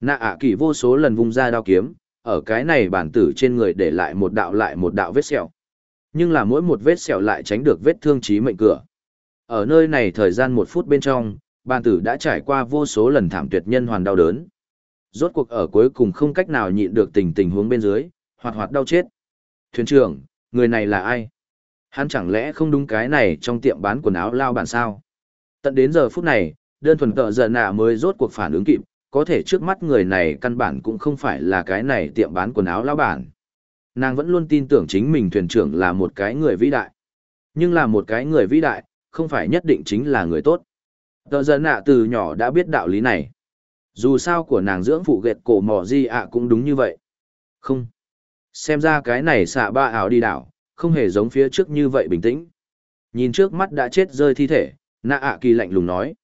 Nạ ạ kỳ vô số lần vung ra đao kiếm, ở cái này bản tử trên người để lại một đạo lại một đạo vết sẹo. Nhưng là mỗi một vết sẹo lại tránh được vết thương chí mệnh cửa. Ở nơi này thời gian một phút bên trong, bản tử đã trải qua vô số lần thảm tuyệt nhân hoàn đau đớn. Rốt cuộc ở cuối cùng không cách nào nhịn được tình tình huống bên dưới, hoạt hoạt đau chết. Thuyền trưởng, người này là ai? Hắn chẳng lẽ không đúng cái này trong tiệm bán quần áo lao bản sao? Tận đến giờ phút này, đơn thuần tợ giận nạ mới rốt cuộc phản ứng kịp, có thể trước mắt người này căn bản cũng không phải là cái này tiệm bán quần áo lão bản. Nàng vẫn luôn tin tưởng chính mình thuyền trưởng là một cái người vĩ đại. Nhưng là một cái người vĩ đại, không phải nhất định chính là người tốt. Tờ giận nạ từ nhỏ đã biết đạo lý này. Dù sao của nàng dưỡng phụ ghẹt cổ mỏ gì ạ cũng đúng như vậy. Không. Xem ra cái này xạ ba ảo đi đảo, không hề giống phía trước như vậy bình tĩnh. Nhìn trước mắt đã chết rơi thi thể, nạ ạ kỳ lạnh lùng nói.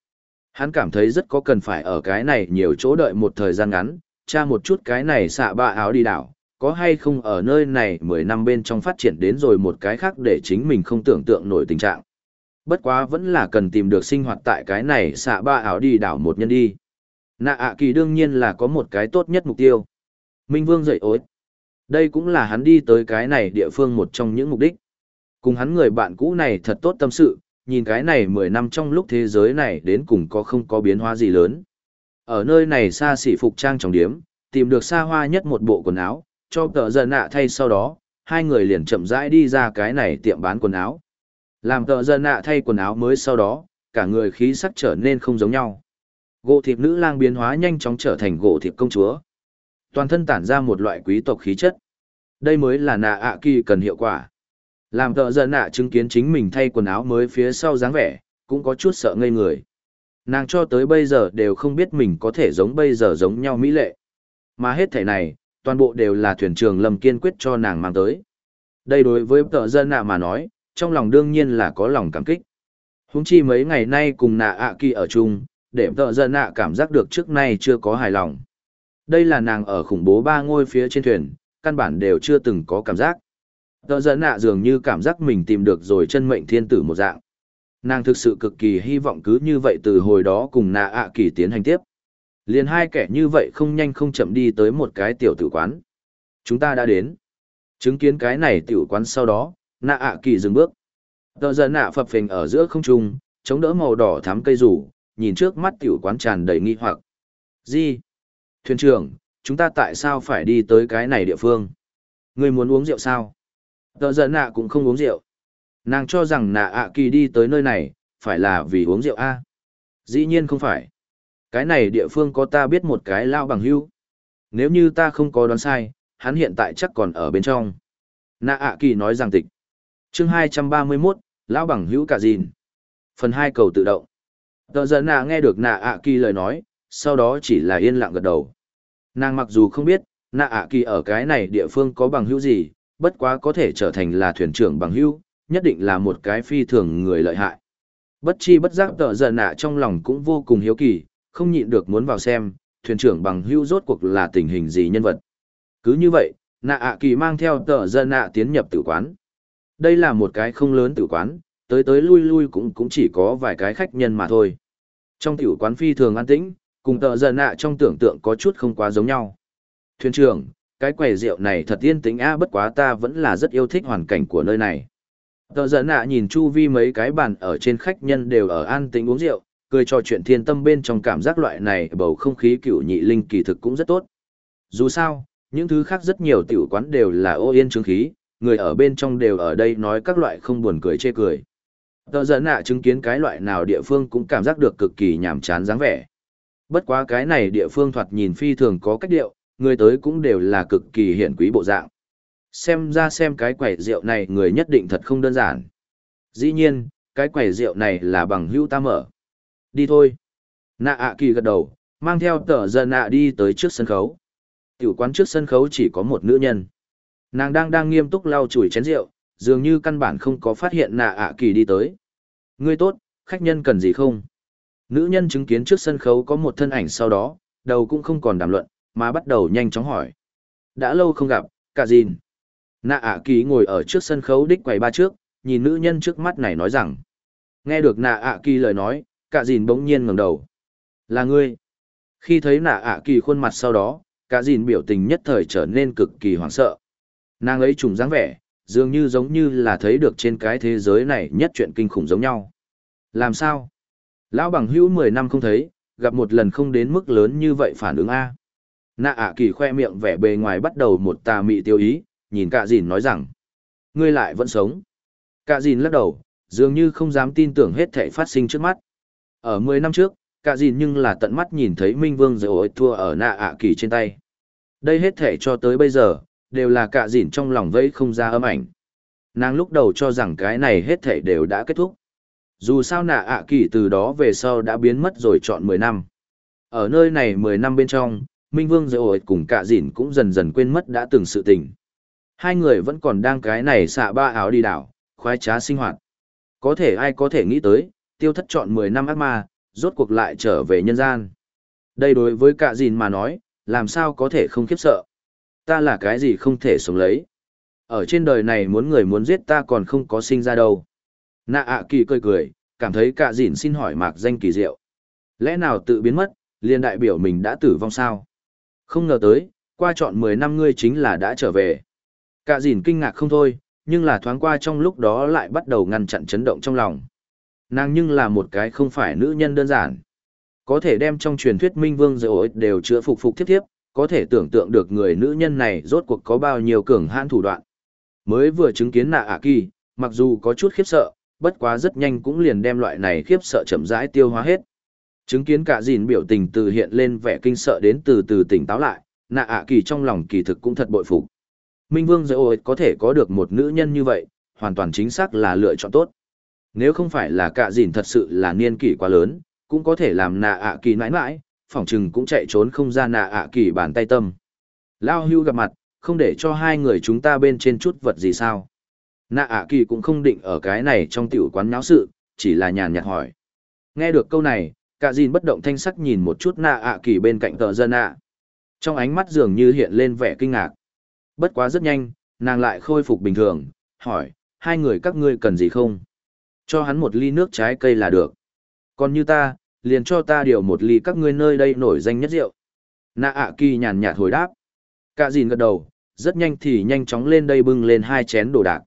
Hắn cảm thấy rất có cần phải ở cái này nhiều chỗ đợi một thời gian ngắn, tra một chút cái này xạ ba áo đi đảo, có hay không ở nơi này 10 năm bên trong phát triển đến rồi một cái khác để chính mình không tưởng tượng nổi tình trạng. Bất quá vẫn là cần tìm được sinh hoạt tại cái này xạ ba áo đi đảo một nhân đi. Nạ ạ kỳ đương nhiên là có một cái tốt nhất mục tiêu. Minh Vương dậy ối. Đây cũng là hắn đi tới cái này địa phương một trong những mục đích. Cùng hắn người bạn cũ này thật tốt tâm sự, nhìn cái này 10 năm trong lúc thế giới này đến cùng có không có biến hóa gì lớn. Ở nơi này xa xỉ phục trang trọng điếm, tìm được xa hoa nhất một bộ quần áo, cho tờ giờ nạ thay sau đó, hai người liền chậm rãi đi ra cái này tiệm bán quần áo. Làm tờ giờ nạ thay quần áo mới sau đó, cả người khí sắc trở nên không giống nhau. Gỗ thịt nữ lang biến hóa nhanh chóng trở thành gỗ thịt công chúa. Toàn thân tản ra một loại quý tộc khí chất. Đây mới là nạ ạ kỳ cần hiệu quả. Làm tợ giận nạ chứng kiến chính mình thay quần áo mới phía sau dáng vẻ, cũng có chút sợ ngây người. Nàng cho tới bây giờ đều không biết mình có thể giống bây giờ giống nhau mỹ lệ. Mà hết thể này, toàn bộ đều là thuyền trưởng Lâm kiên quyết cho nàng mang tới. Đây đối với tợ dân nạ mà nói, trong lòng đương nhiên là có lòng cảm kích. Húng chi mấy ngày nay cùng nạ ạ kỳ ở chung, để tợ dân nạ cảm giác được trước nay chưa có hài lòng. Đây là nàng ở khủng bố ba ngôi phía trên thuyền, căn bản đều chưa từng có cảm giác. Tờ giận nạ dường như cảm giác mình tìm được rồi chân mệnh thiên tử một dạng. Nàng thực sự cực kỳ hy vọng cứ như vậy từ hồi đó cùng nạ ạ kỳ tiến hành tiếp. Liền hai kẻ như vậy không nhanh không chậm đi tới một cái tiểu tử quán. Chúng ta đã đến. Chứng kiến cái này tiểu quán sau đó, nạ ạ kỳ dừng bước. Tờ giận nạ phập phình ở giữa không trung, chống đỡ màu đỏ thắm cây rủ, nhìn trước mắt tiểu quán tràn đầy nghi hoặc. Gì? Thuyền trưởng, chúng ta tại sao phải đi tới cái này địa phương? Người muốn uống rượu sao? Tờ giận nạ cũng không uống rượu. Nàng cho rằng nạ ạ kỳ đi tới nơi này, phải là vì uống rượu A. Dĩ nhiên không phải. Cái này địa phương có ta biết một cái lao bằng hưu. Nếu như ta không có đoán sai, hắn hiện tại chắc còn ở bên trong. Nạ ạ kỳ nói rằng tịch. chương 231, lão bằng hữu cả dìn Phần 2 cầu tự động. Tờ giận nạ nghe được nạ ạ kỳ lời nói, sau đó chỉ là yên lặng gật đầu. Nàng mặc dù không biết, nạ ạ kỳ ở cái này địa phương có bằng hữu gì, bất quá có thể trở thành là thuyền trưởng bằng hữu, nhất định là một cái phi thường người lợi hại. Bất chi bất giác tợ giận nạ trong lòng cũng vô cùng hiếu kỳ, không nhịn được muốn vào xem, thuyền trưởng bằng hữu rốt cuộc là tình hình gì nhân vật. Cứ như vậy, nạ ạ kỳ mang theo tợ giận nạ tiến nhập tử quán. Đây là một cái không lớn tử quán, tới tới lui lui cũng cũng chỉ có vài cái khách nhân mà thôi. Trong tiểu quán phi thường an tĩnh, cùng tợ giận nạ trong tưởng tượng có chút không quá giống nhau. Thuyền trưởng, cái quầy rượu này thật yên tĩnh a bất quá ta vẫn là rất yêu thích hoàn cảnh của nơi này. Tờ giận nạ nhìn chu vi mấy cái bàn ở trên khách nhân đều ở an tĩnh uống rượu, cười trò chuyện thiên tâm bên trong cảm giác loại này bầu không khí cựu nhị linh kỳ thực cũng rất tốt. Dù sao, những thứ khác rất nhiều tiểu quán đều là ô yên chứng khí, người ở bên trong đều ở đây nói các loại không buồn cười chê cười. Tờ giận nạ chứng kiến cái loại nào địa phương cũng cảm giác được cực kỳ nhàm chán dáng vẻ. Bất quá cái này địa phương thoạt nhìn phi thường có cách điệu, người tới cũng đều là cực kỳ hiển quý bộ dạng. Xem ra xem cái quẻ rượu này người nhất định thật không đơn giản. Dĩ nhiên, cái quẻ rượu này là bằng hữu ta mở. Đi thôi. Nạ ạ kỳ gật đầu, mang theo tờ Giờ nạ đi tới trước sân khấu. Tiểu quán trước sân khấu chỉ có một nữ nhân. Nàng đang đang nghiêm túc lau chùi chén rượu, dường như căn bản không có phát hiện nạ ạ kỳ đi tới. Ngươi tốt, khách nhân cần gì không? Nữ nhân chứng kiến trước sân khấu có một thân ảnh sau đó, đầu cũng không còn đàm luận, mà bắt đầu nhanh chóng hỏi. Đã lâu không gặp, cả dìn Nạ ạ kỳ ngồi ở trước sân khấu đích quầy ba trước, nhìn nữ nhân trước mắt này nói rằng. Nghe được nạ ạ kỳ lời nói, cả dìn bỗng nhiên ngẩng đầu. Là ngươi. Khi thấy nạ ạ kỳ khuôn mặt sau đó, cả dìn biểu tình nhất thời trở nên cực kỳ hoảng sợ. Nàng ấy trùng dáng vẻ, dường như giống như là thấy được trên cái thế giới này nhất chuyện kinh khủng giống nhau. Làm sao? Lão bằng hữu 10 năm không thấy, gặp một lần không đến mức lớn như vậy phản ứng A. Nạ ạ kỳ khoe miệng vẻ bề ngoài bắt đầu một tà mị tiêu ý, nhìn cả dìn nói rằng. Ngươi lại vẫn sống. Cả dìn lắc đầu, dường như không dám tin tưởng hết thể phát sinh trước mắt. Ở 10 năm trước, cả dìn nhưng là tận mắt nhìn thấy Minh Vương rồi thua ở nạ ạ kỳ trên tay. Đây hết thể cho tới bây giờ, đều là cả dìn trong lòng vẫy không ra âm ảnh. Nàng lúc đầu cho rằng cái này hết thể đều đã kết thúc. Dù sao nạ ạ kỳ từ đó về sau đã biến mất rồi chọn 10 năm. Ở nơi này 10 năm bên trong, Minh Vương rồi cùng cả dìn cũng dần dần quên mất đã từng sự tình. Hai người vẫn còn đang cái này xạ ba áo đi đảo, khoái trá sinh hoạt. Có thể ai có thể nghĩ tới, tiêu thất chọn 10 năm ác ma, rốt cuộc lại trở về nhân gian. Đây đối với cả dìn mà nói, làm sao có thể không khiếp sợ. Ta là cái gì không thể sống lấy. Ở trên đời này muốn người muốn giết ta còn không có sinh ra đâu. Nạ ạ kỳ cười cười, cảm thấy cả dìn xin hỏi mạc danh kỳ diệu. Lẽ nào tự biến mất, liền đại biểu mình đã tử vong sao? Không ngờ tới, qua chọn 10 năm ngươi chính là đã trở về. Cả dìn kinh ngạc không thôi, nhưng là thoáng qua trong lúc đó lại bắt đầu ngăn chặn chấn động trong lòng. Nàng nhưng là một cái không phải nữ nhân đơn giản. Có thể đem trong truyền thuyết minh vương rồi đều chữa phục phục tiếp tiếp, có thể tưởng tượng được người nữ nhân này rốt cuộc có bao nhiêu cường hãn thủ đoạn. Mới vừa chứng kiến nạ ả kỳ, mặc dù có chút khiếp sợ, bất quá rất nhanh cũng liền đem loại này khiếp sợ chậm rãi tiêu hóa hết. Chứng kiến cả dìn biểu tình từ hiện lên vẻ kinh sợ đến từ từ tỉnh táo lại, nạ ả kỳ trong lòng kỳ thực cũng thật bội phục. Minh Vương Dạy Ôi có thể có được một nữ nhân như vậy, hoàn toàn chính xác là lựa chọn tốt. Nếu không phải là cả dìn thật sự là niên kỷ quá lớn, cũng có thể làm nạ ạ kỳ mãi mãi phỏng chừng cũng chạy trốn không ra nạ ạ kỳ bàn tay tâm. Lao hưu gặp mặt, không để cho hai người chúng ta bên trên chút vật gì sao. Nạ ạ kỳ cũng không định ở cái này trong tiểu quán nháo sự, chỉ là nhàn nhạt hỏi. Nghe được câu này, cả dìn bất động thanh sắc nhìn một chút nạ ạ kỳ bên cạnh tờ dân ạ. Trong ánh mắt dường như hiện lên vẻ kinh ngạc. Bất quá rất nhanh, nàng lại khôi phục bình thường, hỏi, hai người các ngươi cần gì không? Cho hắn một ly nước trái cây là được. Còn như ta, liền cho ta điều một ly các ngươi nơi đây nổi danh nhất rượu. Nạ ạ kỳ nhàn nhạt hồi đáp. Cả dìn gật đầu, rất nhanh thì nhanh chóng lên đây bưng lên hai chén đồ đạc.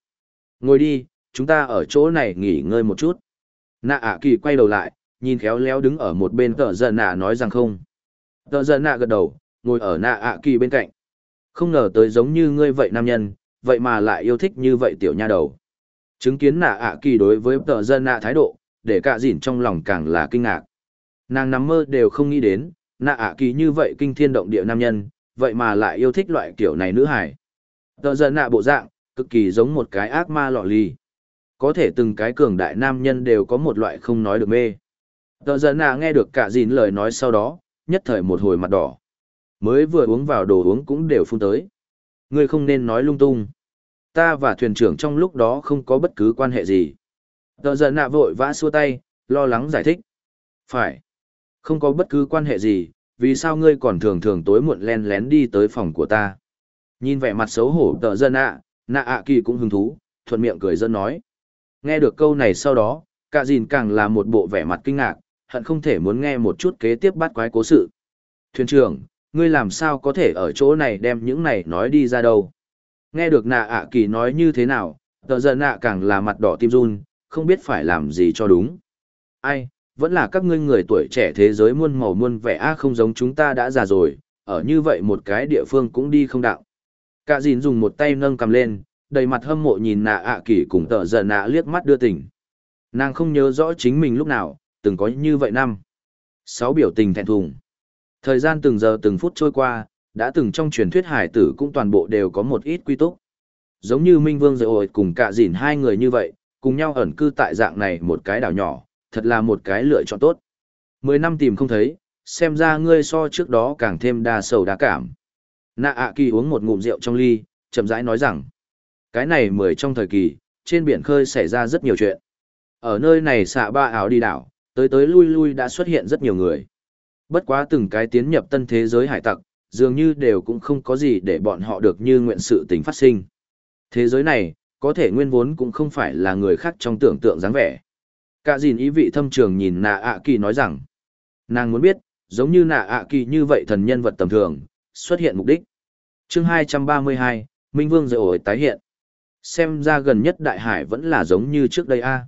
Ngồi đi, chúng ta ở chỗ này nghỉ ngơi một chút. Nạ ạ kỳ quay đầu lại, nhìn khéo léo đứng ở một bên tờ giận nạ nói rằng không. Tờ giận nạ gật đầu, ngồi ở nạ ạ kỳ bên cạnh. Không ngờ tới giống như ngươi vậy nam nhân, vậy mà lại yêu thích như vậy tiểu nha đầu. Chứng kiến nạ ạ kỳ đối với tờ giận nạ thái độ, để cả dỉn trong lòng càng là kinh ngạc. Nàng nằm mơ đều không nghĩ đến, nạ ạ kỳ như vậy kinh thiên động địa nam nhân, vậy mà lại yêu thích loại kiểu này nữ hải. Tờ giận nạ bộ dạng, cực kỳ giống một cái ác ma lọ ly. Có thể từng cái cường đại nam nhân đều có một loại không nói được mê. Tờ dân nạ nghe được cả dìn lời nói sau đó, nhất thời một hồi mặt đỏ. Mới vừa uống vào đồ uống cũng đều phun tới. Ngươi không nên nói lung tung. Ta và thuyền trưởng trong lúc đó không có bất cứ quan hệ gì. Tờ giận nạ vội vã xua tay, lo lắng giải thích. Phải. Không có bất cứ quan hệ gì, vì sao ngươi còn thường thường tối muộn len lén đi tới phòng của ta. Nhìn vẻ mặt xấu hổ tờ dân ạ, nạ ạ kỳ cũng hứng thú, thuận miệng cười dân nói. Nghe được câu này sau đó, cả dìn càng là một bộ vẻ mặt kinh ngạc, hận không thể muốn nghe một chút kế tiếp bắt quái cố sự. Thuyền trưởng, ngươi làm sao có thể ở chỗ này đem những này nói đi ra đâu. Nghe được nạ ạ kỳ nói như thế nào, tờ giờ nạ càng là mặt đỏ tim run, không biết phải làm gì cho đúng. Ai, vẫn là các ngươi người tuổi trẻ thế giới muôn màu muôn vẻ a không giống chúng ta đã già rồi, ở như vậy một cái địa phương cũng đi không đạo. Cả dìn dùng một tay nâng cầm lên, đầy mặt hâm mộ nhìn nạ ạ kỳ cùng tờ giờ nạ liếc mắt đưa tình. Nàng không nhớ rõ chính mình lúc nào, từng có như vậy năm. Sáu biểu tình thẹn thùng. Thời gian từng giờ từng phút trôi qua, đã từng trong truyền thuyết hải tử cũng toàn bộ đều có một ít quy túc. Giống như Minh Vương rồi Ổi cùng cả dìn hai người như vậy, cùng nhau ẩn cư tại dạng này một cái đảo nhỏ, thật là một cái lựa chọn tốt. Mười năm tìm không thấy, xem ra ngươi so trước đó càng thêm đa sầu đa cảm. Nạ ạ kỳ uống một ngụm rượu trong ly, chậm rãi nói rằng, cái này mười trong thời kỳ, trên biển khơi xảy ra rất nhiều chuyện. Ở nơi này xạ ba áo đi đảo, tới tới lui lui đã xuất hiện rất nhiều người. Bất quá từng cái tiến nhập tân thế giới hải tặc, dường như đều cũng không có gì để bọn họ được như nguyện sự tình phát sinh. Thế giới này, có thể nguyên vốn cũng không phải là người khác trong tưởng tượng dáng vẻ. Cả dìn ý vị thâm trường nhìn nạ ạ kỳ nói rằng, nàng muốn biết, giống như nạ ạ kỳ như vậy thần nhân vật tầm thường, xuất hiện mục đích. chương 232, Minh Vương dạy ổi tái hiện. Xem ra gần nhất đại hải vẫn là giống như trước đây a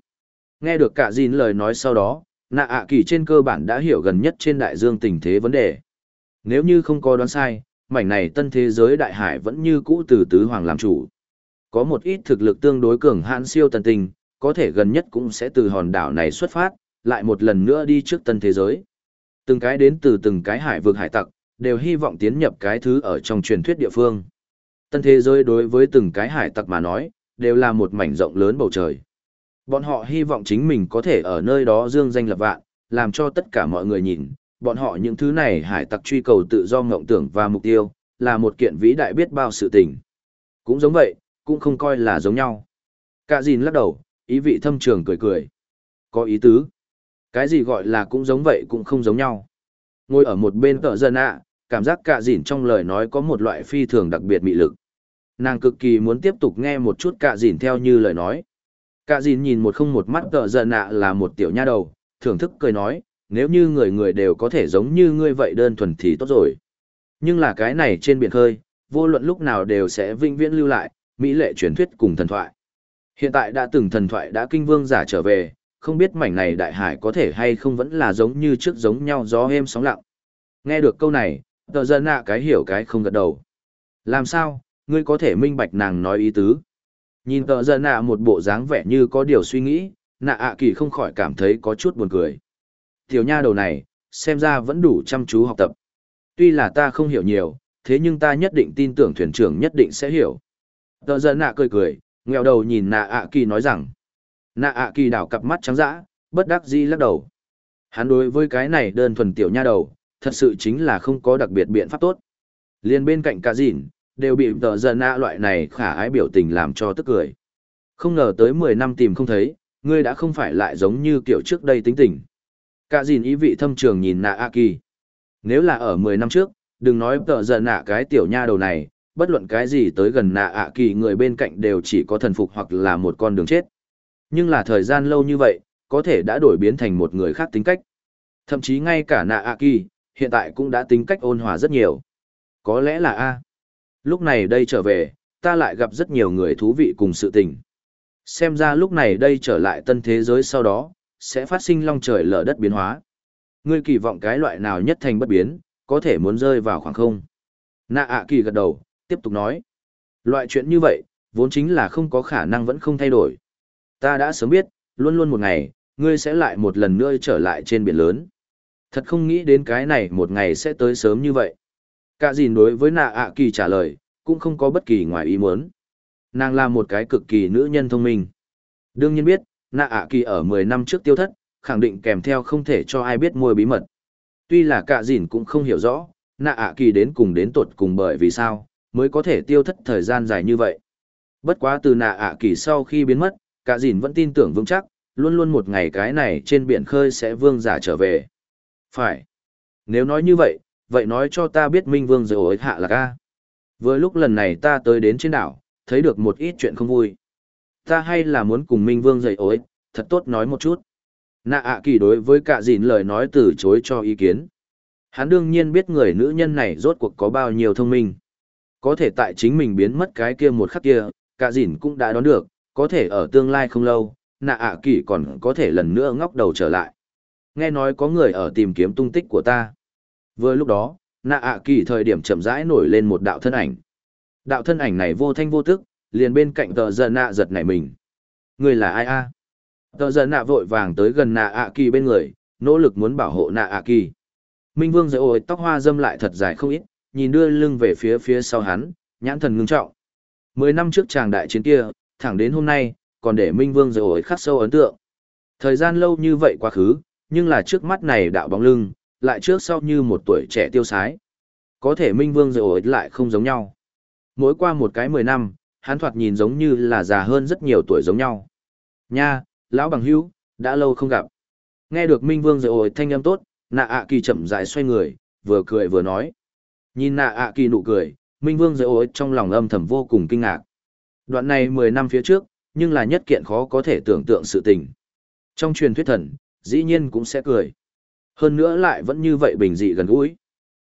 Nghe được cả dìn lời nói sau đó, nạ ạ kỳ trên cơ bản đã hiểu gần nhất trên đại dương tình thế vấn đề. Nếu như không có đoán sai, mảnh này tân thế giới đại hải vẫn như cũ từ tứ hoàng làm chủ. Có một ít thực lực tương đối cường hãn siêu tần tình, có thể gần nhất cũng sẽ từ hòn đảo này xuất phát, lại một lần nữa đi trước tân thế giới. Từng cái đến từ từng cái hải vực hải tặc, đều hy vọng tiến nhập cái thứ ở trong truyền thuyết địa phương. Tân thế giới đối với từng cái hải tặc mà nói, đều là một mảnh rộng lớn bầu trời. Bọn họ hy vọng chính mình có thể ở nơi đó dương danh lập vạn, làm cho tất cả mọi người nhìn, bọn họ những thứ này hải tặc truy cầu tự do ngộng tưởng và mục tiêu, là một kiện vĩ đại biết bao sự tình. Cũng giống vậy, cũng không coi là giống nhau. Cả gìn lắc đầu, ý vị thâm trường cười cười. Có ý tứ. Cái gì gọi là cũng giống vậy cũng không giống nhau. Ngồi ở một bên tợ dân ạ, cảm giác cả dìn trong lời nói có một loại phi thường đặc biệt mị lực. Nàng cực kỳ muốn tiếp tục nghe một chút cả dìn theo như lời nói. Cả dìn nhìn một không một mắt tờ dân Nạ là một tiểu nha đầu, thưởng thức cười nói, nếu như người người đều có thể giống như ngươi vậy đơn thuần thì tốt rồi. Nhưng là cái này trên biển khơi, vô luận lúc nào đều sẽ vinh viễn lưu lại, mỹ lệ truyền thuyết cùng thần thoại. Hiện tại đã từng thần thoại đã kinh vương giả trở về, không biết mảnh này đại hải có thể hay không vẫn là giống như trước giống nhau gió êm sóng lặng. Nghe được câu này, tờ dân nạ cái hiểu cái không gật đầu. Làm sao, ngươi có thể minh bạch nàng nói ý tứ. Nhìn tờ dân nạ một bộ dáng vẻ như có điều suy nghĩ, nạ ạ kỳ không khỏi cảm thấy có chút buồn cười. Tiểu nha đầu này, xem ra vẫn đủ chăm chú học tập. Tuy là ta không hiểu nhiều, thế nhưng ta nhất định tin tưởng thuyền trưởng nhất định sẽ hiểu. Tờ dân nạ cười cười, nghèo đầu nhìn nạ ạ kỳ nói rằng. Nạ ạ kỳ đảo cặp mắt trắng dã, bất đắc dĩ lắc đầu. Hắn đối với cái này đơn thuần tiểu nha đầu, thật sự chính là không có đặc biệt biện pháp tốt. Liên bên cạnh cả dìn, đều bị tờ giận nạ loại này khả ái biểu tình làm cho tức cười. Không ngờ tới 10 năm tìm không thấy, ngươi đã không phải lại giống như kiểu trước đây tính tình. Cả dìn ý vị thâm trường nhìn nạ A Kỳ. Nếu là ở 10 năm trước, đừng nói tờ giận nạ cái tiểu nha đầu này, bất luận cái gì tới gần nạ A Kỳ người bên cạnh đều chỉ có thần phục hoặc là một con đường chết. Nhưng là thời gian lâu như vậy, có thể đã đổi biến thành một người khác tính cách. Thậm chí ngay cả nạ A Kỳ, hiện tại cũng đã tính cách ôn hòa rất nhiều. Có lẽ là A. Lúc này đây trở về, ta lại gặp rất nhiều người thú vị cùng sự tình. Xem ra lúc này đây trở lại tân thế giới sau đó, sẽ phát sinh long trời lở đất biến hóa. Ngươi kỳ vọng cái loại nào nhất thành bất biến, có thể muốn rơi vào khoảng không. Nạ ạ kỳ gật đầu, tiếp tục nói. Loại chuyện như vậy, vốn chính là không có khả năng vẫn không thay đổi. Ta đã sớm biết, luôn luôn một ngày, ngươi sẽ lại một lần nữa trở lại trên biển lớn. Thật không nghĩ đến cái này một ngày sẽ tới sớm như vậy. Cả dìn đối với nạ ạ kỳ trả lời, cũng không có bất kỳ ngoài ý muốn. Nàng là một cái cực kỳ nữ nhân thông minh. Đương nhiên biết, nạ ạ kỳ ở 10 năm trước tiêu thất, khẳng định kèm theo không thể cho ai biết môi bí mật. Tuy là cả dìn cũng không hiểu rõ, nạ ạ kỳ đến cùng đến tuột cùng bởi vì sao, mới có thể tiêu thất thời gian dài như vậy. Bất quá từ nạ ạ kỳ sau khi biến mất, cả dìn vẫn tin tưởng vững chắc, luôn luôn một ngày cái này trên biển khơi sẽ vương giả trở về. Phải. Nếu nói như vậy, vậy nói cho ta biết Minh Vương rồi hạ là ca. Vừa lúc lần này ta tới đến trên đảo, thấy được một ít chuyện không vui. Ta hay là muốn cùng Minh Vương dạy ối, thật tốt nói một chút. Nạ ạ kỳ đối với cả dìn lời nói từ chối cho ý kiến. Hắn đương nhiên biết người nữ nhân này rốt cuộc có bao nhiêu thông minh. Có thể tại chính mình biến mất cái kia một khắc kia, cả dìn cũng đã đoán được, có thể ở tương lai không lâu, nạ ạ kỳ còn có thể lần nữa ngóc đầu trở lại. Nghe nói có người ở tìm kiếm tung tích của ta. Vừa lúc đó, nạ ạ kỳ thời điểm chậm rãi nổi lên một đạo thân ảnh. Đạo thân ảnh này vô thanh vô tức, liền bên cạnh tờ giờ nạ giật nảy mình. Người là ai a? Tờ giờ nạ vội vàng tới gần nạ ạ kỳ bên người, nỗ lực muốn bảo hộ nạ ạ kỳ. Minh Vương dậy ôi tóc hoa dâm lại thật dài không ít, nhìn đưa lưng về phía phía sau hắn, nhãn thần ngưng trọng. Mười năm trước chàng đại chiến kia, thẳng đến hôm nay, còn để Minh Vương rời ôi khắc sâu ấn tượng. Thời gian lâu như vậy quá khứ, nhưng là trước mắt này đạo bóng lưng, lại trước sau như một tuổi trẻ tiêu sái. Có thể Minh Vương rồi ôi lại không giống nhau mỗi qua một cái mười năm, hắn thoạt nhìn giống như là già hơn rất nhiều tuổi giống nhau. Nha, lão bằng hữu, đã lâu không gặp. Nghe được Minh Vương rồi ổi thanh âm tốt, nạ ạ kỳ chậm rãi xoay người, vừa cười vừa nói. Nhìn nạ ạ kỳ nụ cười, Minh Vương rồi ổi trong lòng âm thầm vô cùng kinh ngạc. Đoạn này mười năm phía trước, nhưng là nhất kiện khó có thể tưởng tượng sự tình. Trong truyền thuyết thần, dĩ nhiên cũng sẽ cười. Hơn nữa lại vẫn như vậy bình dị gần gũi.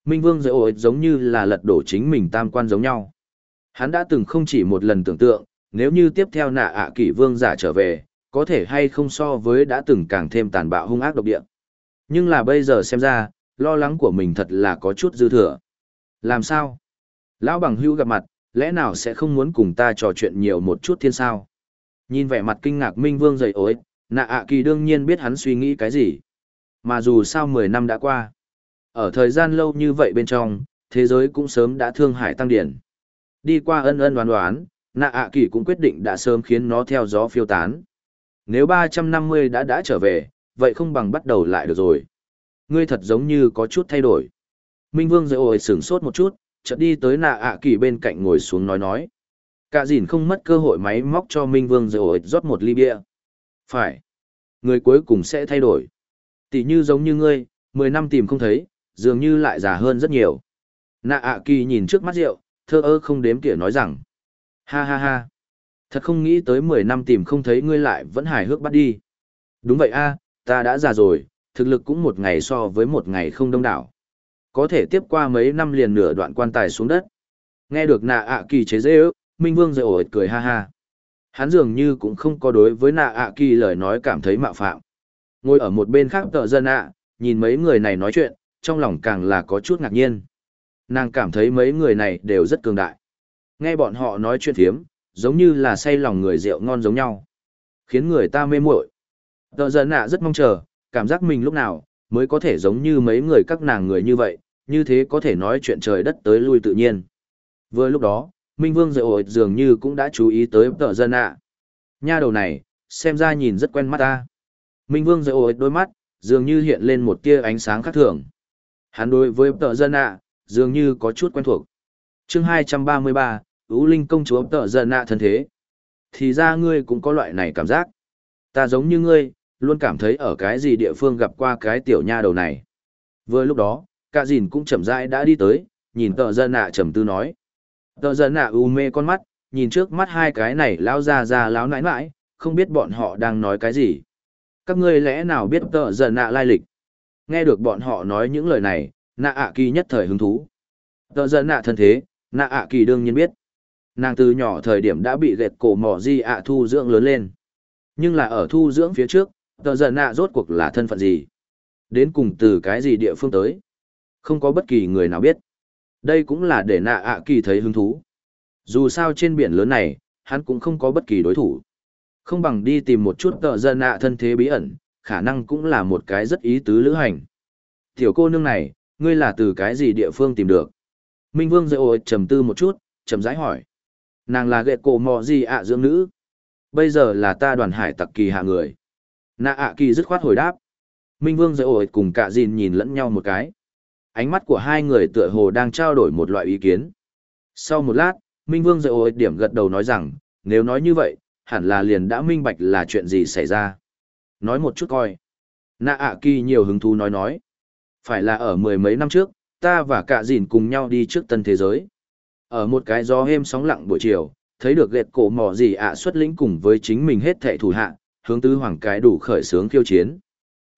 Minh Vương dễ ổi giống như là lật đổ chính mình tam quan giống nhau. Hắn đã từng không chỉ một lần tưởng tượng, nếu như tiếp theo nạ ạ kỷ vương giả trở về, có thể hay không so với đã từng càng thêm tàn bạo hung ác độc địa. Nhưng là bây giờ xem ra, lo lắng của mình thật là có chút dư thừa. Làm sao? Lão bằng hưu gặp mặt, lẽ nào sẽ không muốn cùng ta trò chuyện nhiều một chút thiên sao? Nhìn vẻ mặt kinh ngạc Minh Vương dậy ối, nạ ạ kỳ đương nhiên biết hắn suy nghĩ cái gì. Mà dù sao 10 năm đã qua. Ở thời gian lâu như vậy bên trong, thế giới cũng sớm đã thương hại tăng điển. Đi qua ân ân đoán đoán, nạ ạ kỳ cũng quyết định đã sớm khiến nó theo gió phiêu tán. Nếu 350 đã đã trở về, vậy không bằng bắt đầu lại được rồi. Ngươi thật giống như có chút thay đổi. Minh Vương dậy ổi sửng sốt một chút, chợt đi tới nạ ạ kỳ bên cạnh ngồi xuống nói nói. Cả dìn không mất cơ hội máy móc cho Minh Vương dậy ổi rót một ly bia. Phải. Người cuối cùng sẽ thay đổi. Tỷ như giống như ngươi, 10 năm tìm không thấy, dường như lại già hơn rất nhiều. Nạ ạ kỳ nhìn trước mắt rượu, thơ ơ không đếm tỉa nói rằng. Ha ha ha. Thật không nghĩ tới 10 năm tìm không thấy ngươi lại vẫn hài hước bắt đi. Đúng vậy a, ta đã già rồi, thực lực cũng một ngày so với một ngày không đông đảo. Có thể tiếp qua mấy năm liền nửa đoạn quan tài xuống đất. Nghe được nạ ạ kỳ chế dễ ước, Minh Vương dậy ổi cười ha ha. Hắn dường như cũng không có đối với nạ ạ kỳ lời nói cảm thấy mạo phạm. Ngồi ở một bên khác tợ dân ạ, nhìn mấy người này nói chuyện, trong lòng càng là có chút ngạc nhiên. Nàng cảm thấy mấy người này đều rất cường đại. Nghe bọn họ nói chuyện thiếm, giống như là say lòng người rượu ngon giống nhau. Khiến người ta mê muội. Tợ dân ạ rất mong chờ, cảm giác mình lúc nào, mới có thể giống như mấy người các nàng người như vậy, như thế có thể nói chuyện trời đất tới lui tự nhiên. Vừa lúc đó, Minh Vương dậy ổi dường như cũng đã chú ý tới tợ dân ạ. Nha đầu này, xem ra nhìn rất quen mắt ta. Minh Vương dội đôi mắt, dường như hiện lên một tia ánh sáng khác thường. Hắn đối với tợ dân ạ, dường như có chút quen thuộc. chương 233, Ú Linh công chúa tợ dân ạ thân thế. Thì ra ngươi cũng có loại này cảm giác. Ta giống như ngươi, luôn cảm thấy ở cái gì địa phương gặp qua cái tiểu nha đầu này. Vừa lúc đó, cả dìn cũng chậm rãi đã đi tới, nhìn tợ dân ạ trầm tư nói. Tợ dân ạ u mê con mắt, nhìn trước mắt hai cái này lão ra ra lão nãi nãi, không biết bọn họ đang nói cái gì. Các ngươi lẽ nào biết tợ giờ nạ lai lịch? Nghe được bọn họ nói những lời này, nạ ạ kỳ nhất thời hứng thú. Tợ giờ nạ thân thế, nạ ạ kỳ đương nhiên biết. Nàng từ nhỏ thời điểm đã bị gẹt cổ mỏ di ạ thu dưỡng lớn lên. Nhưng là ở thu dưỡng phía trước, tợ giờ nạ rốt cuộc là thân phận gì? Đến cùng từ cái gì địa phương tới? Không có bất kỳ người nào biết. Đây cũng là để nạ ạ kỳ thấy hứng thú. Dù sao trên biển lớn này, hắn cũng không có bất kỳ đối thủ. Không bằng đi tìm một chút tợ dân ạ thân thế bí ẩn, khả năng cũng là một cái rất ý tứ lữ hành. Tiểu cô nương này, ngươi là từ cái gì địa phương tìm được? Minh Vương dậy ôi trầm tư một chút, trầm rãi hỏi. Nàng là ghệ cổ mò gì ạ dưỡng nữ? Bây giờ là ta đoàn hải tặc kỳ hạ người. Nạ ạ kỳ dứt khoát hồi đáp. Minh Vương dậy ôi cùng cả dìn nhìn lẫn nhau một cái ánh mắt của hai người tựa hồ đang trao đổi một loại ý kiến. Sau một lát, Minh Vương dậy ôi điểm gật đầu nói rằng, nếu nói như vậy, hẳn là liền đã minh bạch là chuyện gì xảy ra. Nói một chút coi. Nạ ạ kỳ nhiều hứng thú nói nói. Phải là ở mười mấy năm trước, ta và cả dìn cùng nhau đi trước tân thế giới. Ở một cái gió êm sóng lặng buổi chiều, thấy được gẹt cổ mỏ gì ạ xuất lĩnh cùng với chính mình hết thệ thủ hạ, hướng tứ hoàng cái đủ khởi sướng khiêu chiến.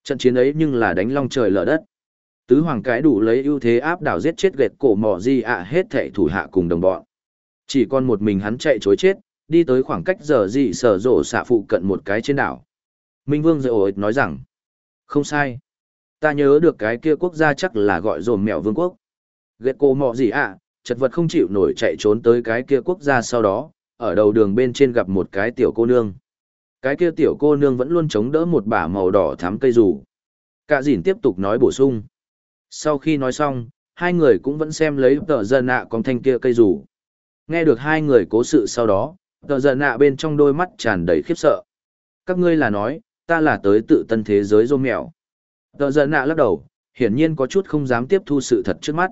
Trận chiến ấy nhưng là đánh long trời lở đất. Tứ hoàng cái đủ lấy ưu thế áp đảo giết chết gẹt cổ mỏ gì ạ hết thệ thủ hạ cùng đồng bọn. Chỉ còn một mình hắn chạy chối chết, đi tới khoảng cách giờ dị sở rộ xạ phụ cận một cái trên đảo. Minh Vương dạy ổi nói rằng, không sai. Ta nhớ được cái kia quốc gia chắc là gọi dồn mèo vương quốc. Ghét cô mọ gì ạ, chật vật không chịu nổi chạy trốn tới cái kia quốc gia sau đó, ở đầu đường bên trên gặp một cái tiểu cô nương. Cái kia tiểu cô nương vẫn luôn chống đỡ một bả màu đỏ thắm cây rủ. Cả dìn tiếp tục nói bổ sung. Sau khi nói xong, hai người cũng vẫn xem lấy tờ dân nạ con thanh kia cây rủ. Nghe được hai người cố sự sau đó, tờ giận nạ bên trong đôi mắt tràn đầy khiếp sợ. Các ngươi là nói, ta là tới tự tân thế giới rôm mèo. Tờ giận nạ lắc đầu, hiển nhiên có chút không dám tiếp thu sự thật trước mắt.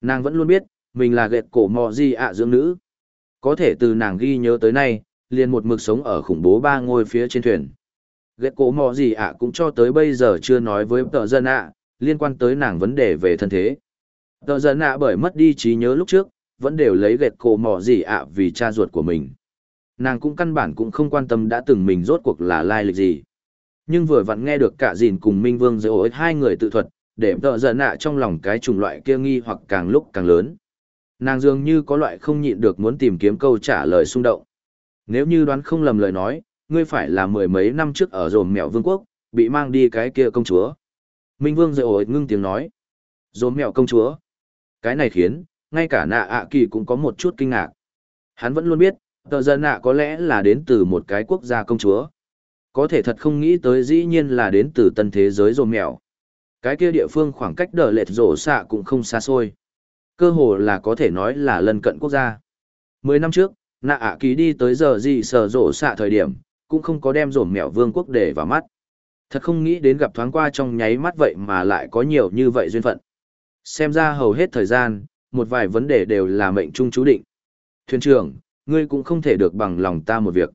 Nàng vẫn luôn biết, mình là ghẹt cổ mò gì ạ dưỡng nữ. Có thể từ nàng ghi nhớ tới nay, liền một mực sống ở khủng bố ba ngôi phía trên thuyền. Ghẹt cổ mò gì ạ cũng cho tới bây giờ chưa nói với tờ dân ạ, liên quan tới nàng vấn đề về thân thế. Tờ giận nạ bởi mất đi trí nhớ lúc trước, vẫn đều lấy gẹt cổ mò gì ạ vì cha ruột của mình. Nàng cũng căn bản cũng không quan tâm đã từng mình rốt cuộc là lai lịch gì. Nhưng vừa vặn nghe được cả dìn cùng Minh Vương dễ ối hai người tự thuật, để tợ giận nạ trong lòng cái chủng loại kia nghi hoặc càng lúc càng lớn. Nàng dường như có loại không nhịn được muốn tìm kiếm câu trả lời xung động. Nếu như đoán không lầm lời nói, ngươi phải là mười mấy năm trước ở dồn mèo vương quốc, bị mang đi cái kia công chúa. Minh Vương dễ ổi ngưng tiếng nói. dồn mèo công chúa. Cái này khiến, ngay cả nạ ạ kỳ cũng có một chút kinh ngạc. Hắn vẫn luôn biết, tờ dân nạ có lẽ là đến từ một cái quốc gia công chúa. Có thể thật không nghĩ tới dĩ nhiên là đến từ tân thế giới rồ mèo. Cái kia địa phương khoảng cách đờ lệch rổ xạ cũng không xa xôi. Cơ hồ là có thể nói là lân cận quốc gia. Mười năm trước, nạ ạ ký đi tới giờ gì sở rổ xạ thời điểm, cũng không có đem rổ mèo vương quốc để vào mắt. Thật không nghĩ đến gặp thoáng qua trong nháy mắt vậy mà lại có nhiều như vậy duyên phận. Xem ra hầu hết thời gian, một vài vấn đề đều là mệnh trung chú định. Thuyền trưởng, ngươi cũng không thể được bằng lòng ta một việc.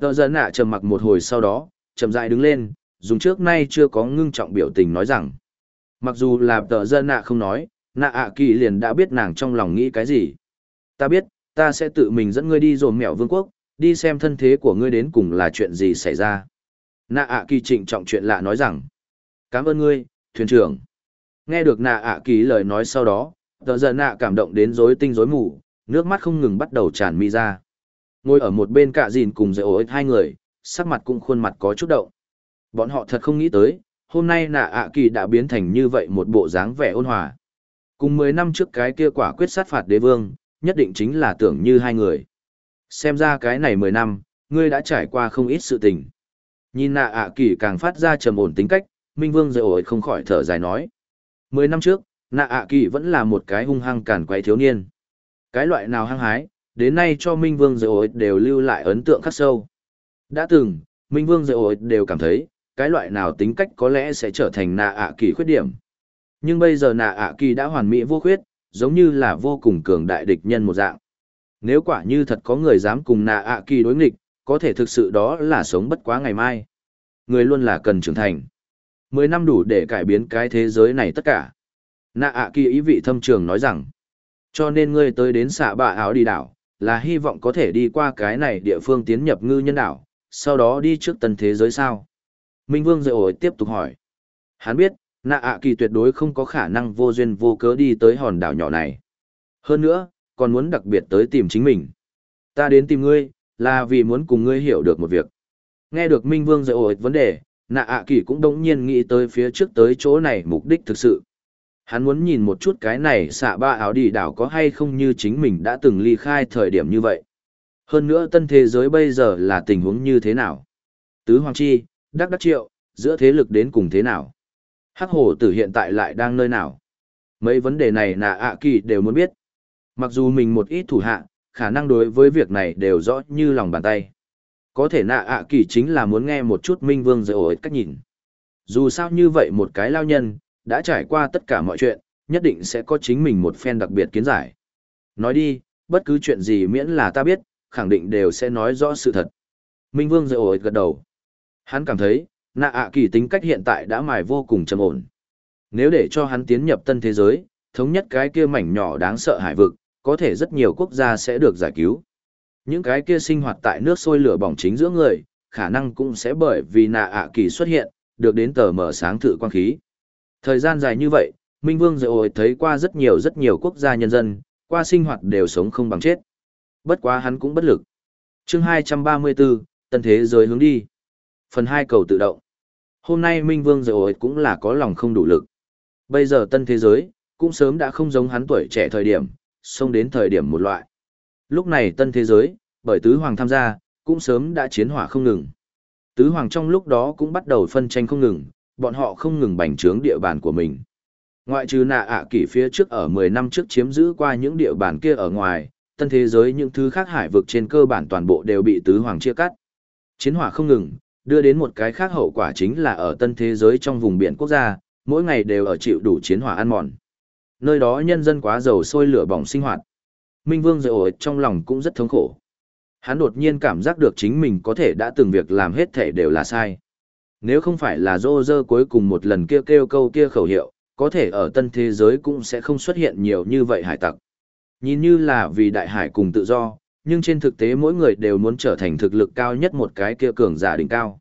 Tờ giận nạ trầm mặc một hồi sau đó, chậm rãi đứng lên, dùng trước nay chưa có ngưng trọng biểu tình nói rằng. Mặc dù là tờ dân nạ không nói, nạ ạ kỳ liền đã biết nàng trong lòng nghĩ cái gì. Ta biết, ta sẽ tự mình dẫn ngươi đi dồn mẹo vương quốc, đi xem thân thế của ngươi đến cùng là chuyện gì xảy ra. Nạ ạ kỳ trịnh trọng chuyện lạ nói rằng, cảm ơn ngươi, thuyền trưởng. Nghe được nạ ạ kỳ lời nói sau đó, tờ giận nạ cảm động đến rối tinh rối mù, nước mắt không ngừng bắt đầu tràn mi ra. Ngồi ở một bên cạ dìn cùng dạy ối hai người, sắc mặt cũng khuôn mặt có chút động. Bọn họ thật không nghĩ tới, hôm nay nạ ạ kỳ đã biến thành như vậy một bộ dáng vẻ ôn hòa. Cùng mười năm trước cái kia quả quyết sát phạt đế vương, nhất định chính là tưởng như hai người. Xem ra cái này mười năm, ngươi đã trải qua không ít sự tình. Nhìn nạ ạ kỳ càng phát ra trầm ổn tính cách, Minh Vương dậy ổi không khỏi thở dài nói. Mười năm trước, nạ ạ kỳ vẫn là một cái hung hăng cản quay thiếu niên. Cái loại nào hăng hái, đến nay cho Minh Vương dậy ổi đều lưu lại ấn tượng khắc sâu. Đã từng, Minh Vương dậy ổi đều cảm thấy, cái loại nào tính cách có lẽ sẽ trở thành nạ ạ kỳ khuyết điểm. Nhưng bây giờ nạ ạ kỳ đã hoàn mỹ vô khuyết, giống như là vô cùng cường đại địch nhân một dạng. Nếu quả như thật có người dám cùng nạ ạ kỳ đối nghịch, có thể thực sự đó là sống bất quá ngày mai. Người luôn là cần trưởng thành. Mười năm đủ để cải biến cái thế giới này tất cả. Nạ ạ kỳ ý vị thâm trường nói rằng, cho nên ngươi tới đến xạ bạ áo đi đảo, là hy vọng có thể đi qua cái này địa phương tiến nhập ngư nhân đảo, sau đó đi trước tân thế giới sao. Minh Vương dội ổi tiếp tục hỏi. Hắn biết, nạ ạ kỳ tuyệt đối không có khả năng vô duyên vô cớ đi tới hòn đảo nhỏ này. Hơn nữa, còn muốn đặc biệt tới tìm chính mình. Ta đến tìm ngươi, là vì muốn cùng ngươi hiểu được một việc. Nghe được Minh Vương dội ổi vấn đề, nạ ạ kỳ cũng đống nhiên nghĩ tới phía trước tới chỗ này mục đích thực sự. Hắn muốn nhìn một chút cái này xạ ba áo đi đảo có hay không như chính mình đã từng ly khai thời điểm như vậy. Hơn nữa tân thế giới bây giờ là tình huống như thế nào? Tứ Hoàng Chi, Đắc Đắc Triệu, giữa thế lực đến cùng thế nào? Hắc hổ tử hiện tại lại đang nơi nào? Mấy vấn đề này nạ ạ kỳ đều muốn biết. Mặc dù mình một ít thủ hạ, khả năng đối với việc này đều rõ như lòng bàn tay. Có thể nạ ạ kỳ chính là muốn nghe một chút Minh Vương dạy ổi cách nhìn. Dù sao như vậy một cái lao nhân, đã trải qua tất cả mọi chuyện, nhất định sẽ có chính mình một phen đặc biệt kiến giải. Nói đi, bất cứ chuyện gì miễn là ta biết, khẳng định đều sẽ nói rõ sự thật. Minh Vương dạy ổi gật đầu. Hắn cảm thấy, nạ ạ kỳ tính cách hiện tại đã mài vô cùng trầm ổn. Nếu để cho hắn tiến nhập tân thế giới, thống nhất cái kia mảnh nhỏ đáng sợ hải vực, có thể rất nhiều quốc gia sẽ được giải cứu. Những cái kia sinh hoạt tại nước sôi lửa bỏng chính giữa người, khả năng cũng sẽ bởi vì nạ ạ kỳ xuất hiện, được đến tờ mở sáng thử quang khí. Thời gian dài như vậy, Minh Vương rồi thấy qua rất nhiều rất nhiều quốc gia nhân dân, qua sinh hoạt đều sống không bằng chết. Bất quá hắn cũng bất lực. chương 234, Tân Thế Giới hướng đi. Phần 2 cầu tự động. Hôm nay Minh Vương rồi cũng là có lòng không đủ lực. Bây giờ Tân Thế Giới, cũng sớm đã không giống hắn tuổi trẻ thời điểm, xông đến thời điểm một loại. Lúc này tân thế giới, bởi tứ hoàng tham gia, cũng sớm đã chiến hỏa không ngừng. Tứ hoàng trong lúc đó cũng bắt đầu phân tranh không ngừng, bọn họ không ngừng bành trướng địa bàn của mình. Ngoại trừ nạ ạ kỷ phía trước ở 10 năm trước chiếm giữ qua những địa bàn kia ở ngoài, tân thế giới những thứ khác hải vực trên cơ bản toàn bộ đều bị tứ hoàng chia cắt. Chiến hỏa không ngừng, đưa đến một cái khác hậu quả chính là ở tân thế giới trong vùng biển quốc gia, mỗi ngày đều ở chịu đủ chiến hỏa ăn mòn nơi đó nhân dân quá giàu sôi lửa bỏng sinh hoạt. Minh Vương rồi ổi trong lòng cũng rất thống khổ. Hắn đột nhiên cảm giác được chính mình có thể đã từng việc làm hết thể đều là sai. Nếu không phải là dô dơ cuối cùng một lần kia kêu câu kia khẩu hiệu, có thể ở tân thế giới cũng sẽ không xuất hiện nhiều như vậy hải tặc. Nhìn như là vì đại hải cùng tự do, nhưng trên thực tế mỗi người đều muốn trở thành thực lực cao nhất một cái kia cường giả đỉnh cao.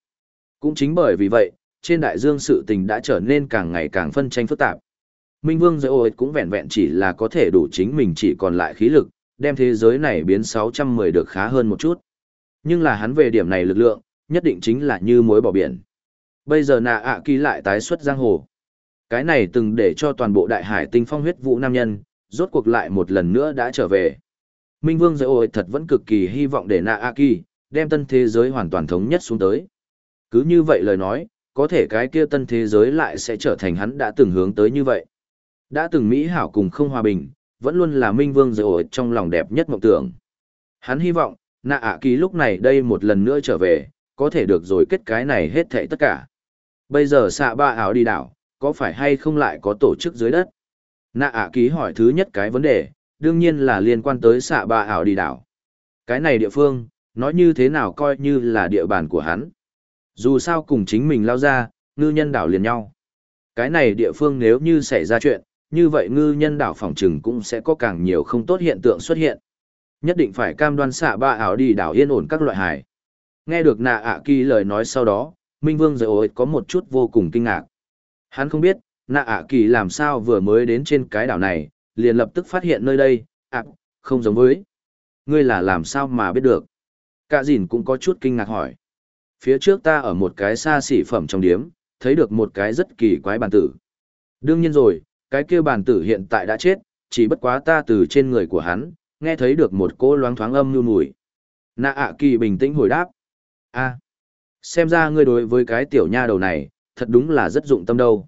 Cũng chính bởi vì vậy, trên đại dương sự tình đã trở nên càng ngày càng phân tranh phức tạp. Minh Vương Dễ Ôi cũng vẹn vẹn chỉ là có thể đủ chính mình chỉ còn lại khí lực, đem thế giới này biến 610 được khá hơn một chút. Nhưng là hắn về điểm này lực lượng, nhất định chính là như mối bỏ biển. Bây giờ nạ ạ kỳ lại tái xuất giang hồ. Cái này từng để cho toàn bộ đại hải tinh phong huyết vũ nam nhân, rốt cuộc lại một lần nữa đã trở về. Minh Vương Dễ Ôi thật vẫn cực kỳ hy vọng để nạ ạ kỳ, đem tân thế giới hoàn toàn thống nhất xuống tới. Cứ như vậy lời nói, có thể cái kia tân thế giới lại sẽ trở thành hắn đã từng hướng tới như vậy. Đã từng Mỹ hảo cùng không hòa bình, vẫn luôn là Minh Vương Dễ Ôi trong lòng đẹp nhất mộng tưởng. Hắn hy vọng, nạ ạ kỳ lúc này đây một lần nữa trở về, có thể được rồi kết cái này hết thảy tất cả. Bây giờ xạ ba ảo đi đảo, có phải hay không lại có tổ chức dưới đất? Nạ ạ ký hỏi thứ nhất cái vấn đề, đương nhiên là liên quan tới xạ ba ảo đi đảo. Cái này địa phương, nói như thế nào coi như là địa bàn của hắn. Dù sao cùng chính mình lao ra, ngư nhân đảo liền nhau. Cái này địa phương nếu như xảy ra chuyện, như vậy ngư nhân đảo phòng trừng cũng sẽ có càng nhiều không tốt hiện tượng xuất hiện. Nhất định phải cam đoan xạ ba ảo đi đảo yên ổn các loại hải. Nghe được nạ ạ kỳ lời nói sau đó, Minh Vương rồi ôi có một chút vô cùng kinh ngạc. Hắn không biết, nạ ạ kỳ làm sao vừa mới đến trên cái đảo này, liền lập tức phát hiện nơi đây, ạ, không giống với. Ngươi là làm sao mà biết được? Cả dìn cũng có chút kinh ngạc hỏi. Phía trước ta ở một cái xa xỉ phẩm trong điếm, thấy được một cái rất kỳ quái bàn tử. Đương nhiên rồi, cái kia bàn tử hiện tại đã chết, chỉ bất quá ta từ trên người của hắn, nghe thấy được một cỗ loáng thoáng âm nhu mùi. Nạ ạ kỳ bình tĩnh hồi đáp. a xem ra ngươi đối với cái tiểu nha đầu này, thật đúng là rất dụng tâm đâu.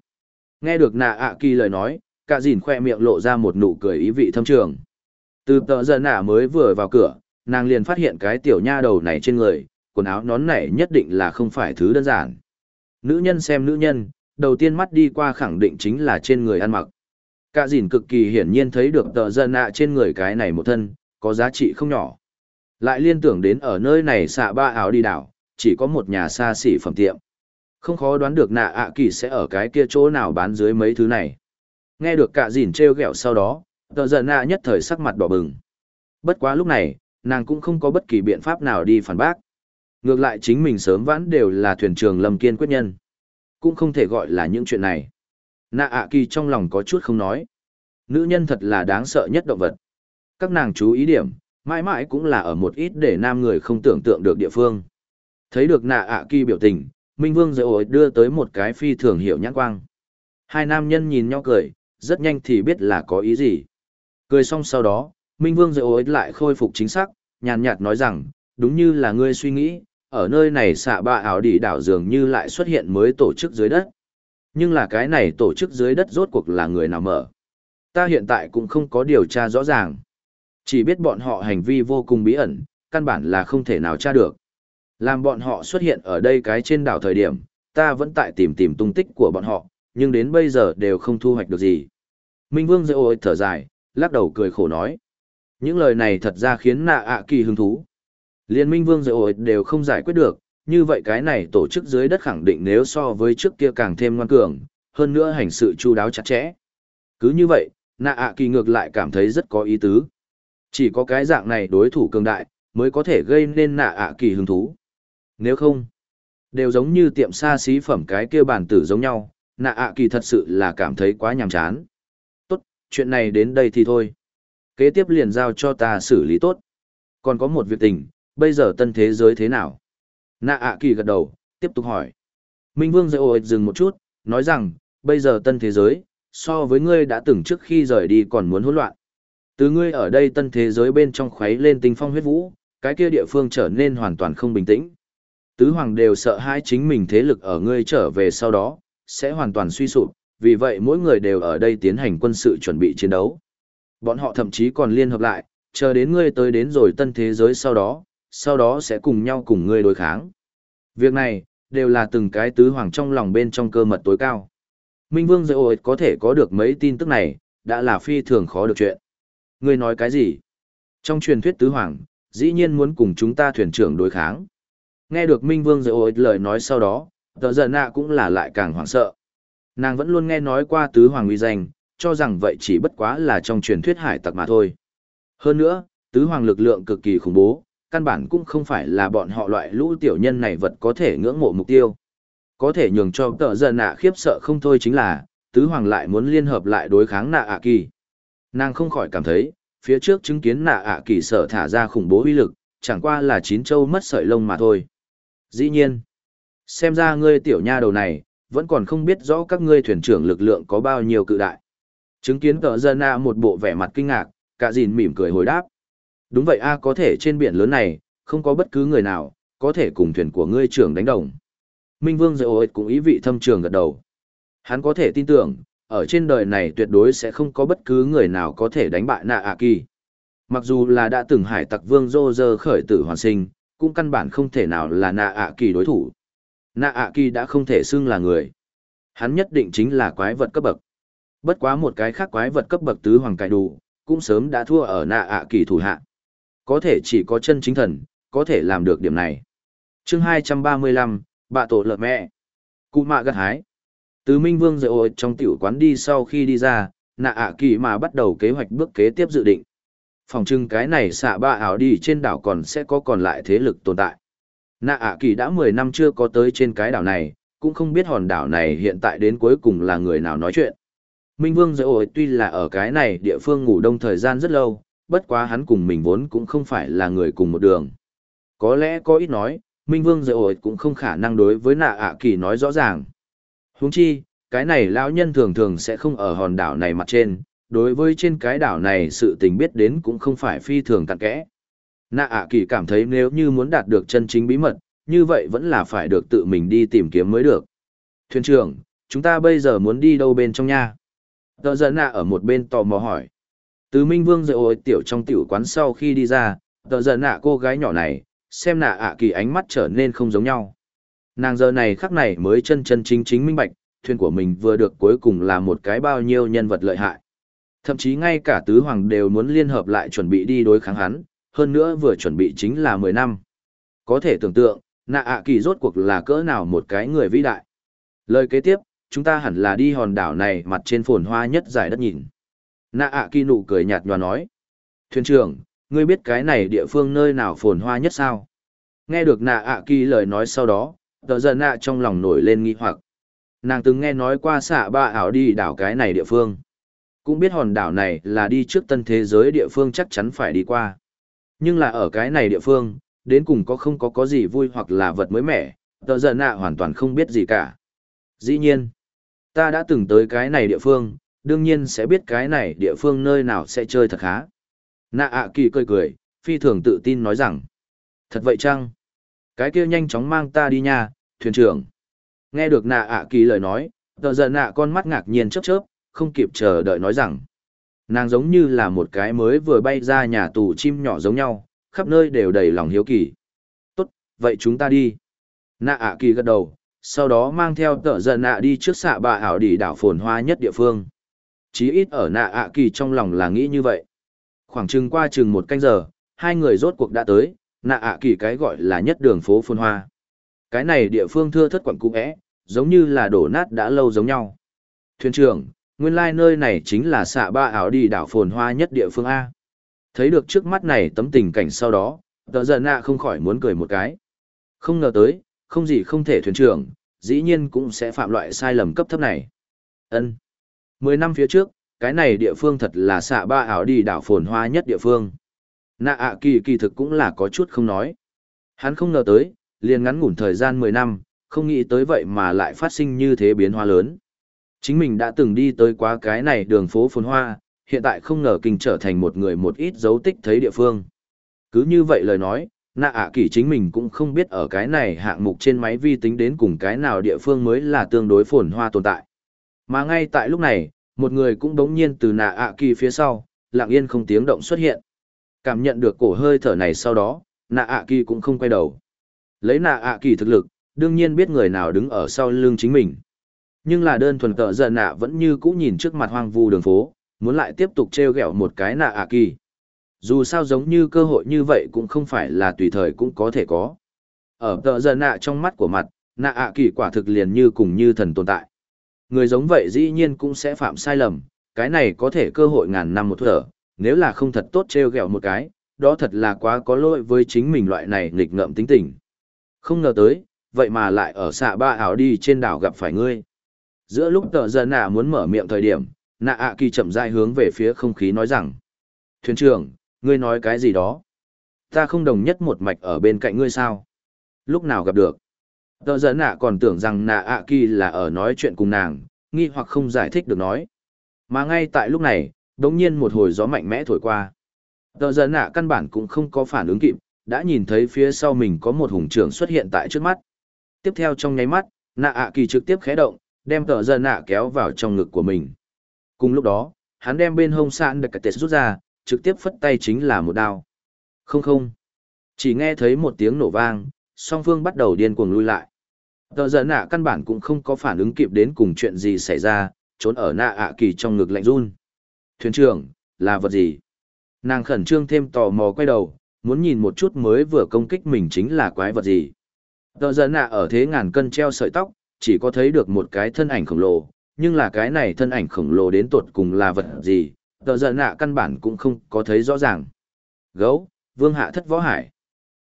Nghe được nạ ạ kỳ lời nói, cả dìn khoe miệng lộ ra một nụ cười ý vị thâm trường. Từ tợ giờ nạ mới vừa vào cửa, nàng liền phát hiện cái tiểu nha đầu này trên người, quần áo nón này nhất định là không phải thứ đơn giản. Nữ nhân xem nữ nhân, đầu tiên mắt đi qua khẳng định chính là trên người ăn mặc. Cả dìn cực kỳ hiển nhiên thấy được tợ giờ nạ trên người cái này một thân, có giá trị không nhỏ. Lại liên tưởng đến ở nơi này xạ ba áo đi đảo, chỉ có một nhà xa xỉ phẩm tiệm. Không khó đoán được nạ ạ à kỳ sẽ ở cái kia chỗ nào bán dưới mấy thứ này. Nghe được cả dìn treo gẹo sau đó, tờ giận nạ nhất thời sắc mặt đỏ bừng. Bất quá lúc này, nàng cũng không có bất kỳ biện pháp nào đi phản bác. Ngược lại chính mình sớm vãn đều là thuyền trường lầm kiên quyết nhân. Cũng không thể gọi là những chuyện này. Nạ ạ à kỳ trong lòng có chút không nói. Nữ nhân thật là đáng sợ nhất động vật. Các nàng chú ý điểm, mãi mãi cũng là ở một ít để nam người không tưởng tượng được địa phương. Thấy được nạ ạ kỳ biểu tình, Minh Vương dội ổi đưa tới một cái phi thường hiệu nhãn quang. Hai nam nhân nhìn nhau cười, rất nhanh thì biết là có ý gì. Cười xong sau đó, Minh Vương dội ổi lại khôi phục chính xác, nhàn nhạt nói rằng, đúng như là ngươi suy nghĩ, ở nơi này xạ ba ảo đỉ đảo dường như lại xuất hiện mới tổ chức dưới đất. Nhưng là cái này tổ chức dưới đất rốt cuộc là người nào mở. Ta hiện tại cũng không có điều tra rõ ràng. Chỉ biết bọn họ hành vi vô cùng bí ẩn, căn bản là không thể nào tra được. Làm bọn họ xuất hiện ở đây cái trên đảo thời điểm, ta vẫn tại tìm tìm tung tích của bọn họ, nhưng đến bây giờ đều không thu hoạch được gì. Minh Vương dễ ôi thở dài, lắc đầu cười khổ nói. Những lời này thật ra khiến nạ ạ kỳ hứng thú. Liên Minh Vương dễ ôi đều không giải quyết được, như vậy cái này tổ chức dưới đất khẳng định nếu so với trước kia càng thêm ngoan cường, hơn nữa hành sự chu đáo chặt chẽ. Cứ như vậy, nạ ạ kỳ ngược lại cảm thấy rất có ý tứ. Chỉ có cái dạng này đối thủ cường đại, mới có thể gây nên nạ ạ kỳ hứng thú. Nếu không, đều giống như tiệm xa xí phẩm cái kia bản tử giống nhau, nạ ạ kỳ thật sự là cảm thấy quá nhàm chán. Tốt, chuyện này đến đây thì thôi. Kế tiếp liền giao cho ta xử lý tốt. Còn có một việc tình, bây giờ tân thế giới thế nào? Nạ ạ kỳ gật đầu, tiếp tục hỏi. Minh Vương dạy ôi dừng một chút, nói rằng, bây giờ tân thế giới, so với ngươi đã từng trước khi rời đi còn muốn hỗn loạn. Từ ngươi ở đây tân thế giới bên trong khuấy lên tinh phong huyết vũ, cái kia địa phương trở nên hoàn toàn không bình tĩnh. Tứ hoàng đều sợ hãi chính mình thế lực ở ngươi trở về sau đó, sẽ hoàn toàn suy sụp, vì vậy mỗi người đều ở đây tiến hành quân sự chuẩn bị chiến đấu. Bọn họ thậm chí còn liên hợp lại, chờ đến ngươi tới đến rồi tân thế giới sau đó, sau đó sẽ cùng nhau cùng ngươi đối kháng. Việc này, đều là từng cái tứ hoàng trong lòng bên trong cơ mật tối cao. Minh Vương Dạy Ổi có thể có được mấy tin tức này, đã là phi thường khó được chuyện. Ngươi nói cái gì? Trong truyền thuyết tứ hoàng, dĩ nhiên muốn cùng chúng ta thuyền trưởng đối kháng. Nghe được Minh Vương Dạy Ổi lời nói sau đó, tờ giận nạ cũng là lại càng hoảng sợ. Nàng vẫn luôn nghe nói qua tứ hoàng uy danh, cho rằng vậy chỉ bất quá là trong truyền thuyết hải tặc mà thôi. Hơn nữa, tứ hoàng lực lượng cực kỳ khủng bố, căn bản cũng không phải là bọn họ loại lũ tiểu nhân này vật có thể ngưỡng mộ mục tiêu. có thể nhường cho tờ giận nạ khiếp sợ không thôi chính là, tứ hoàng lại muốn liên hợp lại đối kháng nạ ạ kỳ. Nàng không khỏi cảm thấy, phía trước chứng kiến nạ ạ kỳ sở thả ra khủng bố uy lực, chẳng qua là chín châu mất sợi lông mà thôi. Dĩ nhiên, xem ra ngươi tiểu nha đầu này, vẫn còn không biết rõ các ngươi thuyền trưởng lực lượng có bao nhiêu cự đại. Chứng kiến tờ dân A một bộ vẻ mặt kinh ngạc, cả dìn mỉm cười hồi đáp. Đúng vậy A có thể trên biển lớn này, không có bất cứ người nào, có thể cùng thuyền của ngươi trưởng đánh đồng. Minh Vương Dạy Ôi cũng ý vị thâm trường gật đầu. Hắn có thể tin tưởng, ở trên đời này tuyệt đối sẽ không có bất cứ người nào có thể đánh bại nạ ạ kỳ. Mặc dù là đã từng hải tặc vương dô dơ khởi tử hoàn sinh, cũng căn bản không thể nào là nạ ạ kỳ đối thủ. Nạ ạ kỳ đã không thể xưng là người. Hắn nhất định chính là quái vật cấp bậc. Bất quá một cái khác quái vật cấp bậc tứ hoàng cải đủ, cũng sớm đã thua ở nạ ạ kỳ thủ hạ. Có thể chỉ có chân chính thần, có thể làm được điểm này. chương 235, bạ tổ lợn mẹ. Cụ mạ gặt hái. Từ Minh Vương rời ôi trong tiểu quán đi sau khi đi ra, nạ ạ kỳ mà bắt đầu kế hoạch bước kế tiếp dự định. Phòng trưng cái này xạ ba ảo đi trên đảo còn sẽ có còn lại thế lực tồn tại. Nạ ạ kỳ đã 10 năm chưa có tới trên cái đảo này, cũng không biết hòn đảo này hiện tại đến cuối cùng là người nào nói chuyện. Minh Vương dễ ổi tuy là ở cái này địa phương ngủ đông thời gian rất lâu, bất quá hắn cùng mình vốn cũng không phải là người cùng một đường. Có lẽ có ít nói, Minh Vương dễ ổi cũng không khả năng đối với nạ ạ kỳ nói rõ ràng. Huống chi, cái này lão nhân thường thường sẽ không ở hòn đảo này mặt trên, đối với trên cái đảo này sự tình biết đến cũng không phải phi thường cặn kẽ. Nạ ạ kỳ cảm thấy nếu như muốn đạt được chân chính bí mật, như vậy vẫn là phải được tự mình đi tìm kiếm mới được. Thuyền trưởng, chúng ta bây giờ muốn đi đâu bên trong nha? Tờ giận nạ ở một bên tò mò hỏi. Từ Minh Vương dậy ôi tiểu trong tiểu quán sau khi đi ra, tờ giận nạ cô gái nhỏ này, xem nạ ạ kỳ ánh mắt trở nên không giống nhau. Nàng giờ này khắc này mới chân chân chính chính minh bạch, thuyền của mình vừa được cuối cùng là một cái bao nhiêu nhân vật lợi hại. Thậm chí ngay cả tứ hoàng đều muốn liên hợp lại chuẩn bị đi đối kháng hắn, hơn nữa vừa chuẩn bị chính là 10 năm. Có thể tưởng tượng, nạ ạ kỳ rốt cuộc là cỡ nào một cái người vĩ đại. Lời kế tiếp, chúng ta hẳn là đi hòn đảo này mặt trên phồn hoa nhất giải đất nhìn. Nạ ạ kỳ nụ cười nhạt nhòa nói. Thuyền trưởng, ngươi biết cái này địa phương nơi nào phồn hoa nhất sao? Nghe được nạ ạ kỳ lời nói sau đó, tờ giờ nạ trong lòng nổi lên nghi hoặc. Nàng từng nghe nói qua xạ ba ảo đi đảo cái này địa phương. Cũng biết hòn đảo này là đi trước tân thế giới địa phương chắc chắn phải đi qua. Nhưng là ở cái này địa phương, đến cùng có không có có gì vui hoặc là vật mới mẻ, tờ giờ nạ hoàn toàn không biết gì cả. Dĩ nhiên, ta đã từng tới cái này địa phương, đương nhiên sẽ biết cái này địa phương nơi nào sẽ chơi thật khá. Nạ ạ kỳ cười cười, phi thường tự tin nói rằng, thật vậy chăng? Cái kia nhanh chóng mang ta đi nha, thuyền trưởng. Nghe được nạ ạ kỳ lời nói, tờ giờ nạ con mắt ngạc nhiên chớp chớp, không kịp chờ đợi nói rằng, nàng giống như là một cái mới vừa bay ra nhà tù chim nhỏ giống nhau, khắp nơi đều đầy lòng hiếu kỳ. Tốt, vậy chúng ta đi. Nạ ạ kỳ gật đầu, sau đó mang theo tợ giận nạ đi trước xạ bà ảo đỉ đảo phồn hoa nhất địa phương. Chí ít ở nạ ạ kỳ trong lòng là nghĩ như vậy. Khoảng chừng qua chừng một canh giờ, hai người rốt cuộc đã tới, nạ ạ kỳ cái gọi là nhất đường phố phồn hoa. Cái này địa phương thưa thất quận cũ é, giống như là đổ nát đã lâu giống nhau. Thuyền trưởng, nguyên lai like nơi này chính là xạ ba ảo đi đảo phồn hoa nhất địa phương A. Thấy được trước mắt này tấm tình cảnh sau đó, tờ giận nạ không khỏi muốn cười một cái. Không ngờ tới, không gì không thể thuyền trưởng, dĩ nhiên cũng sẽ phạm loại sai lầm cấp thấp này. ân Mười năm phía trước, cái này địa phương thật là xạ ba ảo đi đảo phồn hoa nhất địa phương. Nạ ạ kỳ kỳ thực cũng là có chút không nói. Hắn không ngờ tới, liền ngắn ngủn thời gian mười năm, không nghĩ tới vậy mà lại phát sinh như thế biến hóa lớn. Chính mình đã từng đi tới quá cái này đường phố phồn hoa, hiện tại không ngờ kinh trở thành một người một ít dấu tích thấy địa phương. Cứ như vậy lời nói, nạ ạ kỳ chính mình cũng không biết ở cái này hạng mục trên máy vi tính đến cùng cái nào địa phương mới là tương đối phồn hoa tồn tại. Mà ngay tại lúc này, một người cũng đống nhiên từ nạ ạ kỳ phía sau, lặng yên không tiếng động xuất hiện. Cảm nhận được cổ hơi thở này sau đó, nạ ạ kỳ cũng không quay đầu. Lấy nạ ạ kỳ thực lực, đương nhiên biết người nào đứng ở sau lưng chính mình. Nhưng là đơn thuần cỡ giận nạ vẫn như cũ nhìn trước mặt hoang vu đường phố, muốn lại tiếp tục treo gẹo một cái nạ ạ kỳ. Dù sao giống như cơ hội như vậy cũng không phải là tùy thời cũng có thể có. Ở tợ giận nạ trong mắt của mặt, nạ ạ kỳ quả thực liền như cùng như thần tồn tại. Người giống vậy dĩ nhiên cũng sẽ phạm sai lầm, cái này có thể cơ hội ngàn năm một thở, nếu là không thật tốt treo gẹo một cái, đó thật là quá có lỗi với chính mình loại này nghịch ngợm tính tình. Không ngờ tới, vậy mà lại ở xạ ba ảo đi trên đảo gặp phải ngươi. Giữa lúc tờ giờ nạ muốn mở miệng thời điểm, nạ ạ kỳ chậm rãi hướng về phía không khí nói rằng. Thuyền trưởng, ngươi nói cái gì đó? Ta không đồng nhất một mạch ở bên cạnh ngươi sao? Lúc nào gặp được? Tờ giờ nạ còn tưởng rằng nạ ạ kỳ là ở nói chuyện cùng nàng, nghi hoặc không giải thích được nói. Mà ngay tại lúc này, đống nhiên một hồi gió mạnh mẽ thổi qua. Tờ giờ nạ căn bản cũng không có phản ứng kịp, đã nhìn thấy phía sau mình có một hùng trưởng xuất hiện tại trước mắt. Tiếp theo trong nháy mắt, nạ ạ kỳ trực tiếp khé động, đem tờ giờ nạ kéo vào trong ngực của mình. Cùng lúc đó, hắn đem bên hông sạn đặc tết rút ra, trực tiếp phất tay chính là một đao. Không không. Chỉ nghe thấy một tiếng nổ vang, song phương bắt đầu điên cuồng lui lại. Tờ giờ nạ căn bản cũng không có phản ứng kịp đến cùng chuyện gì xảy ra, trốn ở nạ ạ kỳ trong ngực lạnh run. Thuyền trưởng, là vật gì? Nàng khẩn trương thêm tò mò quay đầu, muốn nhìn một chút mới vừa công kích mình chính là quái vật gì. Tờ giờ nạ ở thế ngàn cân treo sợi tóc, chỉ có thấy được một cái thân ảnh khổng lồ, nhưng là cái này thân ảnh khổng lồ đến tột cùng là vật gì, tờ giờ nạ căn bản cũng không có thấy rõ ràng. Gấu, vương hạ thất võ hải.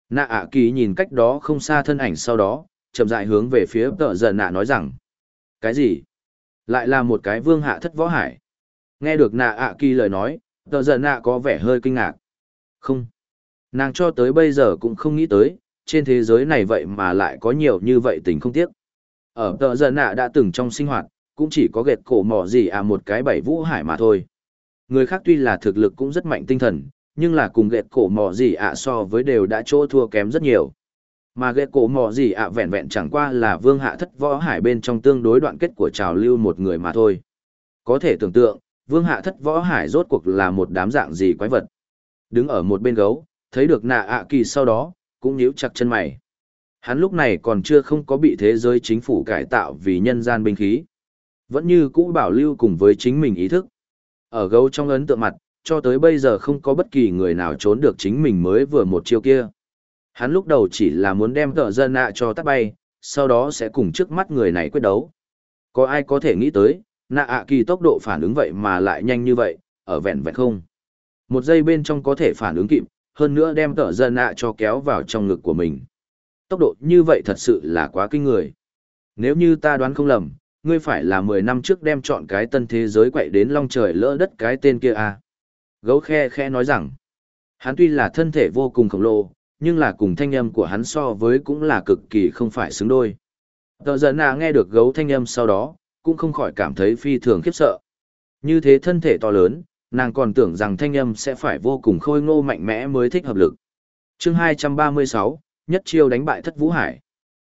Nạ ạ kỳ nhìn cách đó không xa thân ảnh sau đó, chậm dại hướng về phía tờ giờ nạ nói rằng. Cái gì? Lại là một cái vương hạ thất võ hải. Nghe được nạ ạ kỳ lời nói, tờ giờ nạ có vẻ hơi kinh ngạc. Không. Nàng cho tới bây giờ cũng không nghĩ tới, trên thế giới này vậy mà lại có nhiều như vậy tình không tiếc. Ở tờ giờ nạ đã từng trong sinh hoạt, cũng chỉ có ghẹt cổ mỏ gì à một cái bảy vũ hải mà thôi. Người khác tuy là thực lực cũng rất mạnh tinh thần, nhưng là cùng ghẹt cổ mỏ gì ạ so với đều đã chỗ thua kém rất nhiều. Mà ghẹt cổ mỏ gì ạ vẹn vẹn chẳng qua là vương hạ thất võ hải bên trong tương đối đoạn kết của trào lưu một người mà thôi. Có thể tưởng tượng, vương hạ thất võ hải rốt cuộc là một đám dạng gì quái vật. Đứng ở một bên gấu, thấy được nạ ạ kỳ sau đó, cũng nhíu chặt chân mày. Hắn lúc này còn chưa không có bị thế giới chính phủ cải tạo vì nhân gian binh khí. Vẫn như cũ bảo lưu cùng với chính mình ý thức. Ở gấu trong ấn tượng mặt, cho tới bây giờ không có bất kỳ người nào trốn được chính mình mới vừa một chiêu kia. Hắn lúc đầu chỉ là muốn đem tợ dân nạ cho tắt bay, sau đó sẽ cùng trước mắt người này quyết đấu. Có ai có thể nghĩ tới, nạ ạ kỳ tốc độ phản ứng vậy mà lại nhanh như vậy, ở vẹn vẹn không. Một giây bên trong có thể phản ứng kịp, hơn nữa đem tợ dân nạ cho kéo vào trong ngực của mình. Tốc độ như vậy thật sự là quá kinh người. Nếu như ta đoán không lầm, ngươi phải là 10 năm trước đem chọn cái tân thế giới quậy đến long trời lỡ đất cái tên kia à. Gấu khe khe nói rằng, hắn tuy là thân thể vô cùng khổng lồ, nhưng là cùng thanh âm của hắn so với cũng là cực kỳ không phải xứng đôi. Tờ giờ nà nghe được gấu thanh âm sau đó, cũng không khỏi cảm thấy phi thường khiếp sợ. Như thế thân thể to lớn, nàng còn tưởng rằng thanh âm sẽ phải vô cùng khôi ngô mạnh mẽ mới thích hợp lực. chương 236, nhất chiêu đánh bại thất vũ hải.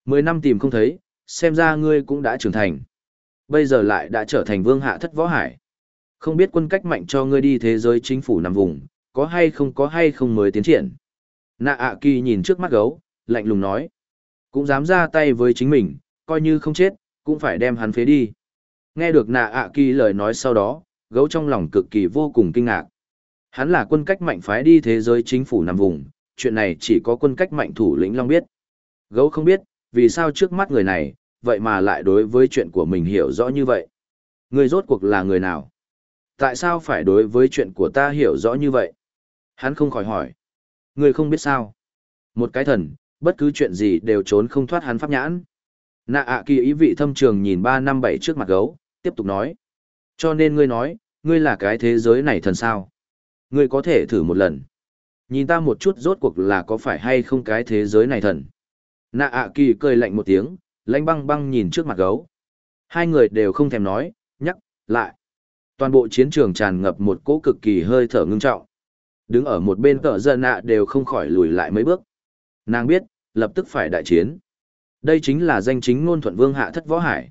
Mười năm tìm không thấy, xem ra ngươi cũng đã trưởng thành. Bây giờ lại đã trở thành vương hạ thất võ hải. Không biết quân cách mạnh cho ngươi đi thế giới chính phủ nằm vùng, có hay không có hay không mới tiến triển. Nạ ạ kỳ nhìn trước mắt gấu, lạnh lùng nói. Cũng dám ra tay với chính mình, coi như không chết, cũng phải đem hắn phế đi. Nghe được nạ ạ kỳ lời nói sau đó, gấu trong lòng cực kỳ vô cùng kinh ngạc. Hắn là quân cách mạnh phái đi thế giới chính phủ nằm vùng, chuyện này chỉ có quân cách mạnh thủ lĩnh Long biết. Gấu không biết, vì sao trước mắt người này, vậy mà lại đối với chuyện của mình hiểu rõ như vậy. Người rốt cuộc là người nào? Tại sao phải đối với chuyện của ta hiểu rõ như vậy? Hắn không khỏi hỏi. Người không biết sao? Một cái thần, bất cứ chuyện gì đều trốn không thoát hắn pháp nhãn. Nạ ạ kỳ ý vị thâm trường nhìn ba năm bảy trước mặt gấu, tiếp tục nói. Cho nên ngươi nói, ngươi là cái thế giới này thần sao? Ngươi có thể thử một lần. Nhìn ta một chút rốt cuộc là có phải hay không cái thế giới này thần. Nạ ạ kỳ cười lạnh một tiếng, lãnh băng băng nhìn trước mặt gấu. Hai người đều không thèm nói, nhắc, lại. Toàn bộ chiến trường tràn ngập một cỗ cực kỳ hơi thở ngưng trọng. Đứng ở một bên tờ dân nạ đều không khỏi lùi lại mấy bước. Nàng biết, lập tức phải đại chiến. Đây chính là danh chính ngôn thuận vương hạ thất võ hải.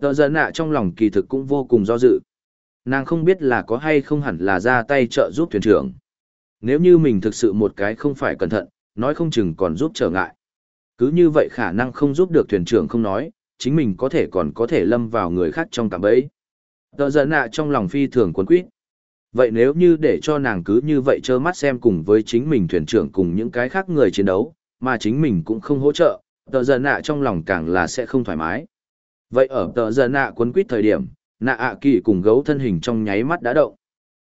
Tờ dân nạ trong lòng kỳ thực cũng vô cùng do dự. Nàng không biết là có hay không hẳn là ra tay trợ giúp thuyền trưởng. Nếu như mình thực sự một cái không phải cẩn thận, nói không chừng còn giúp trở ngại. Cứ như vậy khả năng không giúp được thuyền trưởng không nói, chính mình có thể còn có thể lâm vào người khác trong cạm bẫy. Tờ giận nạ trong lòng phi thường cuốn quýt. Vậy nếu như để cho nàng cứ như vậy trơ mắt xem cùng với chính mình thuyền trưởng cùng những cái khác người chiến đấu, mà chính mình cũng không hỗ trợ, tờ giận nạ trong lòng càng là sẽ không thoải mái. Vậy ở tờ giận nạ cuốn quýt thời điểm, nạ ạ kỳ cùng gấu thân hình trong nháy mắt đã động.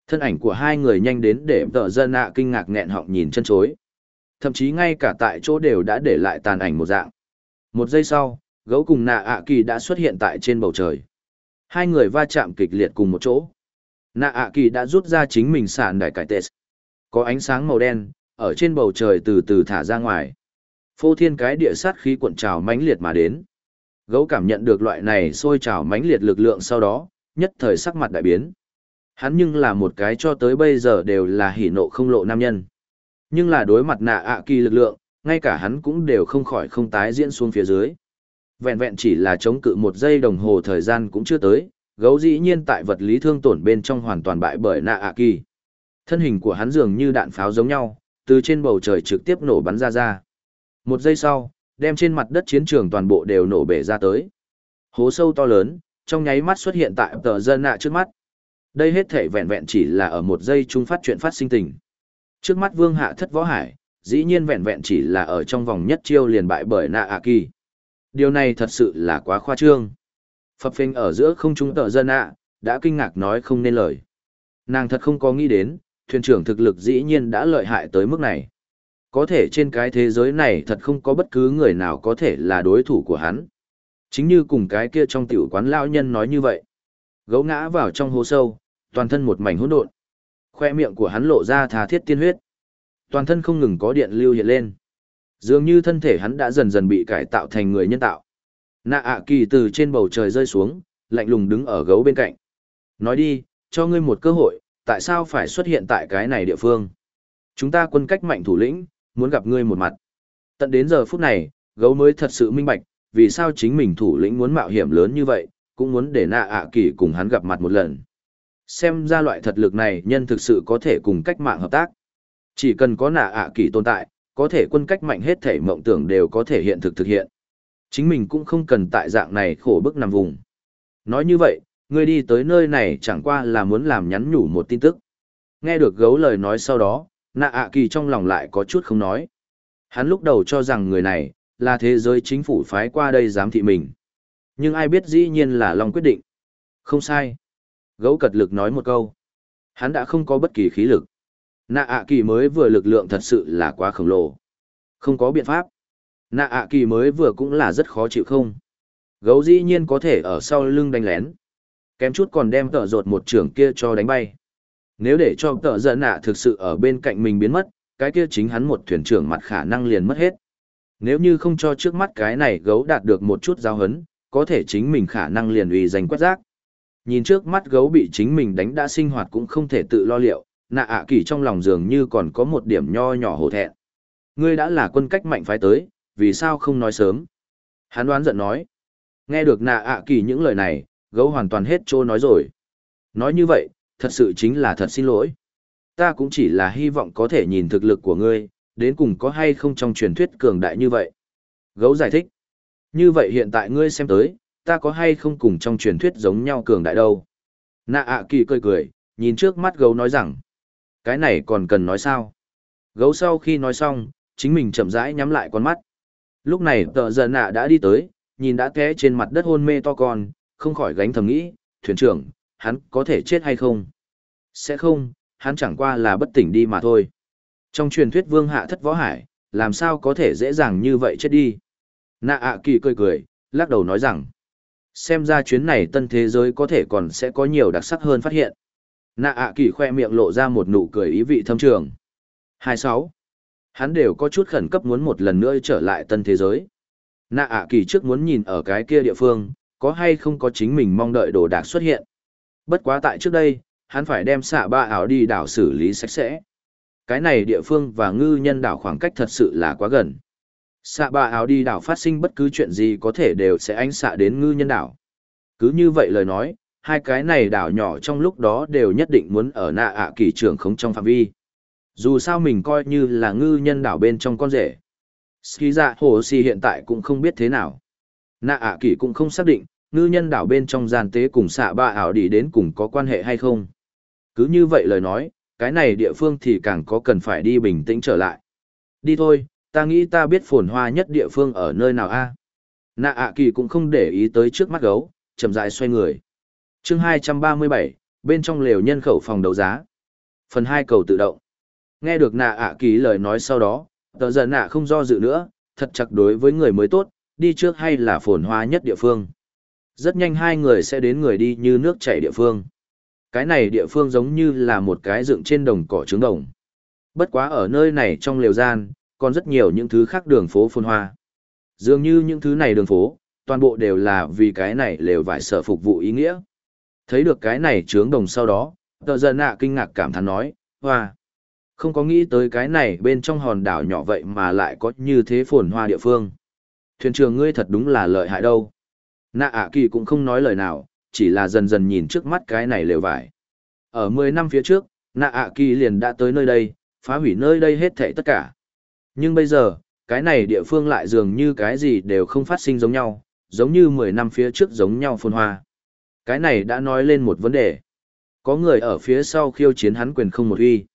Thân ảnh của hai người nhanh đến để tờ giận nạ kinh ngạc nghẹn họng nhìn chân chối. Thậm chí ngay cả tại chỗ đều đã để lại tàn ảnh một dạng. Một giây sau, gấu cùng nạ ạ kỳ đã xuất hiện tại trên bầu trời. Hai người va chạm kịch liệt cùng một chỗ. Nạ ạ kỳ đã rút ra chính mình sàn đài cải tệ. Có ánh sáng màu đen, ở trên bầu trời từ từ thả ra ngoài. Phô thiên cái địa sát khí cuộn trào mãnh liệt mà đến. Gấu cảm nhận được loại này sôi trào mãnh liệt lực lượng sau đó, nhất thời sắc mặt đại biến. Hắn nhưng là một cái cho tới bây giờ đều là hỉ nộ không lộ nam nhân. Nhưng là đối mặt nạ ạ kỳ lực lượng, ngay cả hắn cũng đều không khỏi không tái diễn xuống phía dưới. Vẹn vẹn chỉ là chống cự một giây đồng hồ thời gian cũng chưa tới, gấu dĩ nhiên tại vật lý thương tổn bên trong hoàn toàn bại bởi nạ ạ kỳ. Thân hình của hắn dường như đạn pháo giống nhau, từ trên bầu trời trực tiếp nổ bắn ra ra. Một giây sau, đem trên mặt đất chiến trường toàn bộ đều nổ bể ra tới. Hố sâu to lớn, trong nháy mắt xuất hiện tại tờ dân nạ trước mắt. Đây hết thể vẹn vẹn chỉ là ở một giây trung phát chuyện phát sinh tình. Trước mắt vương hạ thất võ hải, dĩ nhiên vẹn vẹn chỉ là ở trong vòng nhất chiêu liền bại bởi nạ ạ kỳ. Điều này thật sự là quá khoa trương. Phập phênh ở giữa không trung tờ dân ạ, đã kinh ngạc nói không nên lời. Nàng thật không có nghĩ đến, thuyền trưởng thực lực dĩ nhiên đã lợi hại tới mức này. Có thể trên cái thế giới này thật không có bất cứ người nào có thể là đối thủ của hắn. Chính như cùng cái kia trong tiểu quán lão nhân nói như vậy. Gấu ngã vào trong hố sâu, toàn thân một mảnh hỗn độn. Khoe miệng của hắn lộ ra thà thiết tiên huyết. Toàn thân không ngừng có điện lưu hiện lên. Dường như thân thể hắn đã dần dần bị cải tạo thành người nhân tạo. Nạ ạ kỳ từ trên bầu trời rơi xuống, lạnh lùng đứng ở gấu bên cạnh. Nói đi, cho ngươi một cơ hội, tại sao phải xuất hiện tại cái này địa phương? Chúng ta quân cách mạnh thủ lĩnh, muốn gặp ngươi một mặt. Tận đến giờ phút này, gấu mới thật sự minh bạch, vì sao chính mình thủ lĩnh muốn mạo hiểm lớn như vậy, cũng muốn để nạ ạ kỳ cùng hắn gặp mặt một lần. Xem ra loại thật lực này nhân thực sự có thể cùng cách mạng hợp tác. Chỉ cần có nạ ạ kỳ tồn tại, có thể quân cách mạnh hết thể mộng tưởng đều có thể hiện thực thực hiện. Chính mình cũng không cần tại dạng này khổ bức nằm vùng. Nói như vậy, ngươi đi tới nơi này chẳng qua là muốn làm nhắn nhủ một tin tức. Nghe được gấu lời nói sau đó, nạ ạ kỳ trong lòng lại có chút không nói. Hắn lúc đầu cho rằng người này, là thế giới chính phủ phái qua đây giám thị mình. Nhưng ai biết dĩ nhiên là Long quyết định. Không sai. Gấu cật lực nói một câu. Hắn đã không có bất kỳ khí lực. Nạ ạ kỳ mới vừa lực lượng thật sự là quá khổng lồ. Không có biện pháp. Nạ ạ kỳ mới vừa cũng là rất khó chịu không. Gấu dĩ nhiên có thể ở sau lưng đánh lén. Kém chút còn đem tợ rột một trưởng kia cho đánh bay. Nếu để cho tợ giận nạ thực sự ở bên cạnh mình biến mất, cái kia chính hắn một thuyền trưởng mặt khả năng liền mất hết. Nếu như không cho trước mắt cái này gấu đạt được một chút giao hấn, có thể chính mình khả năng liền uy danh quét rác. Nhìn trước mắt gấu bị chính mình đánh đã sinh hoạt cũng không thể tự lo liệu, nạ ạ kỳ trong lòng dường như còn có một điểm nho nhỏ hổ thẹn. Ngươi đã là quân cách mạnh phái tới, vì sao không nói sớm? Hắn đoán giận nói. Nghe được nạ ạ kỳ những lời này, gấu hoàn toàn hết trô nói rồi. Nói như vậy, thật sự chính là thật xin lỗi. Ta cũng chỉ là hy vọng có thể nhìn thực lực của ngươi, đến cùng có hay không trong truyền thuyết cường đại như vậy. Gấu giải thích. Như vậy hiện tại ngươi xem tới, ta có hay không cùng trong truyền thuyết giống nhau cường đại đâu. Nạ ạ kỳ cười cười, nhìn trước mắt gấu nói rằng. Cái này còn cần nói sao? Gấu sau khi nói xong, chính mình chậm rãi nhắm lại con mắt. Lúc này tờ giờ nạ đã đi tới, nhìn đã té trên mặt đất hôn mê to con, không khỏi gánh thầm nghĩ, thuyền trưởng, hắn có thể chết hay không? Sẽ không, hắn chẳng qua là bất tỉnh đi mà thôi. Trong truyền thuyết vương hạ thất võ hải, làm sao có thể dễ dàng như vậy chết đi? Nạ ạ kỳ cười cười, lắc đầu nói rằng, xem ra chuyến này tân thế giới có thể còn sẽ có nhiều đặc sắc hơn phát hiện. Nạ ạ kỳ khoe miệng lộ ra một nụ cười ý vị thâm trường. 26. Hắn đều có chút khẩn cấp muốn một lần nữa trở lại tân thế giới. Nạ ạ kỳ trước muốn nhìn ở cái kia địa phương, có hay không có chính mình mong đợi đồ đạc xuất hiện. Bất quá tại trước đây, hắn phải đem xạ ba ảo đi đảo xử lý sạch sẽ. Cái này địa phương và ngư nhân đảo khoảng cách thật sự là quá gần. Xạ ba áo đi đảo phát sinh bất cứ chuyện gì có thể đều sẽ ánh xạ đến ngư nhân đảo. Cứ như vậy lời nói, hai cái này đảo nhỏ trong lúc đó đều nhất định muốn ở nạ ạ kỳ trưởng khống trong phạm vi. Dù sao mình coi như là ngư nhân đảo bên trong con rể. Ski dạ hồ si hiện tại cũng không biết thế nào. Nạ ạ kỳ cũng không xác định, ngư nhân đảo bên trong gian tế cùng xạ ba ảo đi đến cùng có quan hệ hay không. Cứ như vậy lời nói, cái này địa phương thì càng có cần phải đi bình tĩnh trở lại. Đi thôi, ta nghĩ ta biết phồn hoa nhất địa phương ở nơi nào a nạ ạ kỳ cũng không để ý tới trước mắt gấu chậm dại xoay người chương 237, bên trong lều nhân khẩu phòng đấu giá phần hai cầu tự động nghe được nạ ạ kỳ lời nói sau đó tờ giờ nạ không do dự nữa thật chặt đối với người mới tốt đi trước hay là phồn hoa nhất địa phương. Rất nhanh hai người sẽ đến người đi như nước chảy địa phương. Cái này địa phương giống như là một cái dựng trên đồng cỏ trứng đồng. Bất quá ở nơi này trong lều gian, còn rất nhiều những thứ khác đường phố phồn hoa. Dường như những thứ này đường phố, toàn bộ đều là vì cái này lều vải sở phục vụ ý nghĩa. Thấy được cái này trướng đồng sau đó, tờ giận nạ kinh ngạc cảm thán nói, hoa. Không có nghĩ tới cái này bên trong hòn đảo nhỏ vậy mà lại có như thế phồn hoa địa phương. Thuyền trưởng ngươi thật đúng là lợi hại đâu. Nạ ạ kỳ cũng không nói lời nào, chỉ là dần dần nhìn trước mắt cái này lều vải. Ở 10 năm phía trước, nạ ạ kỳ liền đã tới nơi đây, phá hủy nơi đây hết thảy tất cả. Nhưng bây giờ, cái này địa phương lại dường như cái gì đều không phát sinh giống nhau, giống như 10 năm phía trước giống nhau phồn hoa. Cái này đã nói lên một vấn đề. Có người ở phía sau khiêu chiến hắn quyền không một uy.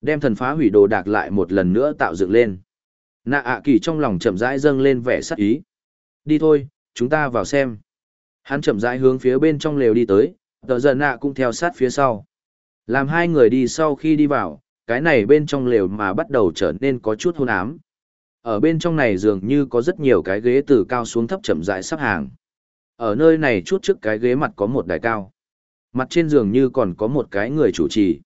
Đem thần phá hủy đồ đạc lại một lần nữa tạo dựng lên. Nạ ạ kỳ trong lòng chậm rãi dâng lên vẻ sắc ý. Đi thôi, chúng ta vào xem. Hắn chậm rãi hướng phía bên trong lều đi tới, tờ giờ nạ cũng theo sát phía sau. Làm hai người đi sau khi đi vào, cái này bên trong lều mà bắt đầu trở nên có chút hôn ám. Ở bên trong này dường như có rất nhiều cái ghế từ cao xuống thấp chậm rãi sắp hàng. Ở nơi này chút trước cái ghế mặt có một đài cao. Mặt trên giường như còn có một cái người chủ trì.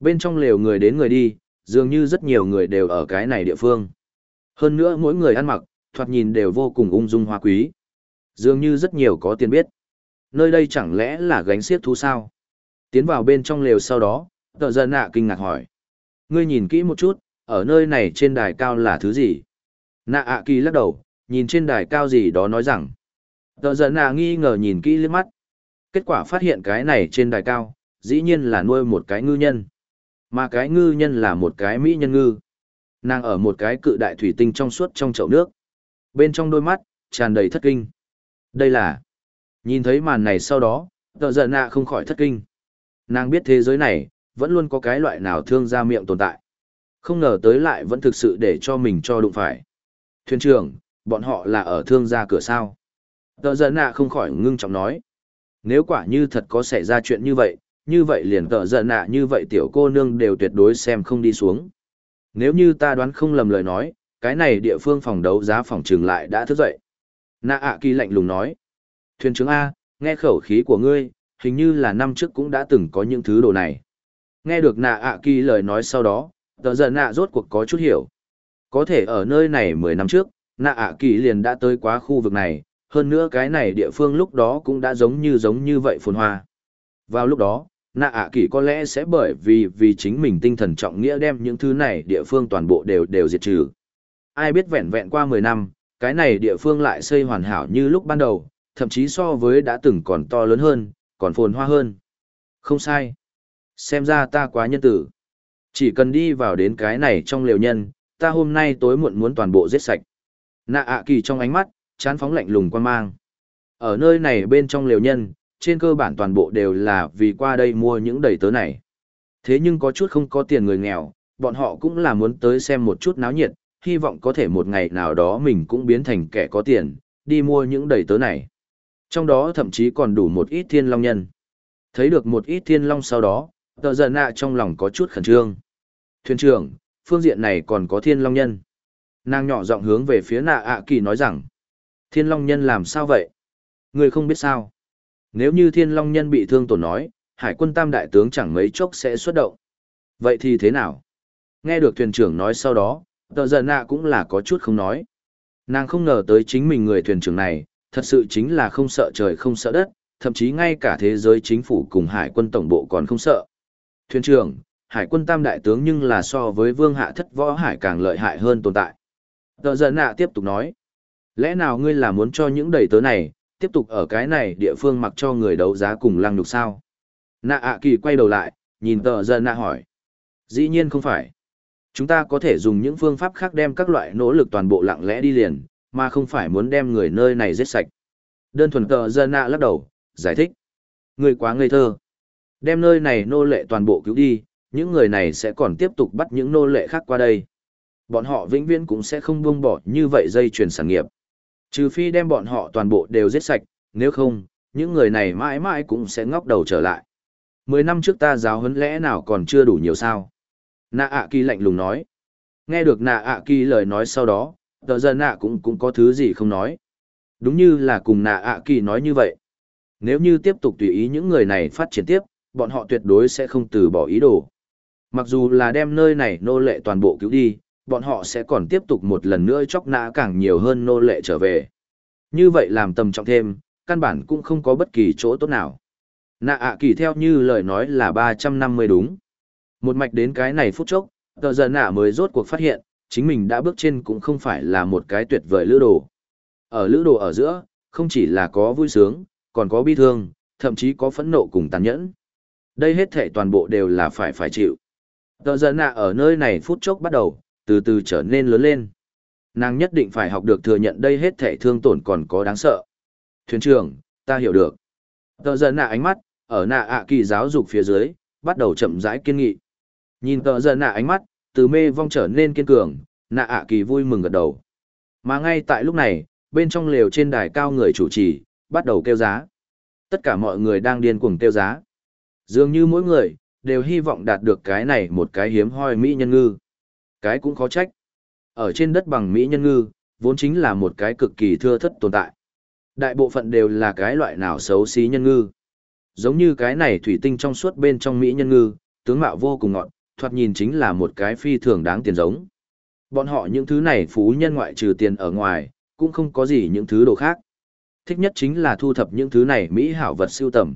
Bên trong lều người đến người đi, dường như rất nhiều người đều ở cái này địa phương. Hơn nữa mỗi người ăn mặc, thoạt nhìn đều vô cùng ung dung hoa quý. Dường như rất nhiều có tiền biết. Nơi đây chẳng lẽ là gánh xiếc thú sao? Tiến vào bên trong lều sau đó, tờ dân nạ kinh ngạc hỏi. Ngươi nhìn kỹ một chút, ở nơi này trên đài cao là thứ gì? Nạ ạ kỳ lắc đầu, nhìn trên đài cao gì đó nói rằng. Tờ giận nạ nghi ngờ nhìn kỹ liếc mắt. Kết quả phát hiện cái này trên đài cao, dĩ nhiên là nuôi một cái ngư nhân. Mà cái ngư nhân là một cái mỹ nhân ngư. Nàng ở một cái cự đại thủy tinh trong suốt trong chậu nước. Bên trong đôi mắt, tràn đầy thất kinh. Đây là... Nhìn thấy màn này sau đó, tờ giận nạ không khỏi thất kinh. Nàng biết thế giới này, vẫn luôn có cái loại nào thương ra miệng tồn tại. Không ngờ tới lại vẫn thực sự để cho mình cho đụng phải. Thuyền trưởng, bọn họ là ở thương gia cửa sao. Tờ giận nạ không khỏi ngưng trọng nói. Nếu quả như thật có xảy ra chuyện như vậy, như vậy liền tờ giận nạ như vậy tiểu cô nương đều tuyệt đối xem không đi xuống. Nếu như ta đoán không lầm lời nói, cái này địa phương phòng đấu giá phòng trường lại đã thức dậy. Nạ ạ kỳ lạnh lùng nói. Thuyền trưởng A, nghe khẩu khí của ngươi, hình như là năm trước cũng đã từng có những thứ đồ này. Nghe được nạ ạ kỳ lời nói sau đó, tờ giận nạ rốt cuộc có chút hiểu. Có thể ở nơi này 10 năm trước, nạ ạ kỳ liền đã tới quá khu vực này, hơn nữa cái này địa phương lúc đó cũng đã giống như giống như vậy phồn hoa. Vào lúc đó, nạ ạ kỳ có lẽ sẽ bởi vì vì chính mình tinh thần trọng nghĩa đem những thứ này địa phương toàn bộ đều đều diệt trừ. Ai biết vẹn vẹn qua 10 năm, cái này địa phương lại xây hoàn hảo như lúc ban đầu, thậm chí so với đã từng còn to lớn hơn, còn phồn hoa hơn. Không sai. Xem ra ta quá nhân tử. Chỉ cần đi vào đến cái này trong liều nhân, ta hôm nay tối muộn muốn toàn bộ giết sạch. Nạ ạ kỳ trong ánh mắt, chán phóng lạnh lùng quan mang. Ở nơi này bên trong liều nhân, trên cơ bản toàn bộ đều là vì qua đây mua những đầy tớ này. Thế nhưng có chút không có tiền người nghèo, bọn họ cũng là muốn tới xem một chút náo nhiệt, hy vọng có thể một ngày nào đó mình cũng biến thành kẻ có tiền, đi mua những đầy tớ này. Trong đó thậm chí còn đủ một ít thiên long nhân. Thấy được một ít thiên long sau đó, tờ giận nạ trong lòng có chút khẩn trương. Thuyền trưởng, phương diện này còn có thiên long nhân. Nàng nhỏ giọng hướng về phía nạ ạ kỳ nói rằng, thiên long nhân làm sao vậy? Người không biết sao. Nếu như thiên long nhân bị thương tổn nói, hải quân tam đại tướng chẳng mấy chốc sẽ xuất động. Vậy thì thế nào? Nghe được thuyền trưởng nói sau đó, tờ giận nạ cũng là có chút không nói. Nàng không ngờ tới chính mình người thuyền trưởng này, thật sự chính là không sợ trời không sợ đất, thậm chí ngay cả thế giới chính phủ cùng hải quân tổng bộ còn không sợ. Thuyền trưởng, hải quân tam đại tướng nhưng là so với vương hạ thất võ hải càng lợi hại hơn tồn tại. Tờ giận nạ tiếp tục nói, lẽ nào ngươi là muốn cho những đầy tớ này, tiếp tục ở cái này địa phương mặc cho người đấu giá cùng lăng nhục sao? Nạ ạ kỳ quay đầu lại, nhìn tờ giận nạ hỏi. Dĩ nhiên không phải. Chúng ta có thể dùng những phương pháp khác đem các loại nỗ lực toàn bộ lặng lẽ đi liền, mà không phải muốn đem người nơi này giết sạch. Đơn thuần tờ giận nạ lắc đầu, giải thích. Người quá ngây thơ. Đem nơi này nô lệ toàn bộ cứu đi, những người này sẽ còn tiếp tục bắt những nô lệ khác qua đây. Bọn họ vĩnh viễn cũng sẽ không buông bỏ như vậy dây chuyển sản nghiệp. Trừ phi đem bọn họ toàn bộ đều giết sạch, nếu không, những người này mãi mãi cũng sẽ ngóc đầu trở lại. Mười năm trước ta giáo huấn lẽ nào còn chưa đủ nhiều sao? Nạ ạ kỳ lạnh lùng nói. Nghe được nạ ạ kỳ lời nói sau đó, tờ giờ nạ cũng cũng có thứ gì không nói. Đúng như là cùng nạ ạ kỳ nói như vậy. Nếu như tiếp tục tùy ý những người này phát triển tiếp, bọn họ tuyệt đối sẽ không từ bỏ ý đồ. Mặc dù là đem nơi này nô lệ toàn bộ cứu đi, bọn họ sẽ còn tiếp tục một lần nữa chóc nã càng nhiều hơn nô lệ trở về. Như vậy làm tầm trọng thêm, căn bản cũng không có bất kỳ chỗ tốt nào. Nạ ạ kỳ theo như lời nói là 350 đúng. Một mạch đến cái này phút chốc, tờ giờ nạ mới rốt cuộc phát hiện, chính mình đã bước trên cũng không phải là một cái tuyệt vời lữ đồ. Ở lữ đồ ở giữa, không chỉ là có vui sướng, còn có bi thương, thậm chí có phẫn nộ cùng tàn nhẫn. Đây hết thể toàn bộ đều là phải phải chịu. Tờ giận nạ ở nơi này phút chốc bắt đầu, từ từ trở nên lớn lên. Nàng nhất định phải học được thừa nhận đây hết thể thương tổn còn có đáng sợ. Thuyền trưởng, ta hiểu được. Tờ giận nạ ánh mắt, ở nạ ạ kỳ giáo dục phía dưới, bắt đầu chậm rãi kiên nghị. Nhìn tờ giận nạ ánh mắt, từ mê vong trở nên kiên cường, nạ ạ kỳ vui mừng gật đầu. Mà ngay tại lúc này, bên trong lều trên đài cao người chủ trì, bắt đầu kêu giá. Tất cả mọi người đang điên cuồng kêu giá. Dường như mỗi người, đều hy vọng đạt được cái này một cái hiếm hoi Mỹ nhân ngư. Cái cũng khó trách. Ở trên đất bằng Mỹ nhân ngư, vốn chính là một cái cực kỳ thưa thất tồn tại. Đại bộ phận đều là cái loại nào xấu xí nhân ngư. Giống như cái này thủy tinh trong suốt bên trong Mỹ nhân ngư, tướng mạo vô cùng ngọn, thoạt nhìn chính là một cái phi thường đáng tiền giống. Bọn họ những thứ này phú nhân ngoại trừ tiền ở ngoài, cũng không có gì những thứ đồ khác. Thích nhất chính là thu thập những thứ này Mỹ hảo vật siêu tầm.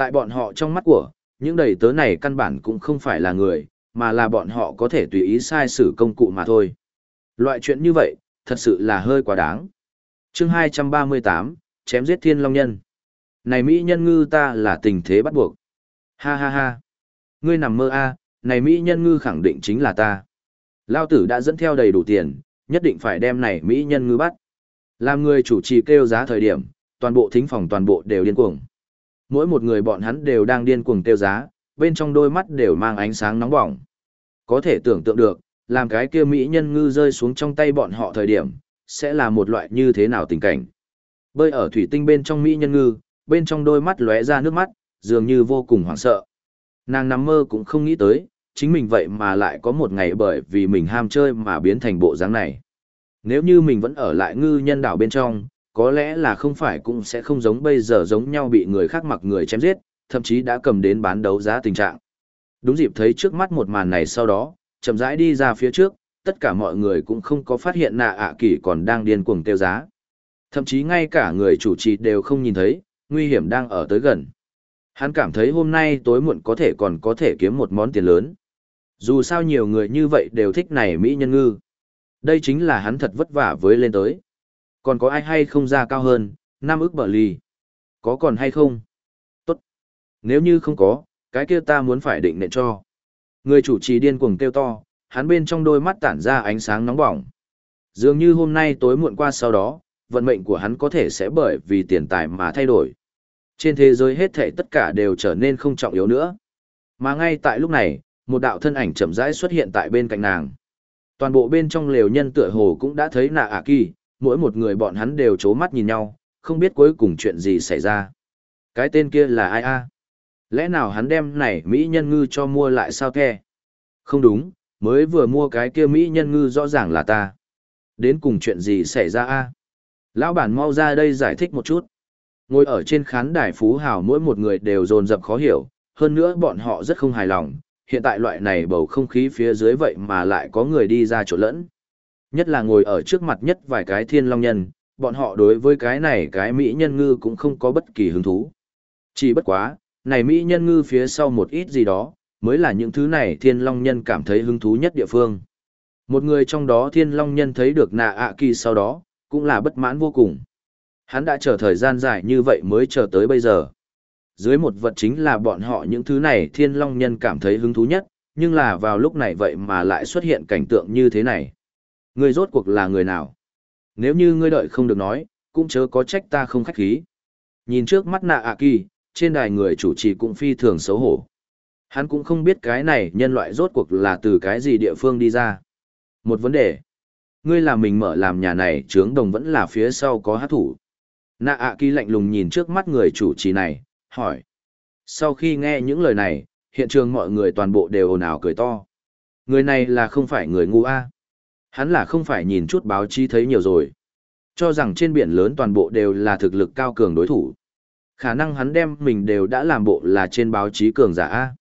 Tại bọn họ trong mắt của, những đầy tớ này căn bản cũng không phải là người, mà là bọn họ có thể tùy ý sai sử công cụ mà thôi. Loại chuyện như vậy, thật sự là hơi quá đáng. chương 238, chém giết thiên long nhân. Này Mỹ nhân ngư ta là tình thế bắt buộc. Ha ha ha. Ngươi nằm mơ a này Mỹ nhân ngư khẳng định chính là ta. Lao tử đã dẫn theo đầy đủ tiền, nhất định phải đem này Mỹ nhân ngư bắt. Làm người chủ trì kêu giá thời điểm, toàn bộ thính phòng toàn bộ đều điên cuồng. Mỗi một người bọn hắn đều đang điên cuồng tiêu giá, bên trong đôi mắt đều mang ánh sáng nóng bỏng. Có thể tưởng tượng được, làm cái kia Mỹ nhân ngư rơi xuống trong tay bọn họ thời điểm, sẽ là một loại như thế nào tình cảnh. Bơi ở thủy tinh bên trong Mỹ nhân ngư, bên trong đôi mắt lóe ra nước mắt, dường như vô cùng hoảng sợ. Nàng nằm mơ cũng không nghĩ tới, chính mình vậy mà lại có một ngày bởi vì mình ham chơi mà biến thành bộ dáng này. Nếu như mình vẫn ở lại ngư nhân đảo bên trong, có lẽ là không phải cũng sẽ không giống bây giờ giống nhau bị người khác mặc người chém giết, thậm chí đã cầm đến bán đấu giá tình trạng. Đúng dịp thấy trước mắt một màn này sau đó, chậm rãi đi ra phía trước, tất cả mọi người cũng không có phát hiện nạ ạ à kỳ còn đang điên cuồng tiêu giá. Thậm chí ngay cả người chủ trì đều không nhìn thấy, nguy hiểm đang ở tới gần. Hắn cảm thấy hôm nay tối muộn có thể còn có thể kiếm một món tiền lớn. Dù sao nhiều người như vậy đều thích này Mỹ nhân ngư. Đây chính là hắn thật vất vả với lên tới. Còn có ai hay không ra cao hơn, năm ức bờ ly. Có còn hay không? Tốt. Nếu như không có, cái kia ta muốn phải định nện cho. Người chủ trì điên cuồng kêu to, hắn bên trong đôi mắt tản ra ánh sáng nóng bỏng. Dường như hôm nay tối muộn qua sau đó, vận mệnh của hắn có thể sẽ bởi vì tiền tài mà thay đổi. Trên thế giới hết thảy tất cả đều trở nên không trọng yếu nữa. Mà ngay tại lúc này, một đạo thân ảnh chậm rãi xuất hiện tại bên cạnh nàng. Toàn bộ bên trong lều nhân tựa hồ cũng đã thấy nạ ả kỳ, mỗi một người bọn hắn đều chố mắt nhìn nhau, không biết cuối cùng chuyện gì xảy ra. Cái tên kia là ai a? Lẽ nào hắn đem này Mỹ nhân ngư cho mua lại sao khe? Không đúng, mới vừa mua cái kia Mỹ nhân ngư rõ ràng là ta. Đến cùng chuyện gì xảy ra a? Lão bản mau ra đây giải thích một chút. Ngồi ở trên khán đài phú hào mỗi một người đều dồn dập khó hiểu, hơn nữa bọn họ rất không hài lòng, hiện tại loại này bầu không khí phía dưới vậy mà lại có người đi ra chỗ lẫn. Nhất là ngồi ở trước mặt nhất vài cái thiên long nhân, bọn họ đối với cái này cái Mỹ nhân ngư cũng không có bất kỳ hứng thú. Chỉ bất quá, này Mỹ nhân ngư phía sau một ít gì đó, mới là những thứ này thiên long nhân cảm thấy hứng thú nhất địa phương. Một người trong đó thiên long nhân thấy được nạ ạ kỳ sau đó, cũng là bất mãn vô cùng. Hắn đã chờ thời gian dài như vậy mới chờ tới bây giờ. Dưới một vật chính là bọn họ những thứ này thiên long nhân cảm thấy hứng thú nhất, nhưng là vào lúc này vậy mà lại xuất hiện cảnh tượng như thế này. Ngươi rốt cuộc là người nào? Nếu như ngươi đợi không được nói, cũng chớ có trách ta không khách khí. Nhìn trước mắt nạ ạ kỳ, trên đài người chủ trì cũng phi thường xấu hổ. Hắn cũng không biết cái này nhân loại rốt cuộc là từ cái gì địa phương đi ra. Một vấn đề. Ngươi là mình mở làm nhà này trướng đồng vẫn là phía sau có hát thủ. Nạ ạ kỳ lạnh lùng nhìn trước mắt người chủ trì này, hỏi. Sau khi nghe những lời này, hiện trường mọi người toàn bộ đều ồn ào cười to. Người này là không phải người ngu a Hắn là không phải nhìn chút báo chí thấy nhiều rồi. Cho rằng trên biển lớn toàn bộ đều là thực lực cao cường đối thủ. Khả năng hắn đem mình đều đã làm bộ là trên báo chí cường giả A.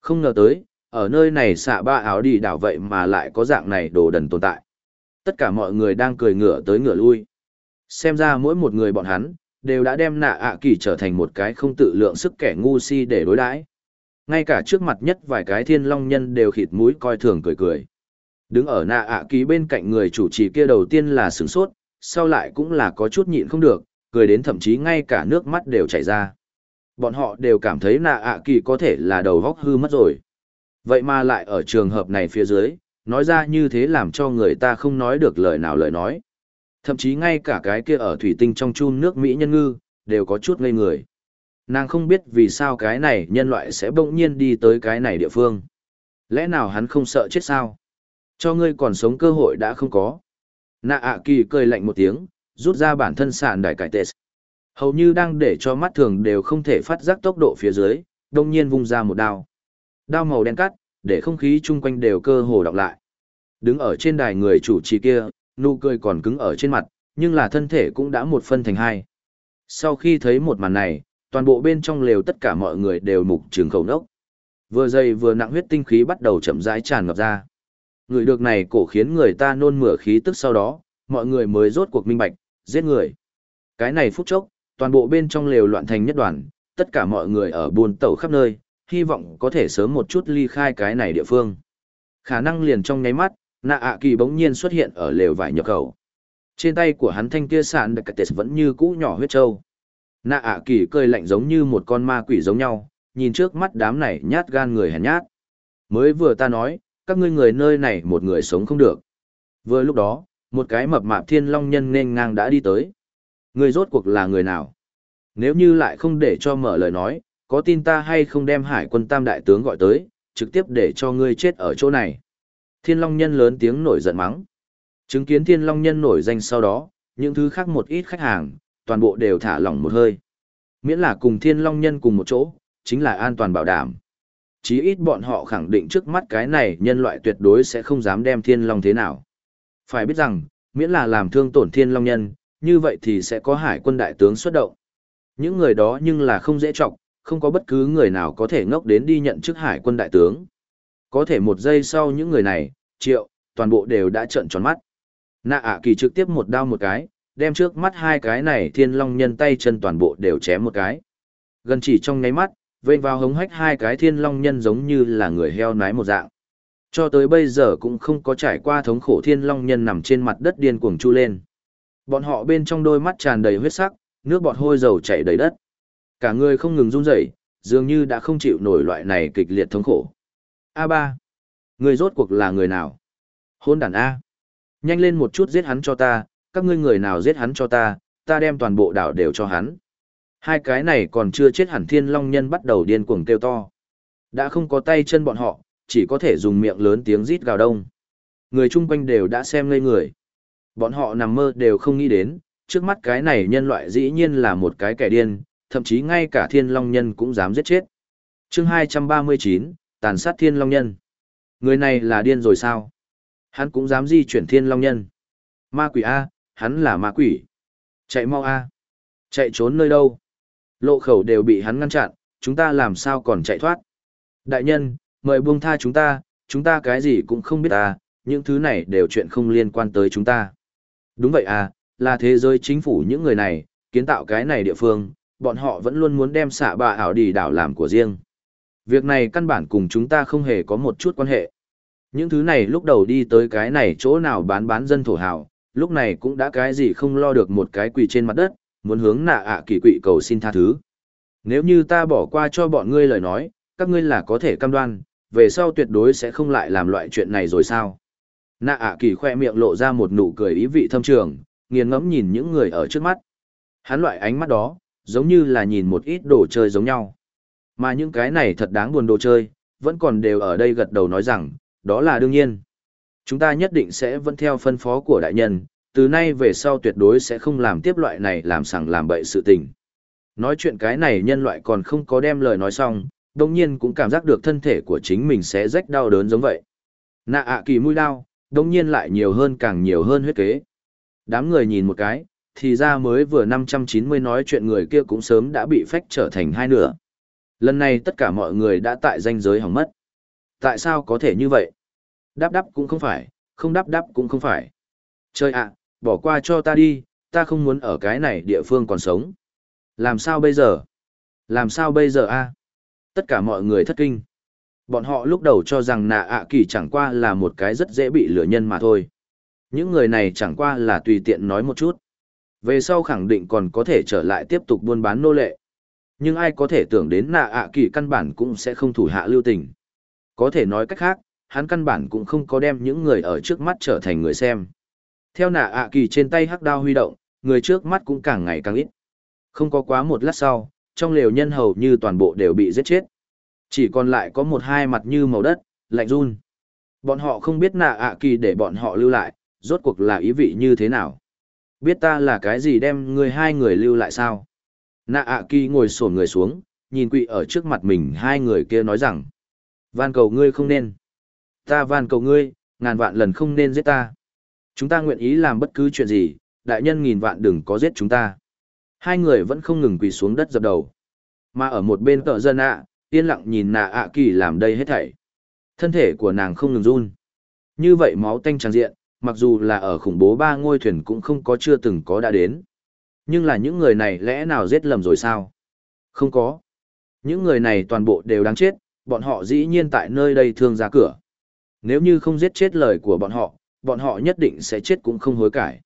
Không ngờ tới, ở nơi này xạ ba áo đi đảo vậy mà lại có dạng này đồ đần tồn tại. Tất cả mọi người đang cười ngửa tới ngửa lui. Xem ra mỗi một người bọn hắn, đều đã đem nạ ạ kỳ trở thành một cái không tự lượng sức kẻ ngu si để đối đãi ngay cả trước mặt nhất vài cái thiên long nhân đều khịt mũi coi thường cười cười đứng ở nạ ạ kỳ bên cạnh người chủ trì kia đầu tiên là sửng sốt sau lại cũng là có chút nhịn không được cười đến thậm chí ngay cả nước mắt đều chảy ra bọn họ đều cảm thấy nạ ạ kỳ có thể là đầu góc hư mất rồi vậy mà lại ở trường hợp này phía dưới nói ra như thế làm cho người ta không nói được lời nào lời nói Thậm chí ngay cả cái kia ở thủy tinh trong chun nước Mỹ nhân ngư, đều có chút ngây người. Nàng không biết vì sao cái này nhân loại sẽ bỗng nhiên đi tới cái này địa phương. Lẽ nào hắn không sợ chết sao? Cho ngươi còn sống cơ hội đã không có. Nạ ạ kỳ cười lạnh một tiếng, rút ra bản thân sàn đài cải tệ. Hầu như đang để cho mắt thường đều không thể phát giác tốc độ phía dưới, đông nhiên vung ra một đao. Đao màu đen cắt, để không khí chung quanh đều cơ hồ đọc lại. Đứng ở trên đài người chủ trì kia, nụ cười còn cứng ở trên mặt, nhưng là thân thể cũng đã một phân thành hai. Sau khi thấy một màn này, toàn bộ bên trong lều tất cả mọi người đều mục trường khẩu nốc. Vừa dày vừa nặng huyết tinh khí bắt đầu chậm rãi tràn ngập ra. Người được này cổ khiến người ta nôn mửa khí tức sau đó, mọi người mới rốt cuộc minh bạch, giết người. Cái này phút chốc, toàn bộ bên trong lều loạn thành nhất đoàn, tất cả mọi người ở buồn tẩu khắp nơi, hy vọng có thể sớm một chút ly khai cái này địa phương. Khả năng liền trong nháy mắt, nạ ạ kỳ bỗng nhiên xuất hiện ở lều vải nhập khẩu trên tay của hắn thanh kia sạn đặc tệt vẫn như cũ nhỏ huyết trâu nạ ạ kỳ cười lạnh giống như một con ma quỷ giống nhau nhìn trước mắt đám này nhát gan người hèn nhát mới vừa ta nói các ngươi người nơi này một người sống không được vừa lúc đó một cái mập mạp thiên long nhân nên ngang đã đi tới người rốt cuộc là người nào nếu như lại không để cho mở lời nói có tin ta hay không đem hải quân tam đại tướng gọi tới trực tiếp để cho ngươi chết ở chỗ này Thiên Long Nhân lớn tiếng nổi giận mắng. Chứng kiến Thiên Long Nhân nổi danh sau đó, những thứ khác một ít khách hàng, toàn bộ đều thả lỏng một hơi. Miễn là cùng Thiên Long Nhân cùng một chỗ, chính là an toàn bảo đảm. Chí ít bọn họ khẳng định trước mắt cái này nhân loại tuyệt đối sẽ không dám đem Thiên Long thế nào. Phải biết rằng, miễn là làm thương tổn Thiên Long Nhân, như vậy thì sẽ có hải quân đại tướng xuất động. Những người đó nhưng là không dễ trọng, không có bất cứ người nào có thể ngốc đến đi nhận chức hải quân đại tướng. Có thể một giây sau những người này, triệu, toàn bộ đều đã trợn tròn mắt. Nạ ạ kỳ trực tiếp một đao một cái, đem trước mắt hai cái này thiên long nhân tay chân toàn bộ đều chém một cái. Gần chỉ trong nháy mắt, vênh vào hống hách hai cái thiên long nhân giống như là người heo nái một dạng. Cho tới bây giờ cũng không có trải qua thống khổ thiên long nhân nằm trên mặt đất điên cuồng chu lên. Bọn họ bên trong đôi mắt tràn đầy huyết sắc, nước bọt hôi dầu chảy đầy đất. Cả người không ngừng run rẩy, dường như đã không chịu nổi loại này kịch liệt thống khổ. a ba Người rốt cuộc là người nào? Hôn đàn A. Nhanh lên một chút giết hắn cho ta, các ngươi người nào giết hắn cho ta, ta đem toàn bộ đảo đều cho hắn. Hai cái này còn chưa chết hẳn thiên long nhân bắt đầu điên cuồng kêu to. Đã không có tay chân bọn họ, chỉ có thể dùng miệng lớn tiếng rít gào đông. Người chung quanh đều đã xem ngây người. Bọn họ nằm mơ đều không nghĩ đến, trước mắt cái này nhân loại dĩ nhiên là một cái kẻ điên, thậm chí ngay cả thiên long nhân cũng dám giết chết. chương 239, tàn sát thiên long nhân. Người này là điên rồi sao? Hắn cũng dám di chuyển thiên long nhân. Ma quỷ A, hắn là ma quỷ. Chạy mau A. Chạy trốn nơi đâu? Lộ khẩu đều bị hắn ngăn chặn, chúng ta làm sao còn chạy thoát? Đại nhân, mời buông tha chúng ta, chúng ta cái gì cũng không biết à, những thứ này đều chuyện không liên quan tới chúng ta. Đúng vậy à, là thế giới chính phủ những người này, kiến tạo cái này địa phương, bọn họ vẫn luôn muốn đem xạ bà ảo đi đảo làm của riêng. Việc này căn bản cùng chúng ta không hề có một chút quan hệ. Những thứ này lúc đầu đi tới cái này chỗ nào bán bán dân thổ hào, lúc này cũng đã cái gì không lo được một cái quỳ trên mặt đất, muốn hướng nạ ạ kỳ quỵ cầu xin tha thứ. Nếu như ta bỏ qua cho bọn ngươi lời nói, các ngươi là có thể cam đoan, về sau tuyệt đối sẽ không lại làm loại chuyện này rồi sao. Nạ ạ kỳ khoe miệng lộ ra một nụ cười ý vị thâm trường, nghiền ngẫm nhìn những người ở trước mắt. Hắn loại ánh mắt đó, giống như là nhìn một ít đồ chơi giống nhau. Mà những cái này thật đáng buồn đồ chơi, vẫn còn đều ở đây gật đầu nói rằng, đó là đương nhiên. Chúng ta nhất định sẽ vẫn theo phân phó của đại nhân, từ nay về sau tuyệt đối sẽ không làm tiếp loại này làm sằng làm bậy sự tình. Nói chuyện cái này nhân loại còn không có đem lời nói xong, đồng nhiên cũng cảm giác được thân thể của chính mình sẽ rách đau đớn giống vậy. Nạ ạ kỳ mũi đau, đồng nhiên lại nhiều hơn càng nhiều hơn huyết kế. Đám người nhìn một cái, thì ra mới vừa 590 nói chuyện người kia cũng sớm đã bị phách trở thành hai nửa. Lần này tất cả mọi người đã tại danh giới hỏng mất. Tại sao có thể như vậy? Đáp đáp cũng không phải, không đáp đáp cũng không phải. Chơi ạ, bỏ qua cho ta đi, ta không muốn ở cái này địa phương còn sống. Làm sao bây giờ? Làm sao bây giờ a? Tất cả mọi người thất kinh. Bọn họ lúc đầu cho rằng nạ ạ kỳ chẳng qua là một cái rất dễ bị lửa nhân mà thôi. Những người này chẳng qua là tùy tiện nói một chút. Về sau khẳng định còn có thể trở lại tiếp tục buôn bán nô lệ. Nhưng ai có thể tưởng đến nạ ạ kỳ căn bản cũng sẽ không thủ hạ lưu tình. Có thể nói cách khác, hắn căn bản cũng không có đem những người ở trước mắt trở thành người xem. Theo nạ ạ kỳ trên tay hắc đao huy động, người trước mắt cũng càng ngày càng ít. Không có quá một lát sau, trong lều nhân hầu như toàn bộ đều bị giết chết. Chỉ còn lại có một hai mặt như màu đất, lạnh run. Bọn họ không biết nạ ạ kỳ để bọn họ lưu lại, rốt cuộc là ý vị như thế nào. Biết ta là cái gì đem người hai người lưu lại sao? Nạ ạ kỳ ngồi sổn người xuống, nhìn quỵ ở trước mặt mình hai người kia nói rằng. Van cầu ngươi không nên. Ta van cầu ngươi, ngàn vạn lần không nên giết ta. Chúng ta nguyện ý làm bất cứ chuyện gì, đại nhân nghìn vạn đừng có giết chúng ta. Hai người vẫn không ngừng quỳ xuống đất dập đầu. Mà ở một bên tợ dân ạ, yên lặng nhìn nạ ạ kỳ làm đây hết thảy. Thân thể của nàng không ngừng run. Như vậy máu tanh tràn diện, mặc dù là ở khủng bố ba ngôi thuyền cũng không có chưa từng có đã đến. Nhưng là những người này lẽ nào giết lầm rồi sao? Không có. Những người này toàn bộ đều đáng chết, bọn họ dĩ nhiên tại nơi đây thương ra cửa. Nếu như không giết chết lời của bọn họ, bọn họ nhất định sẽ chết cũng không hối cải.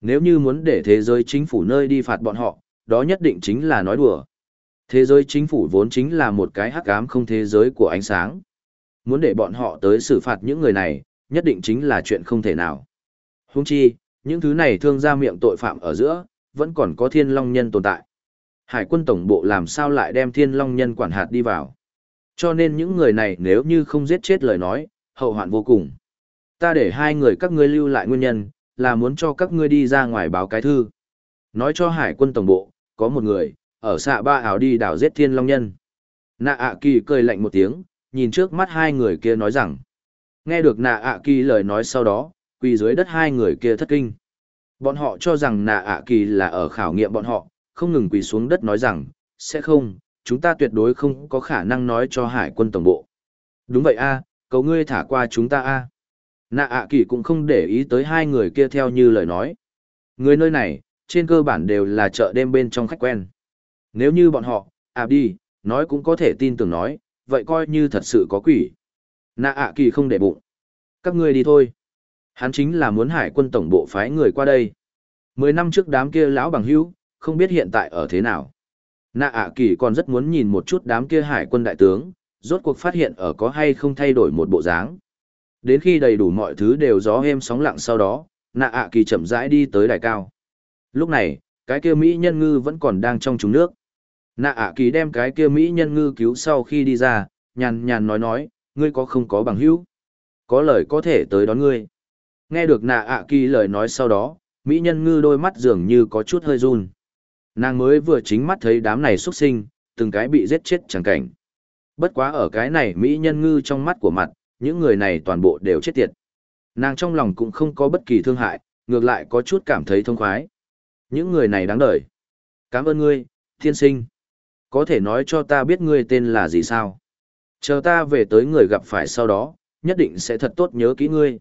Nếu như muốn để thế giới chính phủ nơi đi phạt bọn họ, đó nhất định chính là nói đùa. Thế giới chính phủ vốn chính là một cái hắc ám không thế giới của ánh sáng. Muốn để bọn họ tới xử phạt những người này, nhất định chính là chuyện không thể nào. Huống chi, những thứ này thương ra miệng tội phạm ở giữa, vẫn còn có thiên long nhân tồn tại. Hải quân tổng bộ làm sao lại đem thiên long nhân quản hạt đi vào. Cho nên những người này nếu như không giết chết lời nói, hậu hoạn vô cùng. Ta để hai người các ngươi lưu lại nguyên nhân, là muốn cho các ngươi đi ra ngoài báo cái thư. Nói cho hải quân tổng bộ, có một người, ở xạ ba ảo đi đảo giết thiên long nhân. Nạ ạ kỳ cười lạnh một tiếng, nhìn trước mắt hai người kia nói rằng. Nghe được nạ ạ kỳ lời nói sau đó, quỳ dưới đất hai người kia thất kinh. Bọn họ cho rằng nạ ạ kỳ là ở khảo nghiệm bọn họ, không ngừng quỳ xuống đất nói rằng, sẽ không, chúng ta tuyệt đối không có khả năng nói cho hải quân tổng bộ. Đúng vậy a, cầu ngươi thả qua chúng ta a. Nạ ạ kỳ cũng không để ý tới hai người kia theo như lời nói. Người nơi này, trên cơ bản đều là chợ đêm bên trong khách quen. Nếu như bọn họ, à đi, nói cũng có thể tin tưởng nói, vậy coi như thật sự có quỷ. Nạ ạ kỳ không để bụng. Các ngươi đi thôi. Hắn chính là muốn hải quân tổng bộ phái người qua đây. Mười năm trước đám kia lão bằng hữu, không biết hiện tại ở thế nào. Nạ ạ kỳ còn rất muốn nhìn một chút đám kia hải quân đại tướng, rốt cuộc phát hiện ở có hay không thay đổi một bộ dáng. Đến khi đầy đủ mọi thứ đều gió êm sóng lặng sau đó, nạ ạ kỳ chậm rãi đi tới đài cao. Lúc này, cái kia Mỹ nhân ngư vẫn còn đang trong trúng nước. Nạ ạ kỳ đem cái kia Mỹ nhân ngư cứu sau khi đi ra, nhàn nhàn nói nói, ngươi có không có bằng hữu? Có lời có thể tới đón ngươi. Nghe được nạ ạ kỳ lời nói sau đó, Mỹ nhân ngư đôi mắt dường như có chút hơi run. Nàng mới vừa chính mắt thấy đám này xuất sinh, từng cái bị giết chết chẳng cảnh. Bất quá ở cái này Mỹ nhân ngư trong mắt của mặt, những người này toàn bộ đều chết tiệt. Nàng trong lòng cũng không có bất kỳ thương hại, ngược lại có chút cảm thấy thông khoái. Những người này đáng đợi. Cảm ơn ngươi, thiên sinh. Có thể nói cho ta biết ngươi tên là gì sao? Chờ ta về tới người gặp phải sau đó, nhất định sẽ thật tốt nhớ kỹ ngươi.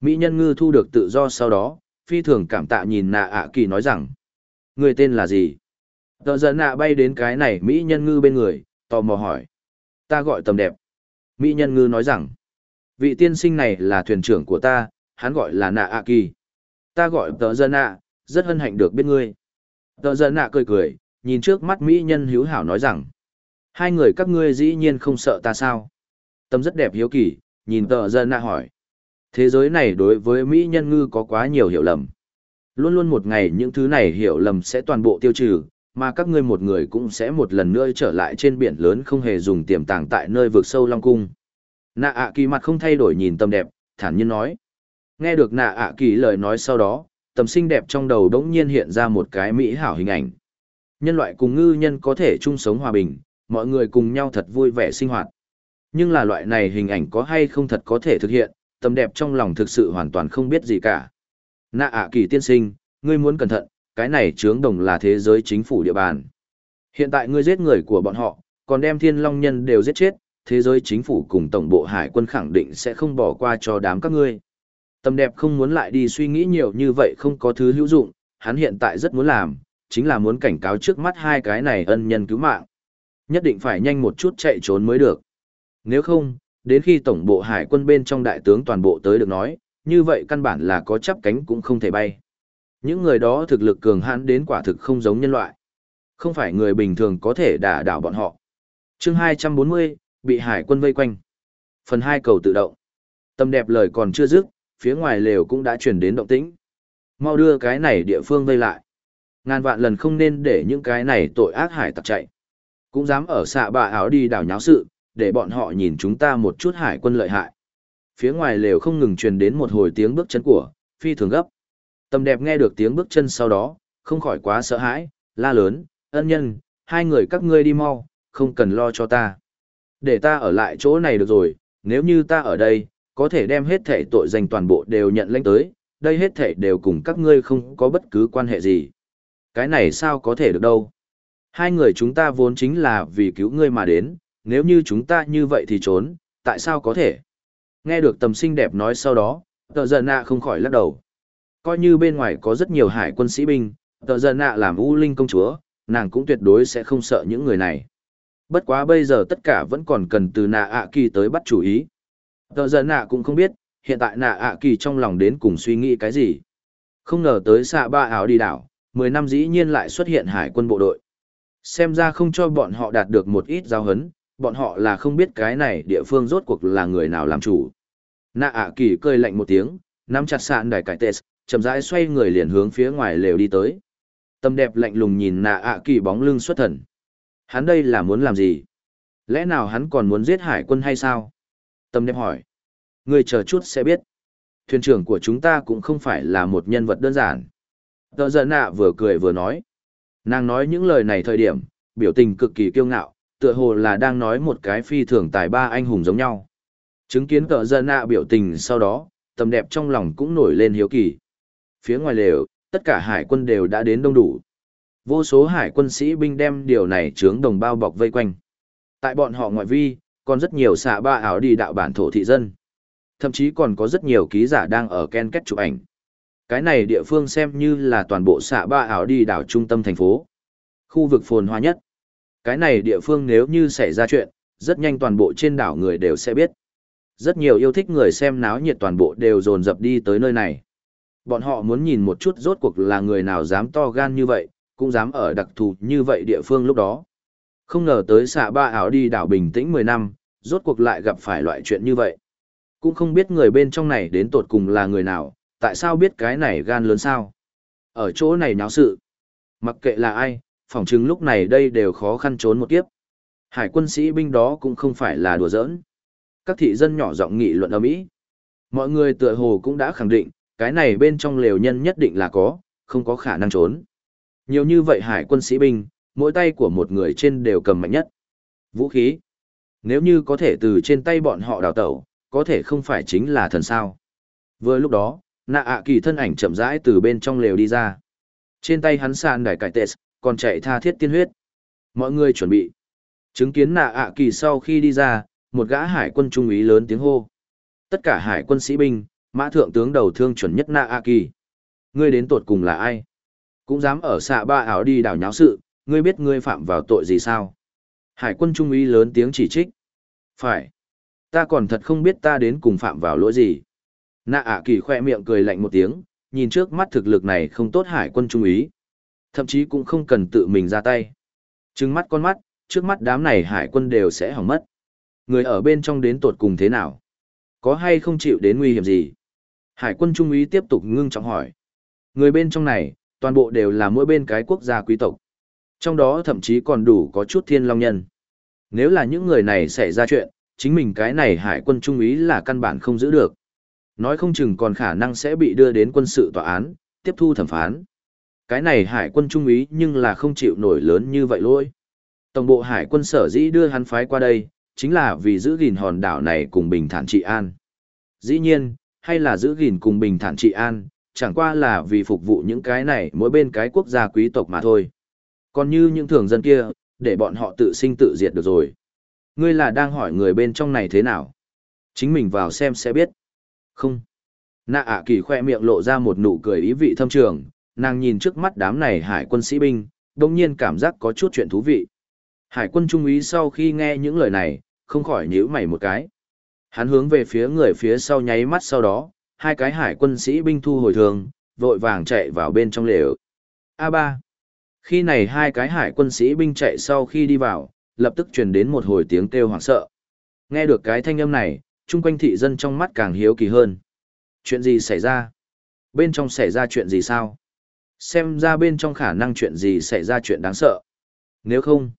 Mỹ nhân ngư thu được tự do sau đó, phi thường cảm tạ nhìn nạ ạ kỳ nói rằng. Ngươi tên là gì? Tờ giận nạ bay đến cái này Mỹ nhân ngư bên người, tò mò hỏi. Ta gọi tầm đẹp. Mỹ nhân ngư nói rằng vị tiên sinh này là thuyền trưởng của ta, hắn gọi là nạ A kỳ. Ta gọi tờ dân nạ, rất hân hạnh được biết ngươi. Tờ dân nạ cười cười, nhìn trước mắt mỹ nhân hiếu hảo nói rằng, hai người các ngươi dĩ nhiên không sợ ta sao. Tâm rất đẹp hiếu kỳ, nhìn tờ dân nạ hỏi. Thế giới này đối với mỹ nhân ngư có quá nhiều hiểu lầm. Luôn luôn một ngày những thứ này hiểu lầm sẽ toàn bộ tiêu trừ, mà các ngươi một người cũng sẽ một lần nữa trở lại trên biển lớn không hề dùng tiềm tàng tại nơi vực sâu Long Cung. Nạ ạ kỳ mặt không thay đổi nhìn tâm đẹp, thản nhiên nói. Nghe được nạ ạ kỳ lời nói sau đó, tầm xinh đẹp trong đầu đống nhiên hiện ra một cái mỹ hảo hình ảnh. Nhân loại cùng ngư nhân có thể chung sống hòa bình, mọi người cùng nhau thật vui vẻ sinh hoạt. Nhưng là loại này hình ảnh có hay không thật có thể thực hiện, tầm đẹp trong lòng thực sự hoàn toàn không biết gì cả. Nạ ạ kỳ tiên sinh, ngươi muốn cẩn thận, cái này trướng đồng là thế giới chính phủ địa bàn. Hiện tại ngươi giết người của bọn họ, còn đem thiên long nhân đều giết chết, thế giới chính phủ cùng tổng bộ hải quân khẳng định sẽ không bỏ qua cho đám các ngươi. Tâm đẹp không muốn lại đi suy nghĩ nhiều như vậy không có thứ hữu dụng, hắn hiện tại rất muốn làm, chính là muốn cảnh cáo trước mắt hai cái này ân nhân cứu mạng. Nhất định phải nhanh một chút chạy trốn mới được. Nếu không, đến khi tổng bộ hải quân bên trong đại tướng toàn bộ tới được nói, như vậy căn bản là có chắp cánh cũng không thể bay. Những người đó thực lực cường hãn đến quả thực không giống nhân loại. Không phải người bình thường có thể đả đảo bọn họ. chương 240, bị hải quân vây quanh. Phần 2 cầu tự động. Tâm đẹp lời còn chưa dứt, phía ngoài lều cũng đã chuyển đến động tĩnh. Mau đưa cái này địa phương vây lại. Ngàn vạn lần không nên để những cái này tội ác hải tặc chạy. Cũng dám ở xạ bà áo đi đảo nháo sự, để bọn họ nhìn chúng ta một chút hải quân lợi hại. Phía ngoài lều không ngừng truyền đến một hồi tiếng bước chân của, phi thường gấp. Tâm đẹp nghe được tiếng bước chân sau đó, không khỏi quá sợ hãi, la lớn, ân nhân, hai người các ngươi đi mau, không cần lo cho ta. Để ta ở lại chỗ này được rồi, nếu như ta ở đây, có thể đem hết thể tội danh toàn bộ đều nhận lãnh tới, đây hết thể đều cùng các ngươi không có bất cứ quan hệ gì. Cái này sao có thể được đâu. Hai người chúng ta vốn chính là vì cứu ngươi mà đến, nếu như chúng ta như vậy thì trốn, tại sao có thể? Nghe được tầm xinh đẹp nói sau đó, tờ giận nạ không khỏi lắc đầu. Coi như bên ngoài có rất nhiều hải quân sĩ binh, tờ giận nạ làm u linh công chúa, nàng cũng tuyệt đối sẽ không sợ những người này. Bất quá bây giờ tất cả vẫn còn cần từ nạ ạ kỳ tới bắt chủ ý. Tờ giờ nạ cũng không biết, hiện tại nạ ạ kỳ trong lòng đến cùng suy nghĩ cái gì. Không ngờ tới xạ ba áo đi đảo, 10 năm dĩ nhiên lại xuất hiện hải quân bộ đội. Xem ra không cho bọn họ đạt được một ít giao hấn, bọn họ là không biết cái này địa phương rốt cuộc là người nào làm chủ. Nạ ạ kỳ cười lạnh một tiếng, nắm chặt sạn đài cải tê chậm rãi xoay người liền hướng phía ngoài lều đi tới. Tâm đẹp lạnh lùng nhìn nạ ạ kỳ bóng lưng xuất thần. Hắn đây là muốn làm gì? Lẽ nào hắn còn muốn giết hải quân hay sao? Tâm đẹp hỏi. Người chờ chút sẽ biết. Thuyền trưởng của chúng ta cũng không phải là một nhân vật đơn giản. Tờ giận nạ vừa cười vừa nói. Nàng nói những lời này thời điểm, biểu tình cực kỳ kiêu ngạo, tựa hồ là đang nói một cái phi thường tài ba anh hùng giống nhau. Chứng kiến tờ giận nạ biểu tình sau đó, tầm đẹp trong lòng cũng nổi lên hiếu kỳ. Phía ngoài lều, tất cả hải quân đều đã đến đông đủ. Vô số hải quân sĩ binh đem điều này chướng đồng bao bọc vây quanh. Tại bọn họ ngoại vi, còn rất nhiều xạ ba áo đi đạo bản thổ thị dân. Thậm chí còn có rất nhiều ký giả đang ở Ken Kết chụp ảnh. Cái này địa phương xem như là toàn bộ xạ ba ảo đi đảo trung tâm thành phố. Khu vực phồn hoa nhất. Cái này địa phương nếu như xảy ra chuyện, rất nhanh toàn bộ trên đảo người đều sẽ biết. Rất nhiều yêu thích người xem náo nhiệt toàn bộ đều dồn dập đi tới nơi này. Bọn họ muốn nhìn một chút rốt cuộc là người nào dám to gan như vậy, cũng dám ở đặc thù như vậy địa phương lúc đó. Không ngờ tới xạ ba ảo đi đảo bình tĩnh 10 năm, rốt cuộc lại gặp phải loại chuyện như vậy. Cũng không biết người bên trong này đến tột cùng là người nào, tại sao biết cái này gan lớn sao? Ở chỗ này nháo sự. Mặc kệ là ai, phỏng chứng lúc này đây đều khó khăn trốn một kiếp. Hải quân sĩ binh đó cũng không phải là đùa giỡn. Các thị dân nhỏ giọng nghị luận âm Mỹ. Mọi người tựa hồ cũng đã khẳng định, cái này bên trong lều nhân nhất định là có, không có khả năng trốn. Nhiều như vậy hải quân sĩ binh, mỗi tay của một người trên đều cầm mạnh nhất. Vũ khí. Nếu như có thể từ trên tay bọn họ đào tẩu, có thể không phải chính là thần sao. Vừa lúc đó, nạ ạ kỳ thân ảnh chậm rãi từ bên trong lều đi ra trên tay hắn sàn đài cải tệ còn chạy tha thiết tiên huyết mọi người chuẩn bị chứng kiến nạ ạ kỳ sau khi đi ra một gã hải quân trung úy lớn tiếng hô tất cả hải quân sĩ binh mã thượng tướng đầu thương chuẩn nhất nạ ạ kỳ ngươi đến tột cùng là ai cũng dám ở xạ ba ảo đi đảo nháo sự ngươi biết ngươi phạm vào tội gì sao hải quân trung úy lớn tiếng chỉ trích phải ta còn thật không biết ta đến cùng phạm vào lỗi gì Nạ Ả kỳ khoe miệng cười lạnh một tiếng, nhìn trước mắt thực lực này không tốt hải quân trung úy, Thậm chí cũng không cần tự mình ra tay. Trừng mắt con mắt, trước mắt đám này hải quân đều sẽ hỏng mất. Người ở bên trong đến tột cùng thế nào? Có hay không chịu đến nguy hiểm gì? Hải quân trung úy tiếp tục ngưng trọng hỏi. Người bên trong này, toàn bộ đều là mỗi bên cái quốc gia quý tộc. Trong đó thậm chí còn đủ có chút thiên long nhân. Nếu là những người này xảy ra chuyện, chính mình cái này hải quân trung úy là căn bản không giữ được. Nói không chừng còn khả năng sẽ bị đưa đến quân sự tòa án, tiếp thu thẩm phán. Cái này hải quân trung úy nhưng là không chịu nổi lớn như vậy lỗi. Tổng bộ hải quân sở dĩ đưa hắn phái qua đây, chính là vì giữ gìn hòn đảo này cùng bình thản trị an. Dĩ nhiên, hay là giữ gìn cùng bình thản trị an, chẳng qua là vì phục vụ những cái này mỗi bên cái quốc gia quý tộc mà thôi. Còn như những thường dân kia, để bọn họ tự sinh tự diệt được rồi. Ngươi là đang hỏi người bên trong này thế nào? Chính mình vào xem sẽ biết. Không. Nạ ạ kỳ khoe miệng lộ ra một nụ cười ý vị thâm trường, nàng nhìn trước mắt đám này hải quân sĩ binh, đồng nhiên cảm giác có chút chuyện thú vị. Hải quân trung úy sau khi nghe những lời này, không khỏi nhíu mày một cái. Hắn hướng về phía người phía sau nháy mắt sau đó, hai cái hải quân sĩ binh thu hồi thường, vội vàng chạy vào bên trong lều. A3. Khi này hai cái hải quân sĩ binh chạy sau khi đi vào, lập tức truyền đến một hồi tiếng kêu hoảng sợ. Nghe được cái thanh âm này, chung quanh thị dân trong mắt càng hiếu kỳ hơn. Chuyện gì xảy ra? Bên trong xảy ra chuyện gì sao? Xem ra bên trong khả năng chuyện gì xảy ra chuyện đáng sợ. Nếu không,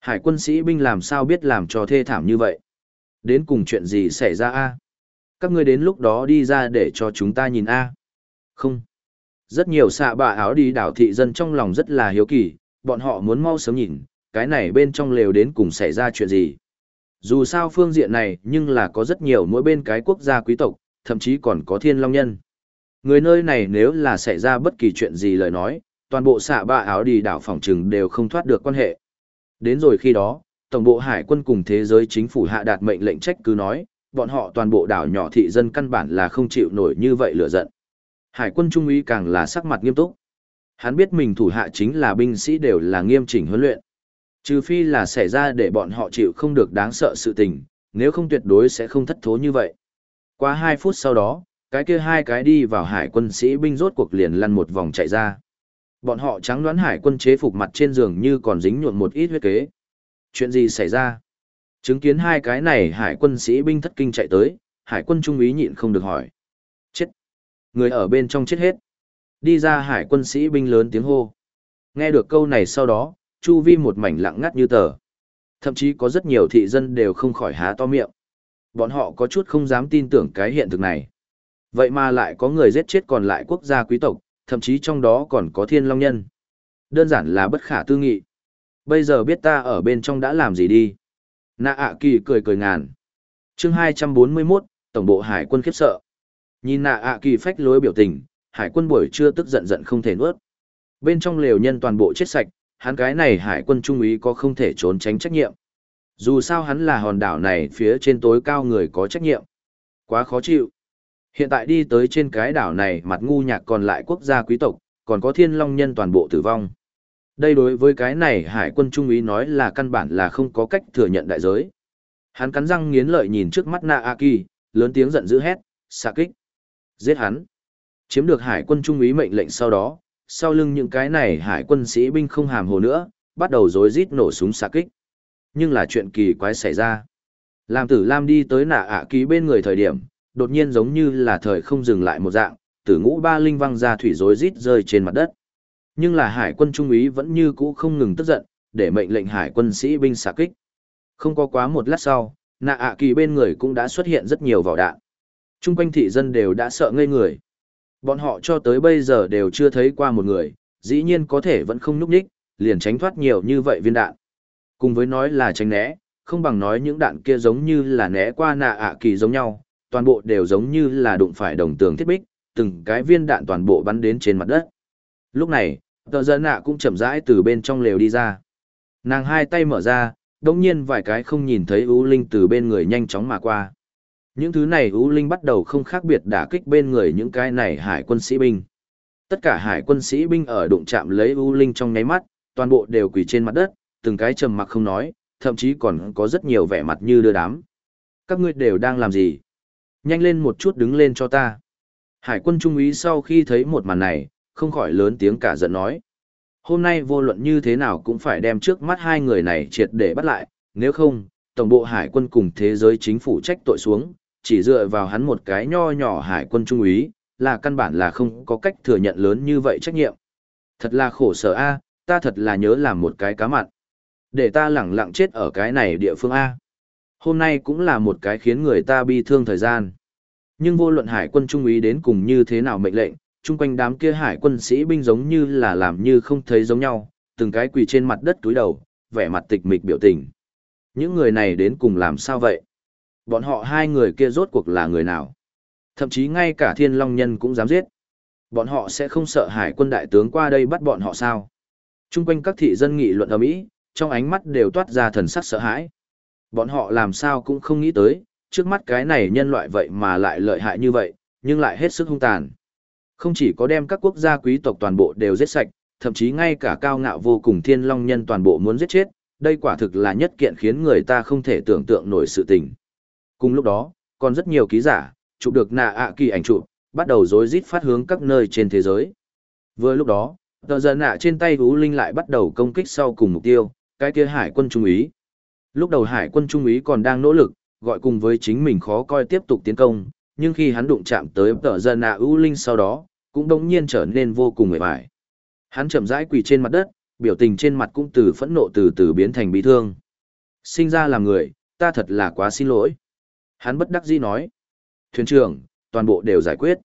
hải quân sĩ binh làm sao biết làm cho thê thảm như vậy? Đến cùng chuyện gì xảy ra a? Các ngươi đến lúc đó đi ra để cho chúng ta nhìn a. Không. Rất nhiều xạ bạ áo đi đảo thị dân trong lòng rất là hiếu kỳ, bọn họ muốn mau sớm nhìn, cái này bên trong lều đến cùng xảy ra chuyện gì. Dù sao phương diện này nhưng là có rất nhiều mỗi bên cái quốc gia quý tộc, thậm chí còn có thiên long nhân. Người nơi này nếu là xảy ra bất kỳ chuyện gì lời nói, toàn bộ xạ bạ áo đi đảo phòng chừng đều không thoát được quan hệ. Đến rồi khi đó, Tổng bộ Hải quân cùng thế giới chính phủ hạ đạt mệnh lệnh trách cứ nói, bọn họ toàn bộ đảo nhỏ thị dân căn bản là không chịu nổi như vậy lửa giận. Hải quân trung úy càng là sắc mặt nghiêm túc. Hắn biết mình thủ hạ chính là binh sĩ đều là nghiêm chỉnh huấn luyện. Trừ phi là xảy ra để bọn họ chịu không được đáng sợ sự tình, nếu không tuyệt đối sẽ không thất thố như vậy. Qua 2 phút sau đó, cái kia hai cái đi vào hải quân sĩ binh rốt cuộc liền lăn một vòng chạy ra. Bọn họ trắng đoán hải quân chế phục mặt trên giường như còn dính nhuộm một ít huyết kế. Chuyện gì xảy ra? Chứng kiến hai cái này hải quân sĩ binh thất kinh chạy tới, hải quân trung úy nhịn không được hỏi. Chết! Người ở bên trong chết hết. Đi ra hải quân sĩ binh lớn tiếng hô. Nghe được câu này sau đó, chu vi một mảnh lặng ngắt như tờ. Thậm chí có rất nhiều thị dân đều không khỏi há to miệng. Bọn họ có chút không dám tin tưởng cái hiện thực này. Vậy mà lại có người giết chết còn lại quốc gia quý tộc, thậm chí trong đó còn có thiên long nhân. Đơn giản là bất khả tư nghị. Bây giờ biết ta ở bên trong đã làm gì đi. Nạ ạ kỳ cười cười ngàn. chương 241, Tổng bộ Hải quân khiếp sợ. Nhìn nạ ạ kỳ phách lối biểu tình, Hải quân buổi trưa tức giận giận không thể nuốt. Bên trong lều nhân toàn bộ chết sạch, hắn cái này Hải quân trung úy có không thể trốn tránh trách nhiệm. Dù sao hắn là hòn đảo này phía trên tối cao người có trách nhiệm. Quá khó chịu. Hiện tại đi tới trên cái đảo này mặt ngu nhạc còn lại quốc gia quý tộc, còn có thiên long nhân toàn bộ tử vong. Đây đối với cái này hải quân trung úy nói là căn bản là không có cách thừa nhận đại giới. Hắn cắn răng nghiến lợi nhìn trước mắt Na A lớn tiếng giận dữ hét, xạ kích. Giết hắn. Chiếm được hải quân trung úy mệnh lệnh sau đó, sau lưng những cái này hải quân sĩ binh không hàm hồ nữa, bắt đầu rối rít nổ súng xạ kích. Nhưng là chuyện kỳ quái xảy ra. Làm tử Lam đi tới nạ ạ ký bên người thời điểm, đột nhiên giống như là thời không dừng lại một dạng, tử ngũ ba linh văng ra thủy rối rít rơi trên mặt đất. Nhưng là hải quân trung úy vẫn như cũ không ngừng tức giận, để mệnh lệnh hải quân sĩ binh xạ kích. Không có quá một lát sau, nạ ạ kỳ bên người cũng đã xuất hiện rất nhiều vỏ đạn. Trung quanh thị dân đều đã sợ ngây người. Bọn họ cho tới bây giờ đều chưa thấy qua một người, dĩ nhiên có thể vẫn không núp đích, liền tránh thoát nhiều như vậy viên đạn. Cùng với nói là tránh né, không bằng nói những đạn kia giống như là né qua nạ ạ kỳ giống nhau, toàn bộ đều giống như là đụng phải đồng tường thiết bích, từng cái viên đạn toàn bộ bắn đến trên mặt đất. Lúc này, tờ dân nạ cũng chậm rãi từ bên trong lều đi ra. Nàng hai tay mở ra, đồng nhiên vài cái không nhìn thấy ưu linh từ bên người nhanh chóng mà qua. Những thứ này ưu linh bắt đầu không khác biệt đả kích bên người những cái này hải quân sĩ binh. Tất cả hải quân sĩ binh ở đụng chạm lấy ưu linh trong nháy mắt, toàn bộ đều quỳ trên mặt đất, từng cái trầm mặc không nói, thậm chí còn có rất nhiều vẻ mặt như đưa đám. Các ngươi đều đang làm gì? Nhanh lên một chút đứng lên cho ta. Hải quân trung úy sau khi thấy một màn này, không khỏi lớn tiếng cả giận nói. Hôm nay vô luận như thế nào cũng phải đem trước mắt hai người này triệt để bắt lại, nếu không, Tổng bộ Hải quân cùng thế giới chính phủ trách tội xuống, chỉ dựa vào hắn một cái nho nhỏ Hải quân trung úy, là căn bản là không có cách thừa nhận lớn như vậy trách nhiệm. Thật là khổ sở a, ta thật là nhớ làm một cái cá mặn. Để ta lẳng lặng chết ở cái này địa phương A. Hôm nay cũng là một cái khiến người ta bi thương thời gian. Nhưng vô luận hải quân trung úy đến cùng như thế nào mệnh lệnh, chung quanh đám kia hải quân sĩ binh giống như là làm như không thấy giống nhau, từng cái quỳ trên mặt đất túi đầu, vẻ mặt tịch mịch biểu tình. Những người này đến cùng làm sao vậy? Bọn họ hai người kia rốt cuộc là người nào? Thậm chí ngay cả thiên long nhân cũng dám giết. Bọn họ sẽ không sợ hải quân đại tướng qua đây bắt bọn họ sao? Trung quanh các thị dân nghị luận ở Mỹ, trong ánh mắt đều toát ra thần sắc sợ hãi. Bọn họ làm sao cũng không nghĩ tới, trước mắt cái này nhân loại vậy mà lại lợi hại như vậy, nhưng lại hết sức hung tàn. Không chỉ có đem các quốc gia quý tộc toàn bộ đều giết sạch, thậm chí ngay cả cao ngạo vô cùng thiên long nhân toàn bộ muốn giết chết, đây quả thực là nhất kiện khiến người ta không thể tưởng tượng nổi sự tình. Cùng lúc đó, còn rất nhiều ký giả, chụp được nạ ạ kỳ ảnh chụp, bắt đầu rối rít phát hướng các nơi trên thế giới. Vừa lúc đó, tờ giờ nạ trên tay Ú Linh lại bắt đầu công kích sau cùng mục tiêu, cái kia hải quân trung úy. Lúc đầu hải quân trung úy còn đang nỗ lực, gọi cùng với chính mình khó coi tiếp tục tiến công, nhưng khi hắn đụng chạm tới tờ dân nạ ưu Linh sau đó, cũng đống nhiên trở nên vô cùng mệt mỏi. Hắn chậm rãi quỳ trên mặt đất, biểu tình trên mặt cũng từ phẫn nộ từ từ biến thành bị thương. Sinh ra làm người, ta thật là quá xin lỗi. Hắn bất đắc dĩ nói. Thuyền trưởng, toàn bộ đều giải quyết.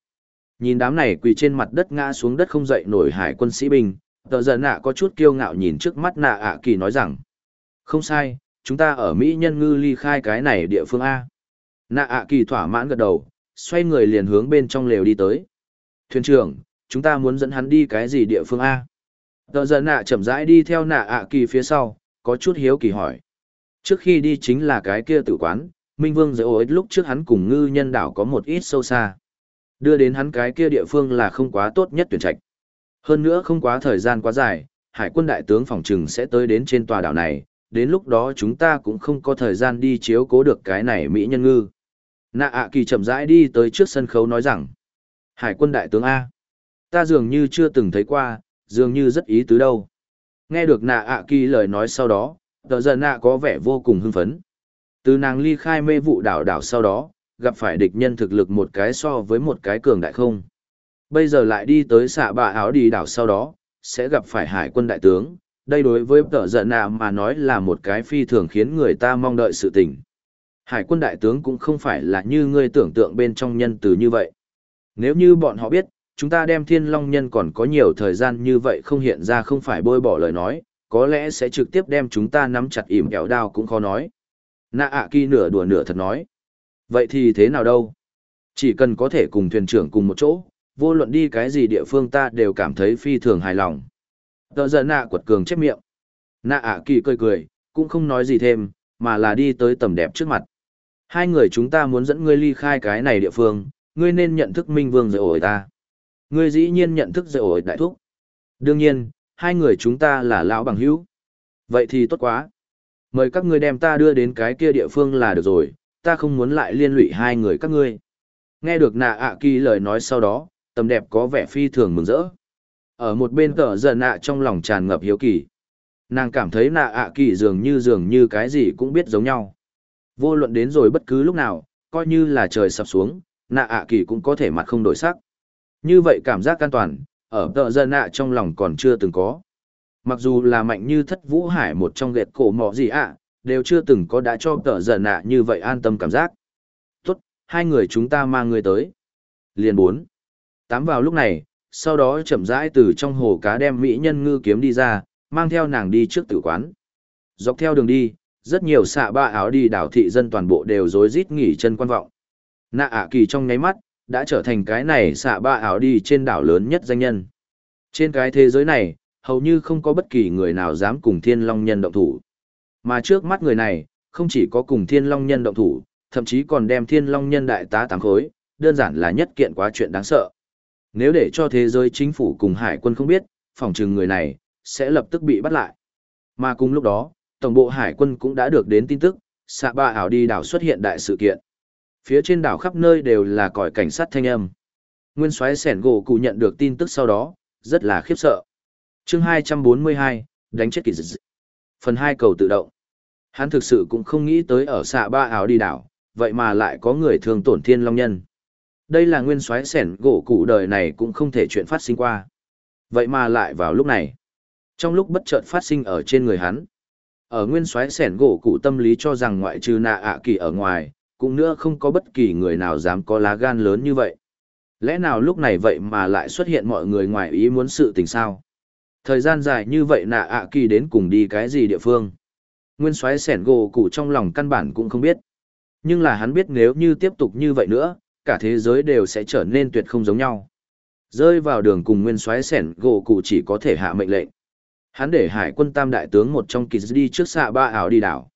Nhìn đám này quỳ trên mặt đất ngã xuống đất không dậy nổi hải quân sĩ binh, tờ giờ nạ có chút kiêu ngạo nhìn trước mắt nạ ạ kỳ nói rằng. Không sai, chúng ta ở Mỹ nhân ngư ly khai cái này địa phương A. Nạ ạ kỳ thỏa mãn gật đầu, xoay người liền hướng bên trong lều đi tới. Thuyền trưởng, chúng ta muốn dẫn hắn đi cái gì địa phương A? Tờ giờ nạ chậm rãi đi theo nạ ạ kỳ phía sau, có chút hiếu kỳ hỏi. Trước khi đi chính là cái kia tử quán, Minh Vương giới ối lúc trước hắn cùng ngư nhân đảo có một ít sâu xa. Đưa đến hắn cái kia địa phương là không quá tốt nhất tuyển trạch. Hơn nữa không quá thời gian quá dài, hải quân đại tướng phòng trừng sẽ tới đến trên tòa đảo này, đến lúc đó chúng ta cũng không có thời gian đi chiếu cố được cái này Mỹ nhân ngư. Nạ ạ kỳ chậm rãi đi tới trước sân khấu nói rằng, hải quân đại tướng A. Ta dường như chưa từng thấy qua, dường như rất ý tứ đâu. Nghe được nạ ạ kỳ lời nói sau đó, tờ giờ nạ có vẻ vô cùng hưng phấn. Từ nàng ly khai mê vụ đảo đảo sau đó, gặp phải địch nhân thực lực một cái so với một cái cường đại không. Bây giờ lại đi tới xạ bạ áo đi đảo sau đó, sẽ gặp phải hải quân đại tướng. Đây đối với tờ giận nạ mà nói là một cái phi thường khiến người ta mong đợi sự tình. Hải quân đại tướng cũng không phải là như ngươi tưởng tượng bên trong nhân từ như vậy. Nếu như bọn họ biết, chúng ta đem thiên long nhân còn có nhiều thời gian như vậy không hiện ra không phải bôi bỏ lời nói, có lẽ sẽ trực tiếp đem chúng ta nắm chặt ỉm kéo đao cũng khó nói. Nạ ạ kỳ nửa đùa nửa thật nói. Vậy thì thế nào đâu? Chỉ cần có thể cùng thuyền trưởng cùng một chỗ, vô luận đi cái gì địa phương ta đều cảm thấy phi thường hài lòng. Tờ giờ nạ quật cường chép miệng. Nạ ạ kỳ cười cười, cũng không nói gì thêm, mà là đi tới tầm đẹp trước mặt. Hai người chúng ta muốn dẫn ngươi ly khai cái này địa phương, ngươi nên nhận thức minh vương rồi ổi ta. Ngươi dĩ nhiên nhận thức rồi ổi đại thúc. Đương nhiên, hai người chúng ta là lão bằng hữu. Vậy thì tốt quá. Mời các ngươi đem ta đưa đến cái kia địa phương là được rồi, ta không muốn lại liên lụy hai người các ngươi. Nghe được nạ ạ kỳ lời nói sau đó, tầm đẹp có vẻ phi thường mừng rỡ. Ở một bên tờ giờ nạ trong lòng tràn ngập hiếu kỳ. Nàng cảm thấy nạ ạ kỳ dường như dường như cái gì cũng biết giống nhau. Vô luận đến rồi bất cứ lúc nào, coi như là trời sập xuống, nạ ạ kỳ cũng có thể mặt không đổi sắc. Như vậy cảm giác an toàn, ở tờ giờ nạ trong lòng còn chưa từng có. Mặc dù là mạnh như thất vũ hải một trong ghẹt cổ mọ gì ạ, đều chưa từng có đã cho tợ giờ nạ như vậy an tâm cảm giác. Tốt, hai người chúng ta mang người tới. Liền bốn. Tám vào lúc này, sau đó chậm rãi từ trong hồ cá đem mỹ nhân ngư kiếm đi ra, mang theo nàng đi trước tử quán. Dọc theo đường đi, rất nhiều xạ ba áo đi đảo thị dân toàn bộ đều rối rít nghỉ chân quan vọng. Nạ ạ kỳ trong nháy mắt, đã trở thành cái này xạ ba áo đi trên đảo lớn nhất danh nhân. Trên cái thế giới này, hầu như không có bất kỳ người nào dám cùng thiên long nhân động thủ. Mà trước mắt người này, không chỉ có cùng thiên long nhân động thủ, thậm chí còn đem thiên long nhân đại tá tám khối, đơn giản là nhất kiện quá chuyện đáng sợ. Nếu để cho thế giới chính phủ cùng hải quân không biết, phòng trừng người này, sẽ lập tức bị bắt lại. Mà cùng lúc đó, tổng bộ hải quân cũng đã được đến tin tức, xạ ba ảo đi đảo xuất hiện đại sự kiện. Phía trên đảo khắp nơi đều là còi cảnh sát thanh âm. Nguyên soái sẻn gỗ cụ nhận được tin tức sau đó, rất là khiếp sợ chương 242, đánh chết kỳ dị. Phần 2 cầu tự động. Hắn thực sự cũng không nghĩ tới ở xạ ba ảo đi đảo, vậy mà lại có người thường tổn thiên long nhân. Đây là nguyên soái sẻn gỗ cụ đời này cũng không thể chuyện phát sinh qua. Vậy mà lại vào lúc này. Trong lúc bất chợt phát sinh ở trên người hắn. Ở nguyên soái sẻn gỗ cụ tâm lý cho rằng ngoại trừ nạ ạ kỳ ở ngoài, cũng nữa không có bất kỳ người nào dám có lá gan lớn như vậy. Lẽ nào lúc này vậy mà lại xuất hiện mọi người ngoài ý muốn sự tình sao? Thời gian dài như vậy nạ ạ kỳ đến cùng đi cái gì địa phương. Nguyên soái sẻn gỗ cụ trong lòng căn bản cũng không biết. Nhưng là hắn biết nếu như tiếp tục như vậy nữa, cả thế giới đều sẽ trở nên tuyệt không giống nhau. Rơi vào đường cùng nguyên soái sẻn gỗ cụ chỉ có thể hạ mệnh lệnh. Hắn để hải quân tam đại tướng một trong kỳ đi trước xạ ba ảo đi đảo.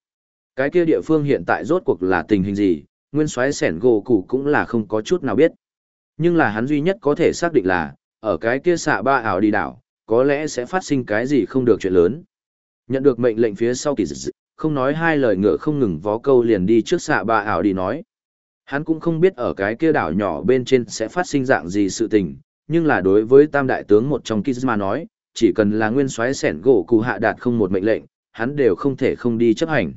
Cái kia địa phương hiện tại rốt cuộc là tình hình gì, nguyên soái sẻn gỗ cụ cũng là không có chút nào biết. Nhưng là hắn duy nhất có thể xác định là, ở cái kia xạ ba ảo đi đảo, có lẽ sẽ phát sinh cái gì không được chuyện lớn. Nhận được mệnh lệnh phía sau kỳ dị, không nói hai lời ngựa không ngừng vó câu liền đi trước xạ ba ảo đi nói. Hắn cũng không biết ở cái kia đảo nhỏ bên trên sẽ phát sinh dạng gì sự tình, nhưng là đối với tam đại tướng một trong Kizma nói, chỉ cần là nguyên soái sẻn gỗ cụ hạ đạt không một mệnh lệnh, hắn đều không thể không đi chấp hành.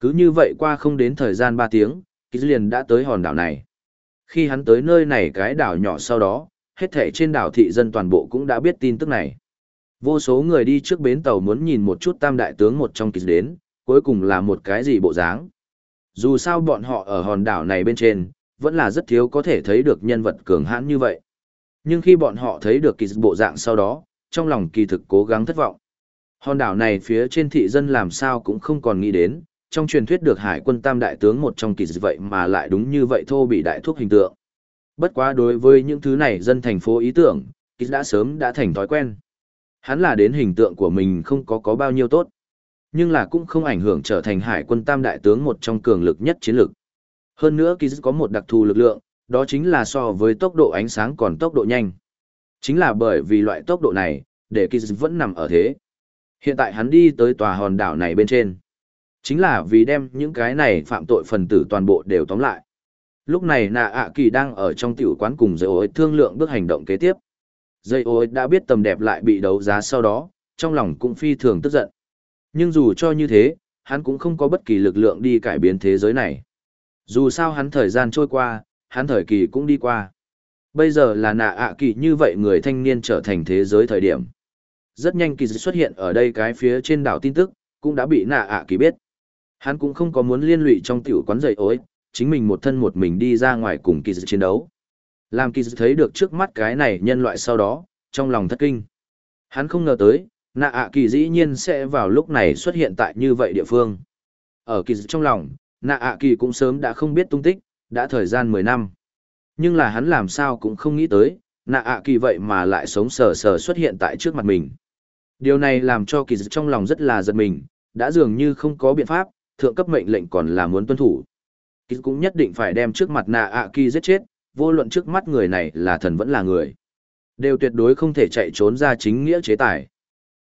Cứ như vậy qua không đến thời gian 3 tiếng, Kiz liền đã tới hòn đảo này. Khi hắn tới nơi này cái đảo nhỏ sau đó, hết thể trên đảo thị dân toàn bộ cũng đã biết tin tức này. Vô số người đi trước bến tàu muốn nhìn một chút tam đại tướng một trong Kiz đến, cuối cùng là một cái gì bộ dáng. Dù sao bọn họ ở hòn đảo này bên trên, vẫn là rất thiếu có thể thấy được nhân vật cường hãn như vậy. Nhưng khi bọn họ thấy được kỳ bộ dạng sau đó, trong lòng kỳ thực cố gắng thất vọng. Hòn đảo này phía trên thị dân làm sao cũng không còn nghĩ đến, trong truyền thuyết được hải quân tam đại tướng một trong kỳ vậy mà lại đúng như vậy thô bị đại thuốc hình tượng. Bất quá đối với những thứ này dân thành phố ý tưởng, kỳ đã sớm đã thành thói quen. Hắn là đến hình tượng của mình không có có bao nhiêu tốt. Nhưng là cũng không ảnh hưởng trở thành hải quân tam đại tướng một trong cường lực nhất chiến lực. Hơn nữa kỳ có một đặc thù lực lượng, đó chính là so với tốc độ ánh sáng còn tốc độ nhanh. Chính là bởi vì loại tốc độ này, để Kiz vẫn nằm ở thế. Hiện tại hắn đi tới tòa hòn đảo này bên trên. Chính là vì đem những cái này phạm tội phần tử toàn bộ đều tóm lại. Lúc này nạ ạ kỳ đang ở trong tiểu quán cùng dây ối thương lượng bước hành động kế tiếp. Dây ối đã biết tầm đẹp lại bị đấu giá sau đó, trong lòng cũng phi thường tức giận. Nhưng dù cho như thế, hắn cũng không có bất kỳ lực lượng đi cải biến thế giới này. Dù sao hắn thời gian trôi qua, hắn thời kỳ cũng đi qua. Bây giờ là nạ ạ kỳ như vậy người thanh niên trở thành thế giới thời điểm. Rất nhanh kỳ xuất hiện ở đây cái phía trên đảo tin tức, cũng đã bị nạ ạ kỳ biết. Hắn cũng không có muốn liên lụy trong tiểu quán dậy ối, chính mình một thân một mình đi ra ngoài cùng kỳ chiến đấu. Làm kỳ thấy được trước mắt cái này nhân loại sau đó, trong lòng thất kinh. Hắn không ngờ tới, nạ ạ kỳ dĩ nhiên sẽ vào lúc này xuất hiện tại như vậy địa phương. Ở kỳ trong lòng, nạ ạ kỳ cũng sớm đã không biết tung tích, đã thời gian 10 năm. Nhưng là hắn làm sao cũng không nghĩ tới, nạ ạ kỳ vậy mà lại sống sờ sờ xuất hiện tại trước mặt mình. Điều này làm cho kỳ trong lòng rất là giật mình, đã dường như không có biện pháp, thượng cấp mệnh lệnh còn là muốn tuân thủ. Kỳ cũng nhất định phải đem trước mặt nạ ạ kỳ giết chết, vô luận trước mắt người này là thần vẫn là người. Đều tuyệt đối không thể chạy trốn ra chính nghĩa chế tài.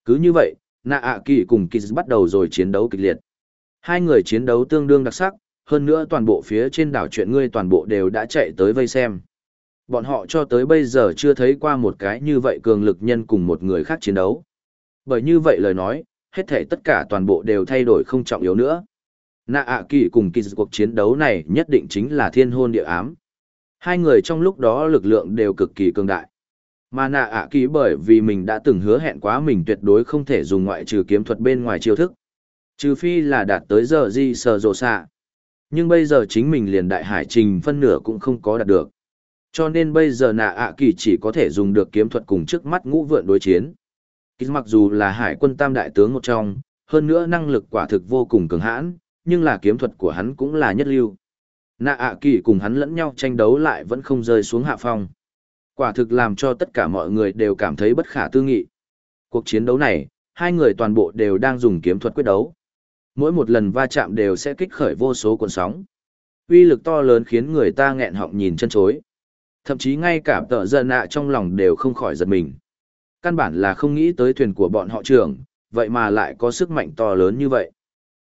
Cứ như vậy, nạ ạ kỳ cùng kỳ bắt đầu rồi chiến đấu kịch liệt. Hai người chiến đấu tương đương đặc sắc, hơn nữa toàn bộ phía trên đảo chuyện ngươi toàn bộ đều đã chạy tới vây xem. Bọn họ cho tới bây giờ chưa thấy qua một cái như vậy cường lực nhân cùng một người khác chiến đấu. Bởi như vậy lời nói, hết thể tất cả toàn bộ đều thay đổi không trọng yếu nữa. Nạ ạ kỳ cùng kỳ cuộc chiến đấu này nhất định chính là thiên hôn địa ám. Hai người trong lúc đó lực lượng đều cực kỳ cường đại. Mà nạ ạ kỳ bởi vì mình đã từng hứa hẹn quá mình tuyệt đối không thể dùng ngoại trừ kiếm thuật bên ngoài chiêu thức. Trừ phi là đạt tới giờ di sờ rồ xạ. Nhưng bây giờ chính mình liền đại hải trình phân nửa cũng không có đạt được. Cho nên bây giờ nạ ạ kỳ chỉ có thể dùng được kiếm thuật cùng trước mắt ngũ vượn đối chiến. Kỳ mặc dù là hải quân tam đại tướng một trong, hơn nữa năng lực quả thực vô cùng cường hãn, nhưng là kiếm thuật của hắn cũng là nhất lưu. Nạ ạ kỳ cùng hắn lẫn nhau tranh đấu lại vẫn không rơi xuống hạ phong. Quả thực làm cho tất cả mọi người đều cảm thấy bất khả tư nghị. Cuộc chiến đấu này, hai người toàn bộ đều đang dùng kiếm thuật quyết đấu mỗi một lần va chạm đều sẽ kích khởi vô số cuộn sóng. Uy lực to lớn khiến người ta nghẹn họng nhìn chân chối. Thậm chí ngay cả tợ dân nạ trong lòng đều không khỏi giật mình. Căn bản là không nghĩ tới thuyền của bọn họ trưởng, vậy mà lại có sức mạnh to lớn như vậy.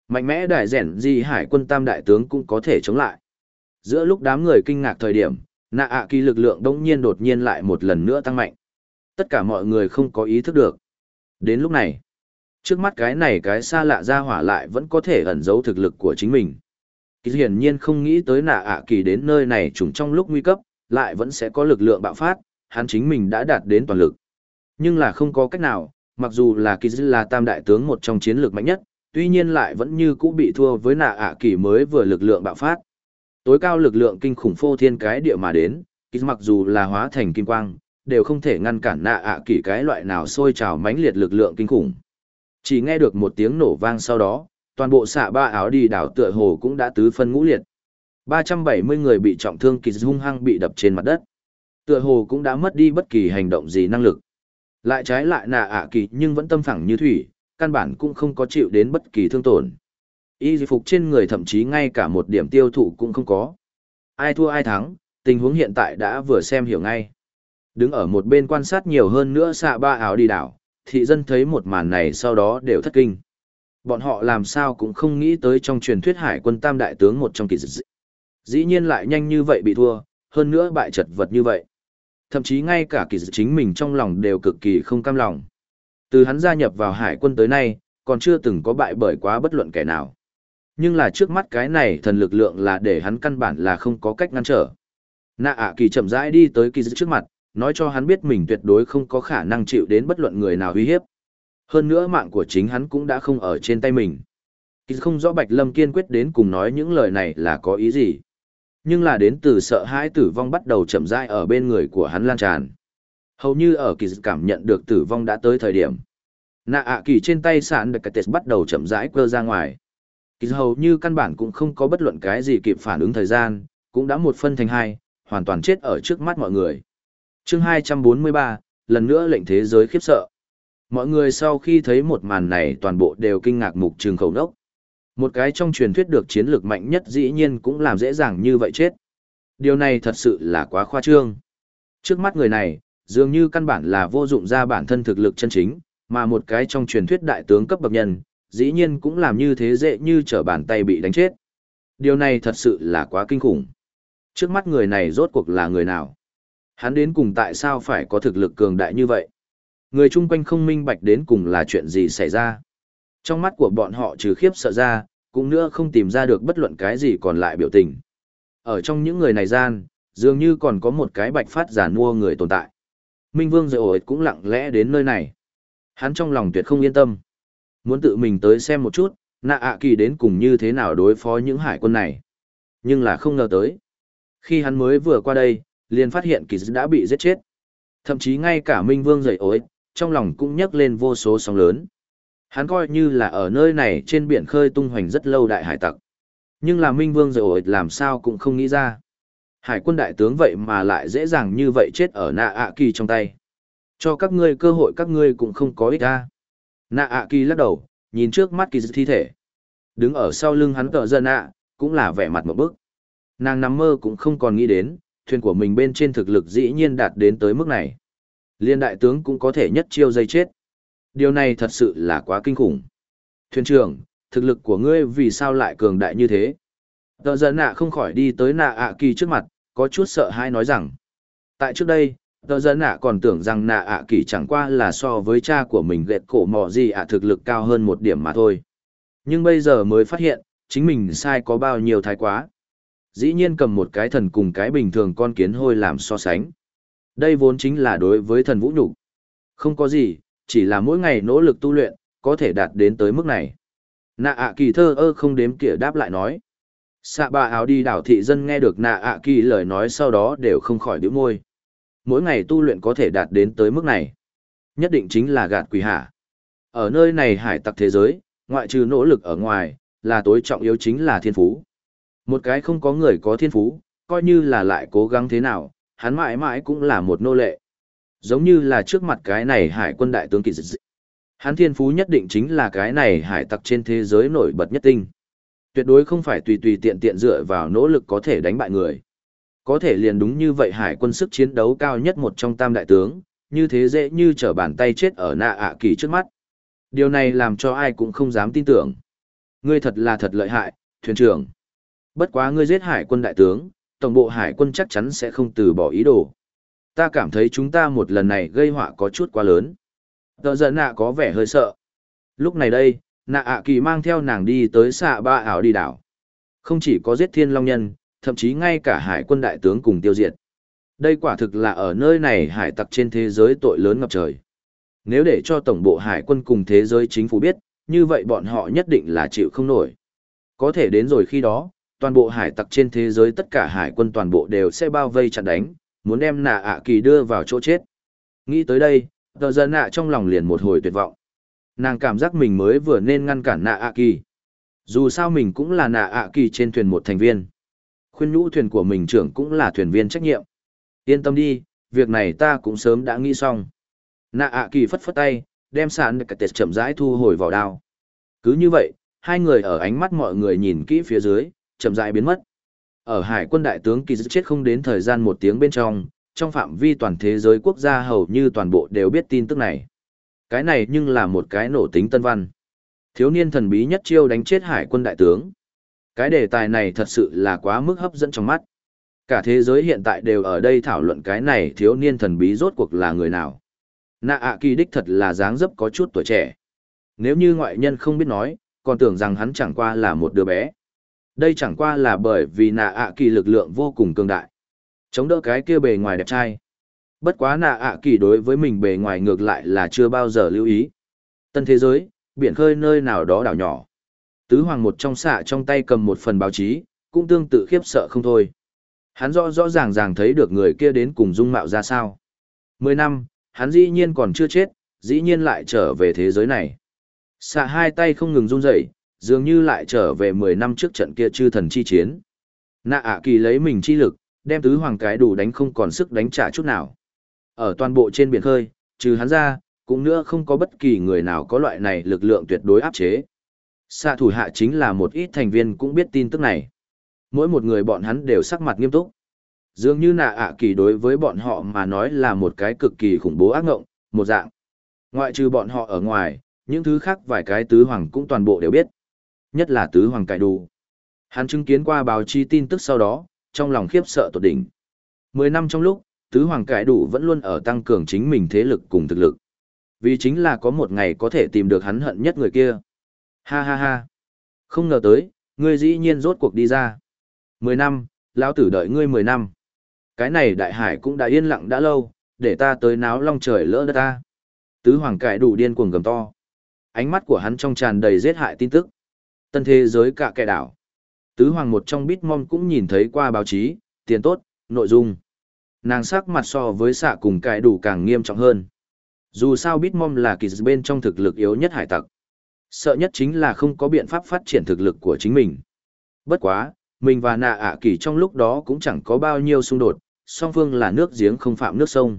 Mạnh mẽ đại rẻn gì hải quân tam đại tướng cũng có thể chống lại. Giữa lúc đám người kinh ngạc thời điểm, nạ ạ kỳ lực lượng đông nhiên đột nhiên lại một lần nữa tăng mạnh. Tất cả mọi người không có ý thức được. Đến lúc này, Trước mắt cái này cái xa lạ ra hỏa lại vẫn có thể ẩn giấu thực lực của chính mình. Kỳ hiển nhiên không nghĩ tới nạ ạ kỳ đến nơi này trùng trong lúc nguy cấp, lại vẫn sẽ có lực lượng bạo phát, hắn chính mình đã đạt đến toàn lực. Nhưng là không có cách nào, mặc dù là kỳ là tam đại tướng một trong chiến lược mạnh nhất, tuy nhiên lại vẫn như cũ bị thua với nạ ạ kỳ mới vừa lực lượng bạo phát. Tối cao lực lượng kinh khủng phô thiên cái địa mà đến, kỳ mặc dù là hóa thành kim quang, đều không thể ngăn cản nạ ạ kỳ cái loại nào sôi trào mãnh liệt lực lượng kinh khủng. Chỉ nghe được một tiếng nổ vang sau đó, toàn bộ xạ ba áo đi đảo tựa hồ cũng đã tứ phân ngũ liệt. 370 người bị trọng thương kỳ hung hăng bị đập trên mặt đất. Tựa hồ cũng đã mất đi bất kỳ hành động gì năng lực. Lại trái lại nạ ạ kỳ nhưng vẫn tâm phẳng như thủy, căn bản cũng không có chịu đến bất kỳ thương tổn. Y phục trên người thậm chí ngay cả một điểm tiêu thụ cũng không có. Ai thua ai thắng, tình huống hiện tại đã vừa xem hiểu ngay. Đứng ở một bên quan sát nhiều hơn nữa xạ ba áo đi đảo, thị dân thấy một màn này sau đó đều thất kinh. Bọn họ làm sao cũng không nghĩ tới trong truyền thuyết hải quân tam đại tướng một trong kỳ dị. Dĩ nhiên lại nhanh như vậy bị thua, hơn nữa bại chật vật như vậy. Thậm chí ngay cả kỳ dị chính mình trong lòng đều cực kỳ không cam lòng. Từ hắn gia nhập vào hải quân tới nay, còn chưa từng có bại bởi quá bất luận kẻ nào. Nhưng là trước mắt cái này thần lực lượng là để hắn căn bản là không có cách ngăn trở. Nạ ạ kỳ chậm rãi đi tới kỳ dị trước mặt, nói cho hắn biết mình tuyệt đối không có khả năng chịu đến bất luận người nào uy hiếp. Hơn nữa mạng của chính hắn cũng đã không ở trên tay mình. Kỳ không rõ Bạch Lâm kiên quyết đến cùng nói những lời này là có ý gì. Nhưng là đến từ sợ hãi tử vong bắt đầu chậm rãi ở bên người của hắn lan tràn. Hầu như ở kỳ cảm nhận được tử vong đã tới thời điểm. Nạ ạ kỳ trên tay sạn được cái bắt đầu chậm rãi quơ ra ngoài. Kỳ hầu như căn bản cũng không có bất luận cái gì kịp phản ứng thời gian, cũng đã một phân thành hai, hoàn toàn chết ở trước mắt mọi người chương 243, lần nữa lệnh thế giới khiếp sợ. Mọi người sau khi thấy một màn này toàn bộ đều kinh ngạc mục trường khẩu đốc. Một cái trong truyền thuyết được chiến lược mạnh nhất dĩ nhiên cũng làm dễ dàng như vậy chết. Điều này thật sự là quá khoa trương. Trước mắt người này, dường như căn bản là vô dụng ra bản thân thực lực chân chính, mà một cái trong truyền thuyết đại tướng cấp bậc nhân, dĩ nhiên cũng làm như thế dễ như trở bàn tay bị đánh chết. Điều này thật sự là quá kinh khủng. Trước mắt người này rốt cuộc là người nào? Hắn đến cùng tại sao phải có thực lực cường đại như vậy? Người chung quanh không minh bạch đến cùng là chuyện gì xảy ra. Trong mắt của bọn họ trừ khiếp sợ ra, cũng nữa không tìm ra được bất luận cái gì còn lại biểu tình. Ở trong những người này gian, dường như còn có một cái bạch phát giả mua người tồn tại. Minh Vương rồi ổi cũng lặng lẽ đến nơi này. Hắn trong lòng tuyệt không yên tâm. Muốn tự mình tới xem một chút, nạ ạ kỳ đến cùng như thế nào đối phó những hải quân này. Nhưng là không ngờ tới. Khi hắn mới vừa qua đây, liền phát hiện kỳ đã bị giết chết. Thậm chí ngay cả Minh Vương dậy ối, trong lòng cũng nhấc lên vô số sóng lớn. Hắn coi như là ở nơi này trên biển khơi tung hoành rất lâu đại hải tặc. Nhưng là Minh Vương dậy ối làm sao cũng không nghĩ ra. Hải quân đại tướng vậy mà lại dễ dàng như vậy chết ở nạ ạ kỳ trong tay. Cho các ngươi cơ hội các ngươi cũng không có ích ra. Nạ ạ kỳ lắc đầu, nhìn trước mắt kỳ thi thể. Đứng ở sau lưng hắn cờ dân ạ, cũng là vẻ mặt một bức. Nàng nằm mơ cũng không còn nghĩ đến, thuyền của mình bên trên thực lực dĩ nhiên đạt đến tới mức này. Liên đại tướng cũng có thể nhất chiêu dây chết. Điều này thật sự là quá kinh khủng. Thuyền trưởng, thực lực của ngươi vì sao lại cường đại như thế? Tờ giận nạ không khỏi đi tới nạ ạ kỳ trước mặt, có chút sợ hãi nói rằng. Tại trước đây, tờ giận nạ còn tưởng rằng nạ ạ kỳ chẳng qua là so với cha của mình ghẹt cổ mò gì ạ thực lực cao hơn một điểm mà thôi. Nhưng bây giờ mới phát hiện, chính mình sai có bao nhiêu thái quá dĩ nhiên cầm một cái thần cùng cái bình thường con kiến hôi làm so sánh. Đây vốn chính là đối với thần vũ nhục. Không có gì, chỉ là mỗi ngày nỗ lực tu luyện, có thể đạt đến tới mức này. Nạ ạ kỳ thơ ơ không đếm kỉa đáp lại nói. Xạ bà áo đi đảo thị dân nghe được nạ ạ kỳ lời nói sau đó đều không khỏi đứa môi. Mỗi ngày tu luyện có thể đạt đến tới mức này. Nhất định chính là gạt quỷ hạ. Ở nơi này hải tặc thế giới, ngoại trừ nỗ lực ở ngoài, là tối trọng yếu chính là thiên phú. Một cái không có người có thiên phú, coi như là lại cố gắng thế nào, hắn mãi mãi cũng là một nô lệ. Giống như là trước mặt cái này hải quân đại tướng kỳ dị. Hắn thiên phú nhất định chính là cái này hải tặc trên thế giới nổi bật nhất tinh. Tuyệt đối không phải tùy tùy tiện tiện dựa vào nỗ lực có thể đánh bại người. Có thể liền đúng như vậy hải quân sức chiến đấu cao nhất một trong tam đại tướng, như thế dễ như trở bàn tay chết ở nạ ạ kỳ trước mắt. Điều này làm cho ai cũng không dám tin tưởng. Ngươi thật là thật lợi hại, thuyền trưởng. Bất quá ngươi giết hải quân đại tướng, tổng bộ hải quân chắc chắn sẽ không từ bỏ ý đồ. Ta cảm thấy chúng ta một lần này gây họa có chút quá lớn. Tờ giận nạ có vẻ hơi sợ. Lúc này đây, nạ ạ kỳ mang theo nàng đi tới xạ ba ảo đi đảo. Không chỉ có giết thiên long nhân, thậm chí ngay cả hải quân đại tướng cùng tiêu diệt. Đây quả thực là ở nơi này hải tặc trên thế giới tội lớn ngập trời. Nếu để cho tổng bộ hải quân cùng thế giới chính phủ biết, như vậy bọn họ nhất định là chịu không nổi. Có thể đến rồi khi đó, toàn bộ hải tặc trên thế giới tất cả hải quân toàn bộ đều sẽ bao vây chặn đánh, muốn đem nạ ạ kỳ đưa vào chỗ chết. Nghĩ tới đây, tờ dân nạ trong lòng liền một hồi tuyệt vọng. Nàng cảm giác mình mới vừa nên ngăn cản nạ ạ kỳ. Dù sao mình cũng là nạ ạ kỳ trên thuyền một thành viên. Khuyên nhũ thuyền của mình trưởng cũng là thuyền viên trách nhiệm. Yên tâm đi, việc này ta cũng sớm đã nghĩ xong. Nạ ạ kỳ phất phất tay, đem sạn cả tệt chậm rãi thu hồi vào đao. Cứ như vậy, hai người ở ánh mắt mọi người nhìn kỹ phía dưới, chậm rãi biến mất. Ở hải quân đại tướng kỳ chết không đến thời gian một tiếng bên trong, trong phạm vi toàn thế giới quốc gia hầu như toàn bộ đều biết tin tức này. Cái này nhưng là một cái nổ tính tân văn. Thiếu niên thần bí nhất chiêu đánh chết hải quân đại tướng. Cái đề tài này thật sự là quá mức hấp dẫn trong mắt. Cả thế giới hiện tại đều ở đây thảo luận cái này thiếu niên thần bí rốt cuộc là người nào. Nạ ạ kỳ đích thật là dáng dấp có chút tuổi trẻ. Nếu như ngoại nhân không biết nói, còn tưởng rằng hắn chẳng qua là một đứa bé. Đây chẳng qua là bởi vì nạ ạ kỳ lực lượng vô cùng cường đại. Chống đỡ cái kia bề ngoài đẹp trai. Bất quá nạ ạ kỳ đối với mình bề ngoài ngược lại là chưa bao giờ lưu ý. Tân thế giới, biển khơi nơi nào đó đảo nhỏ. Tứ hoàng một trong xạ trong tay cầm một phần báo chí, cũng tương tự khiếp sợ không thôi. Hắn rõ rõ ràng ràng thấy được người kia đến cùng dung mạo ra sao. Mười năm, hắn dĩ nhiên còn chưa chết, dĩ nhiên lại trở về thế giới này. Xạ hai tay không ngừng run rẩy, dường như lại trở về mười năm trước trận kia chư thần chi chiến. Nạ ạ kỳ lấy mình chi lực, đem tứ hoàng cái đủ đánh không còn sức đánh trả chút nào. Ở toàn bộ trên biển khơi, trừ hắn ra, cũng nữa không có bất kỳ người nào có loại này lực lượng tuyệt đối áp chế. Xạ thủ hạ chính là một ít thành viên cũng biết tin tức này. Mỗi một người bọn hắn đều sắc mặt nghiêm túc. Dường như nạ ạ kỳ đối với bọn họ mà nói là một cái cực kỳ khủng bố ác ngộng, một dạng. Ngoại trừ bọn họ ở ngoài, những thứ khác vài cái tứ hoàng cũng toàn bộ đều biết. Nhất là tứ hoàng cải đủ. Hắn chứng kiến qua báo chí tin tức sau đó, trong lòng khiếp sợ tột đỉnh. Mười năm trong lúc, tứ hoàng cải đủ vẫn luôn ở tăng cường chính mình thế lực cùng thực lực. Vì chính là có một ngày có thể tìm được hắn hận nhất người kia. Ha ha ha. Không ngờ tới, ngươi dĩ nhiên rốt cuộc đi ra. Mười năm, lão tử đợi ngươi mười năm. Cái này đại hải cũng đã yên lặng đã lâu, để ta tới náo long trời lỡ đất ta. Tứ hoàng cải đủ điên cuồng gầm to. Ánh mắt của hắn trong tràn đầy giết hại tin tức. Tân thế giới cả kẻ đảo. Tứ hoàng một trong Bitmom cũng nhìn thấy qua báo chí, tiền tốt, nội dung. Nàng sắc mặt so với xạ cùng cải đủ càng nghiêm trọng hơn. Dù sao Bitmom là kỳ bên trong thực lực yếu nhất hải tặc. Sợ nhất chính là không có biện pháp phát triển thực lực của chính mình. Bất quá, mình và nạ ạ kỳ trong lúc đó cũng chẳng có bao nhiêu xung đột, song phương là nước giếng không phạm nước sông.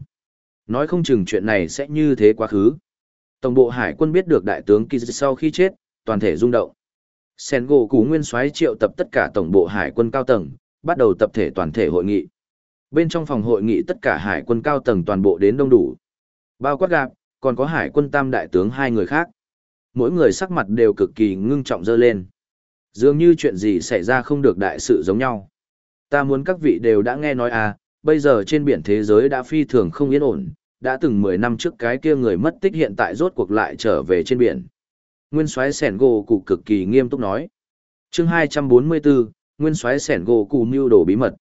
Nói không chừng chuyện này sẽ như thế quá khứ. Tổng bộ hải quân biết được đại tướng Kiz sau khi chết, toàn thể rung động. Sen gỗ cú nguyên soái triệu tập tất cả tổng bộ hải quân cao tầng, bắt đầu tập thể toàn thể hội nghị. Bên trong phòng hội nghị tất cả hải quân cao tầng toàn bộ đến đông đủ. Bao quát gạp, còn có hải quân tam đại tướng hai người khác. Mỗi người sắc mặt đều cực kỳ ngưng trọng dơ lên. Dường như chuyện gì xảy ra không được đại sự giống nhau. Ta muốn các vị đều đã nghe nói à, bây giờ trên biển thế giới đã phi thường không yên ổn, đã từng 10 năm trước cái kia người mất tích hiện tại rốt cuộc lại trở về trên biển. Nguyên soái sẻn gỗ cụ cực kỳ nghiêm túc nói. chương 244, Nguyên soái sẻn gỗ cụ mưu đồ bí mật.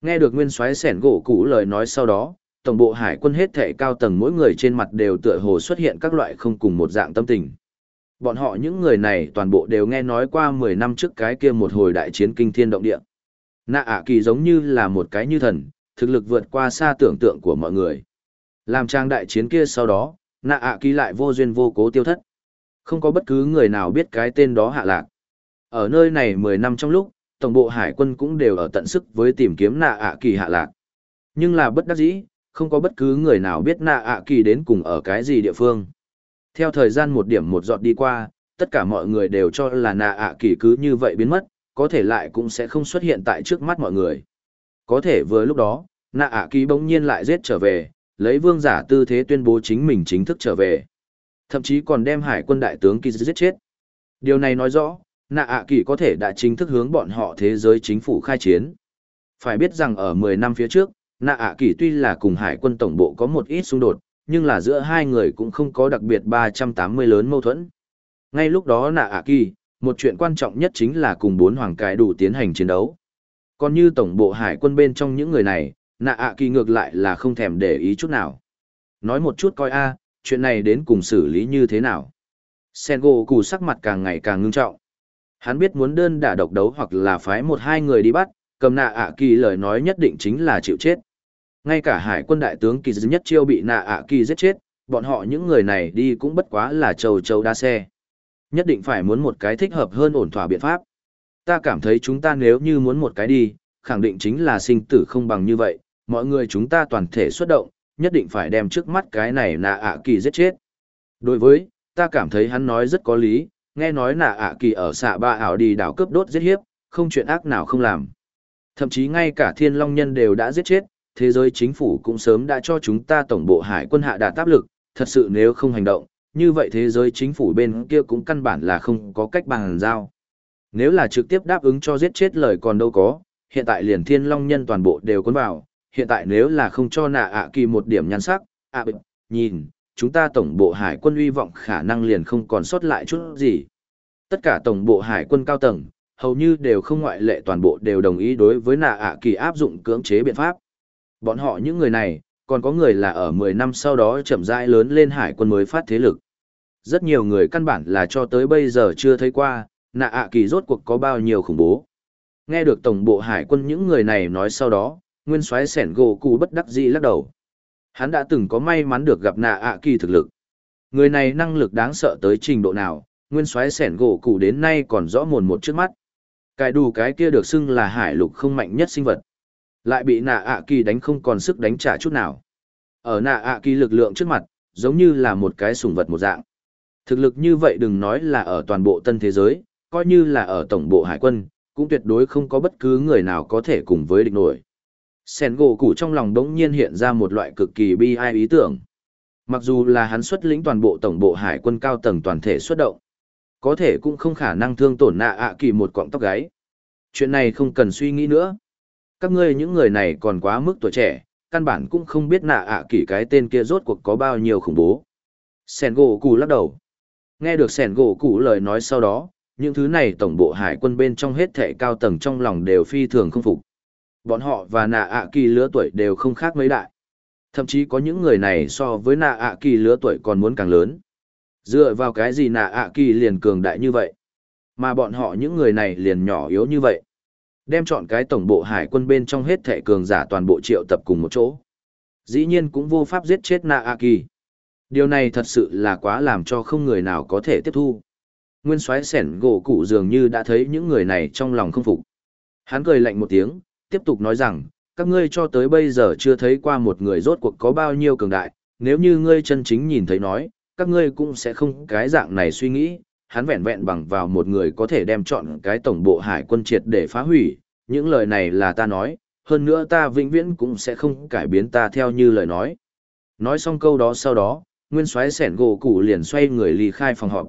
Nghe được Nguyên soái sẻn gỗ cụ lời nói sau đó, tổng bộ hải quân hết thể cao tầng mỗi người trên mặt đều tựa hồ xuất hiện các loại không cùng một dạng tâm tình. Bọn họ những người này toàn bộ đều nghe nói qua 10 năm trước cái kia một hồi đại chiến kinh thiên động địa. Nạ ả kỳ giống như là một cái như thần, thực lực vượt qua xa tưởng tượng của mọi người. Làm trang đại chiến kia sau đó, nạ ả kỳ lại vô duyên vô cố tiêu thất. Không có bất cứ người nào biết cái tên đó hạ lạc. Ở nơi này 10 năm trong lúc, tổng bộ hải quân cũng đều ở tận sức với tìm kiếm nạ ạ kỳ hạ lạc. Nhưng là bất đắc dĩ, không có bất cứ người nào biết nạ ạ kỳ đến cùng ở cái gì địa phương. Theo thời gian một điểm một giọt đi qua, tất cả mọi người đều cho là nạ ạ kỳ cứ như vậy biến mất, có thể lại cũng sẽ không xuất hiện tại trước mắt mọi người. Có thể vừa lúc đó, nạ ạ kỳ bỗng nhiên lại giết trở về, lấy vương giả tư thế tuyên bố chính mình chính thức trở về. Thậm chí còn đem hải quân đại tướng kỳ giết chết. Điều này nói rõ, nạ ạ kỳ có thể đã chính thức hướng bọn họ thế giới chính phủ khai chiến. Phải biết rằng ở 10 năm phía trước, nạ ạ kỳ tuy là cùng hải quân tổng bộ có một ít xung đột, nhưng là giữa hai người cũng không có đặc biệt 380 lớn mâu thuẫn. Ngay lúc đó nạ ạ kỳ, một chuyện quan trọng nhất chính là cùng bốn hoàng cải đủ tiến hành chiến đấu. Còn như tổng bộ hải quân bên trong những người này, nạ ạ kỳ ngược lại là không thèm để ý chút nào. Nói một chút coi a, chuyện này đến cùng xử lý như thế nào. Sengo cù sắc mặt càng ngày càng ngưng trọng. Hắn biết muốn đơn đả độc đấu hoặc là phái một hai người đi bắt, cầm nạ ạ kỳ lời nói nhất định chính là chịu chết. Ngay cả hải quân đại tướng kỳ nhất chiêu bị nạ ạ kỳ giết chết, bọn họ những người này đi cũng bất quá là trầu trầu đa xe. Nhất định phải muốn một cái thích hợp hơn ổn thỏa biện pháp. Ta cảm thấy chúng ta nếu như muốn một cái đi, khẳng định chính là sinh tử không bằng như vậy, mọi người chúng ta toàn thể xuất động, nhất định phải đem trước mắt cái này nạ ạ kỳ giết chết. Đối với, ta cảm thấy hắn nói rất có lý, nghe nói nạ ạ kỳ ở xạ ba ảo đi đảo cướp đốt giết hiếp, không chuyện ác nào không làm. Thậm chí ngay cả thiên long nhân đều đã giết chết, thế giới chính phủ cũng sớm đã cho chúng ta tổng bộ hải quân hạ đạt áp lực, thật sự nếu không hành động, như vậy thế giới chính phủ bên kia cũng căn bản là không có cách bằng giao. Nếu là trực tiếp đáp ứng cho giết chết lời còn đâu có, hiện tại liền thiên long nhân toàn bộ đều cuốn vào, hiện tại nếu là không cho nạ ạ kỳ một điểm nhan sắc, ạ à, nhìn, chúng ta tổng bộ hải quân uy vọng khả năng liền không còn sót lại chút gì. Tất cả tổng bộ hải quân cao tầng, hầu như đều không ngoại lệ toàn bộ đều đồng ý đối với nạ ạ kỳ áp dụng cưỡng chế biện pháp. Bọn họ những người này, còn có người là ở 10 năm sau đó chậm rãi lớn lên hải quân mới phát thế lực. Rất nhiều người căn bản là cho tới bây giờ chưa thấy qua, nạ ạ kỳ rốt cuộc có bao nhiêu khủng bố. Nghe được tổng bộ hải quân những người này nói sau đó, nguyên soái sẻn gỗ cụ bất đắc dĩ lắc đầu. Hắn đã từng có may mắn được gặp nạ ạ kỳ thực lực. Người này năng lực đáng sợ tới trình độ nào, nguyên soái sẻn gỗ cụ đến nay còn rõ mồn một trước mắt. Cái đủ cái kia được xưng là hải lục không mạnh nhất sinh vật. Lại bị nạ ạ kỳ đánh không còn sức đánh trả chút nào. Ở nạ ạ kỳ lực lượng trước mặt, giống như là một cái sùng vật một dạng. Thực lực như vậy đừng nói là ở toàn bộ tân thế giới, coi như là ở tổng bộ hải quân, cũng tuyệt đối không có bất cứ người nào có thể cùng với địch nổi. Sen gỗ củ trong lòng đống nhiên hiện ra một loại cực kỳ bi ai ý tưởng. Mặc dù là hắn xuất lĩnh toàn bộ tổng bộ hải quân cao tầng toàn thể xuất động, có thể cũng không khả năng thương tổn nạ ạ kỳ một cọng tóc gáy. Chuyện này không cần suy nghĩ nữa. Các ngươi những người này còn quá mức tuổi trẻ, căn bản cũng không biết nạ ạ kỳ cái tên kia rốt cuộc có bao nhiêu khủng bố. Sen gỗ củ lắc đầu. Nghe được Sen gỗ củ lời nói sau đó, những thứ này tổng bộ hải quân bên trong hết thệ cao tầng trong lòng đều phi thường không phục. Bọn họ và nạ ạ kỳ lứa tuổi đều không khác mấy đại. Thậm chí có những người này so với nạ ạ kỳ lứa tuổi còn muốn càng lớn. Dựa vào cái gì nạ ạ kỳ liền cường đại như vậy? Mà bọn họ những người này liền nhỏ yếu như vậy. Đem chọn cái tổng bộ hải quân bên trong hết thẻ cường giả toàn bộ triệu tập cùng một chỗ. Dĩ nhiên cũng vô pháp giết chết nạ ạ kỳ. Điều này thật sự là quá làm cho không người nào có thể tiếp thu. Nguyên soái sẻn gỗ cụ dường như đã thấy những người này trong lòng không phục. Hắn cười lạnh một tiếng, tiếp tục nói rằng, các ngươi cho tới bây giờ chưa thấy qua một người rốt cuộc có bao nhiêu cường đại, nếu như ngươi chân chính nhìn thấy nói, các ngươi cũng sẽ không cái dạng này suy nghĩ, hắn vẹn vẹn bằng vào một người có thể đem chọn cái tổng bộ hải quân triệt để phá hủy, những lời này là ta nói, hơn nữa ta vĩnh viễn cũng sẽ không cải biến ta theo như lời nói. Nói xong câu đó sau đó, nguyên soái sẻn gỗ củ liền xoay người ly khai phòng họp.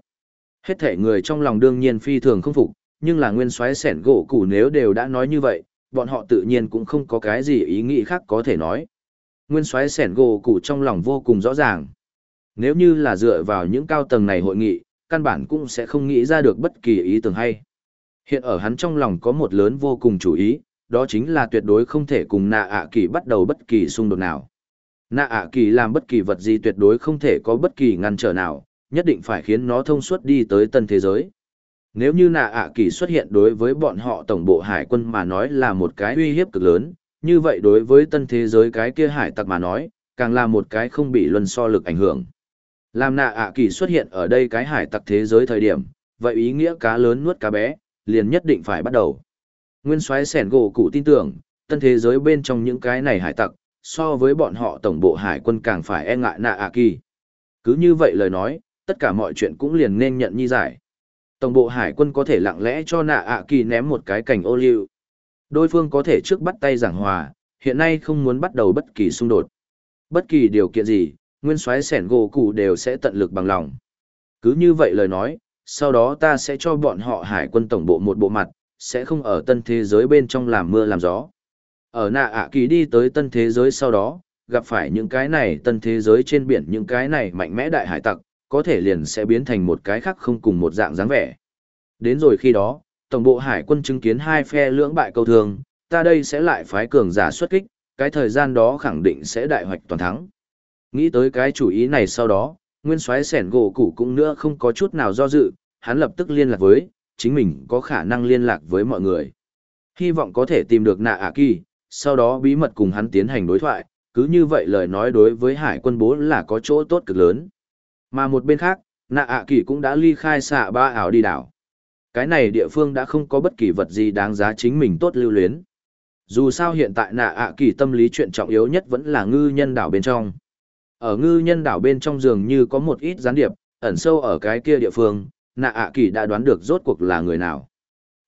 Hết thể người trong lòng đương nhiên phi thường không phục, nhưng là nguyên soái sẻn gỗ củ nếu đều đã nói như vậy, bọn họ tự nhiên cũng không có cái gì ý nghĩ khác có thể nói. Nguyên soái sẻn gỗ cụ trong lòng vô cùng rõ ràng. Nếu như là dựa vào những cao tầng này hội nghị, căn bản cũng sẽ không nghĩ ra được bất kỳ ý tưởng hay. Hiện ở hắn trong lòng có một lớn vô cùng chủ ý, đó chính là tuyệt đối không thể cùng nạ ạ kỳ bắt đầu bất kỳ xung đột nào. Nạ ạ kỳ làm bất kỳ vật gì tuyệt đối không thể có bất kỳ ngăn trở nào, nhất định phải khiến nó thông suốt đi tới tân thế giới. Nếu như nạ ạ kỳ xuất hiện đối với bọn họ tổng bộ hải quân mà nói là một cái uy hiếp cực lớn, như vậy đối với tân thế giới cái kia hải tặc mà nói, càng là một cái không bị luân so lực ảnh hưởng. Làm nạ ạ kỳ xuất hiện ở đây cái hải tặc thế giới thời điểm, vậy ý nghĩa cá lớn nuốt cá bé, liền nhất định phải bắt đầu. Nguyên soái sẻn gỗ cụ tin tưởng, tân thế giới bên trong những cái này hải tặc, so với bọn họ tổng bộ hải quân càng phải e ngại nạ ạ kỳ. Cứ như vậy lời nói, tất cả mọi chuyện cũng liền nên nhận nhi giải. Tổng bộ hải quân có thể lặng lẽ cho nạ ạ kỳ ném một cái cảnh ô liu. Đối phương có thể trước bắt tay giảng hòa, hiện nay không muốn bắt đầu bất kỳ xung đột. Bất kỳ điều kiện gì, nguyên soái sẻn gỗ cụ đều sẽ tận lực bằng lòng. Cứ như vậy lời nói, sau đó ta sẽ cho bọn họ hải quân tổng bộ một bộ mặt, sẽ không ở tân thế giới bên trong làm mưa làm gió. Ở nạ ạ kỳ đi tới tân thế giới sau đó, gặp phải những cái này tân thế giới trên biển những cái này mạnh mẽ đại hải tặc, có thể liền sẽ biến thành một cái khác không cùng một dạng dáng vẻ. Đến rồi khi đó, tổng bộ hải quân chứng kiến hai phe lưỡng bại câu thường, ta đây sẽ lại phái cường giả xuất kích, cái thời gian đó khẳng định sẽ đại hoạch toàn thắng. Nghĩ tới cái chủ ý này sau đó, nguyên soái sẻn gỗ củ cũng nữa không có chút nào do dự, hắn lập tức liên lạc với, chính mình có khả năng liên lạc với mọi người. Hy vọng có thể tìm được nạ ả kỳ, sau đó bí mật cùng hắn tiến hành đối thoại, cứ như vậy lời nói đối với hải quân bố là có chỗ tốt cực lớn. Mà một bên khác, nạ ạ kỳ cũng đã ly khai xạ ba ảo đi đảo. Cái này địa phương đã không có bất kỳ vật gì đáng giá chính mình tốt lưu luyến. Dù sao hiện tại nạ ạ kỳ tâm lý chuyện trọng yếu nhất vẫn là ngư nhân đảo bên trong. Ở ngư nhân đảo bên trong dường như có một ít gián điệp, ẩn sâu ở cái kia địa phương, nạ ạ kỳ đã đoán được rốt cuộc là người nào.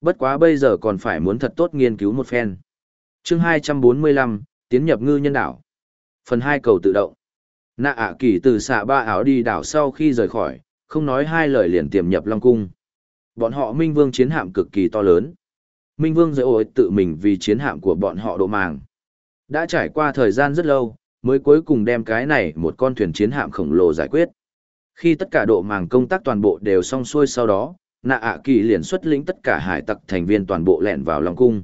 Bất quá bây giờ còn phải muốn thật tốt nghiên cứu một phen. chương 245, tiến nhập ngư nhân đảo. Phần 2 cầu tự động. Nạ ạ kỳ từ xạ ba áo đi đảo sau khi rời khỏi, không nói hai lời liền tiềm nhập Long Cung. Bọn họ Minh Vương chiến hạm cực kỳ to lớn. Minh Vương dễ ổi tự mình vì chiến hạm của bọn họ độ màng. Đã trải qua thời gian rất lâu, mới cuối cùng đem cái này một con thuyền chiến hạm khổng lồ giải quyết. Khi tất cả độ màng công tác toàn bộ đều xong xuôi sau đó, nạ ạ kỳ liền xuất lĩnh tất cả hải tặc thành viên toàn bộ lẻn vào Long cung.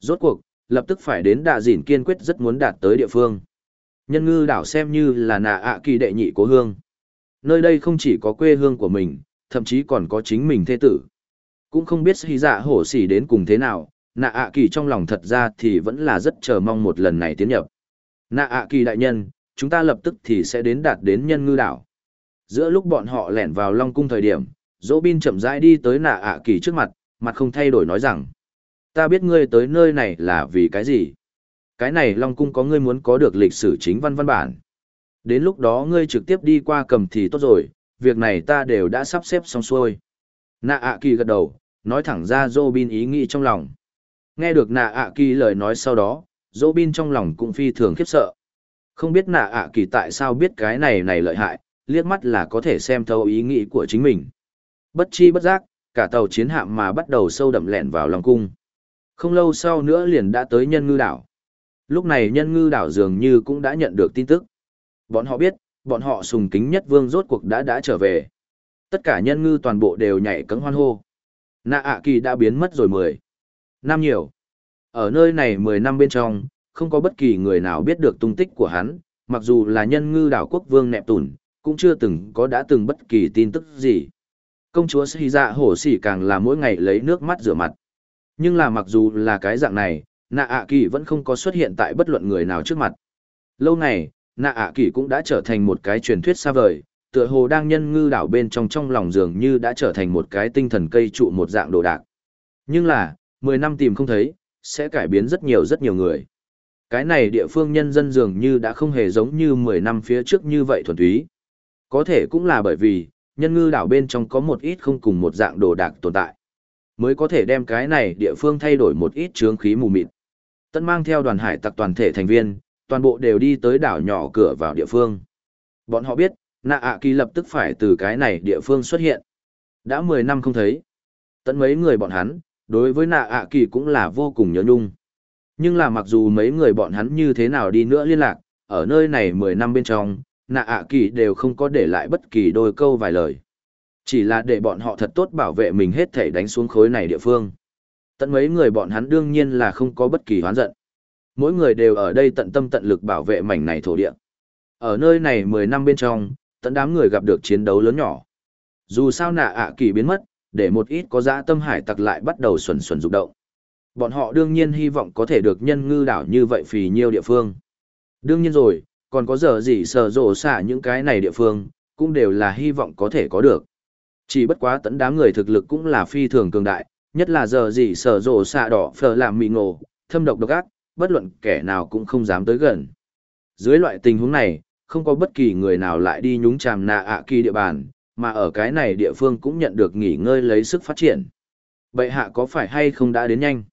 Rốt cuộc, lập tức phải đến đạ dỉn kiên quyết rất muốn đạt tới địa phương. Nhân ngư đảo xem như là nạ ạ kỳ đệ nhị cố hương. Nơi đây không chỉ có quê hương của mình, thậm chí còn có chính mình thê tử. Cũng không biết hy dạ hổ xỉ đến cùng thế nào, nạ ạ kỳ trong lòng thật ra thì vẫn là rất chờ mong một lần này tiến nhập. Nạ ạ kỳ đại nhân, chúng ta lập tức thì sẽ đến đạt đến nhân ngư đảo. Giữa lúc bọn họ lẻn vào Long Cung thời điểm, dỗ bin chậm rãi đi tới nạ ạ kỳ trước mặt, mặt không thay đổi nói rằng. Ta biết ngươi tới nơi này là vì cái gì? Cái này Long Cung có ngươi muốn có được lịch sử chính văn văn bản. Đến lúc đó ngươi trực tiếp đi qua cầm thì tốt rồi, việc này ta đều đã sắp xếp xong xuôi. Nạ ạ kỳ gật đầu, nói thẳng ra dỗ bin ý nghĩ trong lòng. Nghe được nạ ạ kỳ lời nói sau đó, dỗ bin trong lòng cũng phi thường khiếp sợ. Không biết nạ ạ kỳ tại sao biết cái này này lợi hại, liếc mắt là có thể xem thấu ý nghĩ của chính mình. Bất chi bất giác, cả tàu chiến hạm mà bắt đầu sâu đậm lẹn vào lòng cung. Không lâu sau nữa liền đã tới nhân ngư đảo. Lúc này nhân ngư đảo dường như cũng đã nhận được tin tức. Bọn họ biết, bọn họ sùng kính nhất vương rốt cuộc đã đã trở về. Tất cả nhân ngư toàn bộ đều nhảy cấm hoan hô. Nạ ạ kỳ đã biến mất rồi mười. Năm nhiều. Ở nơi này mười năm bên trong, không có bất kỳ người nào biết được tung tích của hắn, mặc dù là nhân ngư đảo quốc vương nẹp tùn, cũng chưa từng có đã từng bất kỳ tin tức gì. Công chúa Sĩ Dạ hổ Sĩ càng là mỗi ngày lấy nước mắt rửa mặt. Nhưng là mặc dù là cái dạng này, nạ ạ kỳ vẫn không có xuất hiện tại bất luận người nào trước mặt. Lâu này, nạ ạ kỳ cũng đã trở thành một cái truyền thuyết xa vời, tựa hồ đang nhân ngư đảo bên trong trong lòng dường như đã trở thành một cái tinh thần cây trụ một dạng đồ đạc. Nhưng là, 10 năm tìm không thấy, sẽ cải biến rất nhiều rất nhiều người. Cái này địa phương nhân dân dường như đã không hề giống như 10 năm phía trước như vậy thuần túy. Có thể cũng là bởi vì, nhân ngư đảo bên trong có một ít không cùng một dạng đồ đạc tồn tại. Mới có thể đem cái này địa phương thay đổi một ít chướng khí mù mịt. Tân mang theo đoàn hải tặc toàn thể thành viên, toàn bộ đều đi tới đảo nhỏ cửa vào địa phương. Bọn họ biết, nạ ạ kỳ lập tức phải từ cái này địa phương xuất hiện. Đã 10 năm không thấy. Tận mấy người bọn hắn, đối với nạ ạ kỳ cũng là vô cùng nhớ nhung. Nhưng là mặc dù mấy người bọn hắn như thế nào đi nữa liên lạc, ở nơi này 10 năm bên trong, nạ ạ kỳ đều không có để lại bất kỳ đôi câu vài lời. Chỉ là để bọn họ thật tốt bảo vệ mình hết thể đánh xuống khối này địa phương. Tận mấy người bọn hắn đương nhiên là không có bất kỳ hoán giận. Mỗi người đều ở đây tận tâm tận lực bảo vệ mảnh này thổ địa. Ở nơi này 10 năm bên trong, tận đám người gặp được chiến đấu lớn nhỏ. Dù sao nạ ạ kỳ biến mất, để một ít có dã tâm hải tặc lại bắt đầu xuẩn xuẩn rụng động. Bọn họ đương nhiên hy vọng có thể được nhân ngư đảo như vậy phì nhiêu địa phương. Đương nhiên rồi, còn có giờ gì sở rộ xả những cái này địa phương, cũng đều là hy vọng có thể có được. Chỉ bất quá tấn đám người thực lực cũng là phi thường cường đại, nhất là giờ gì sở rộ xạ đỏ phở làm mị ngộ, thâm độc độc ác, bất luận kẻ nào cũng không dám tới gần. Dưới loại tình huống này, không có bất kỳ người nào lại đi nhúng chàm nạ ạ kỳ địa bàn, mà ở cái này địa phương cũng nhận được nghỉ ngơi lấy sức phát triển. Bệ hạ có phải hay không đã đến nhanh?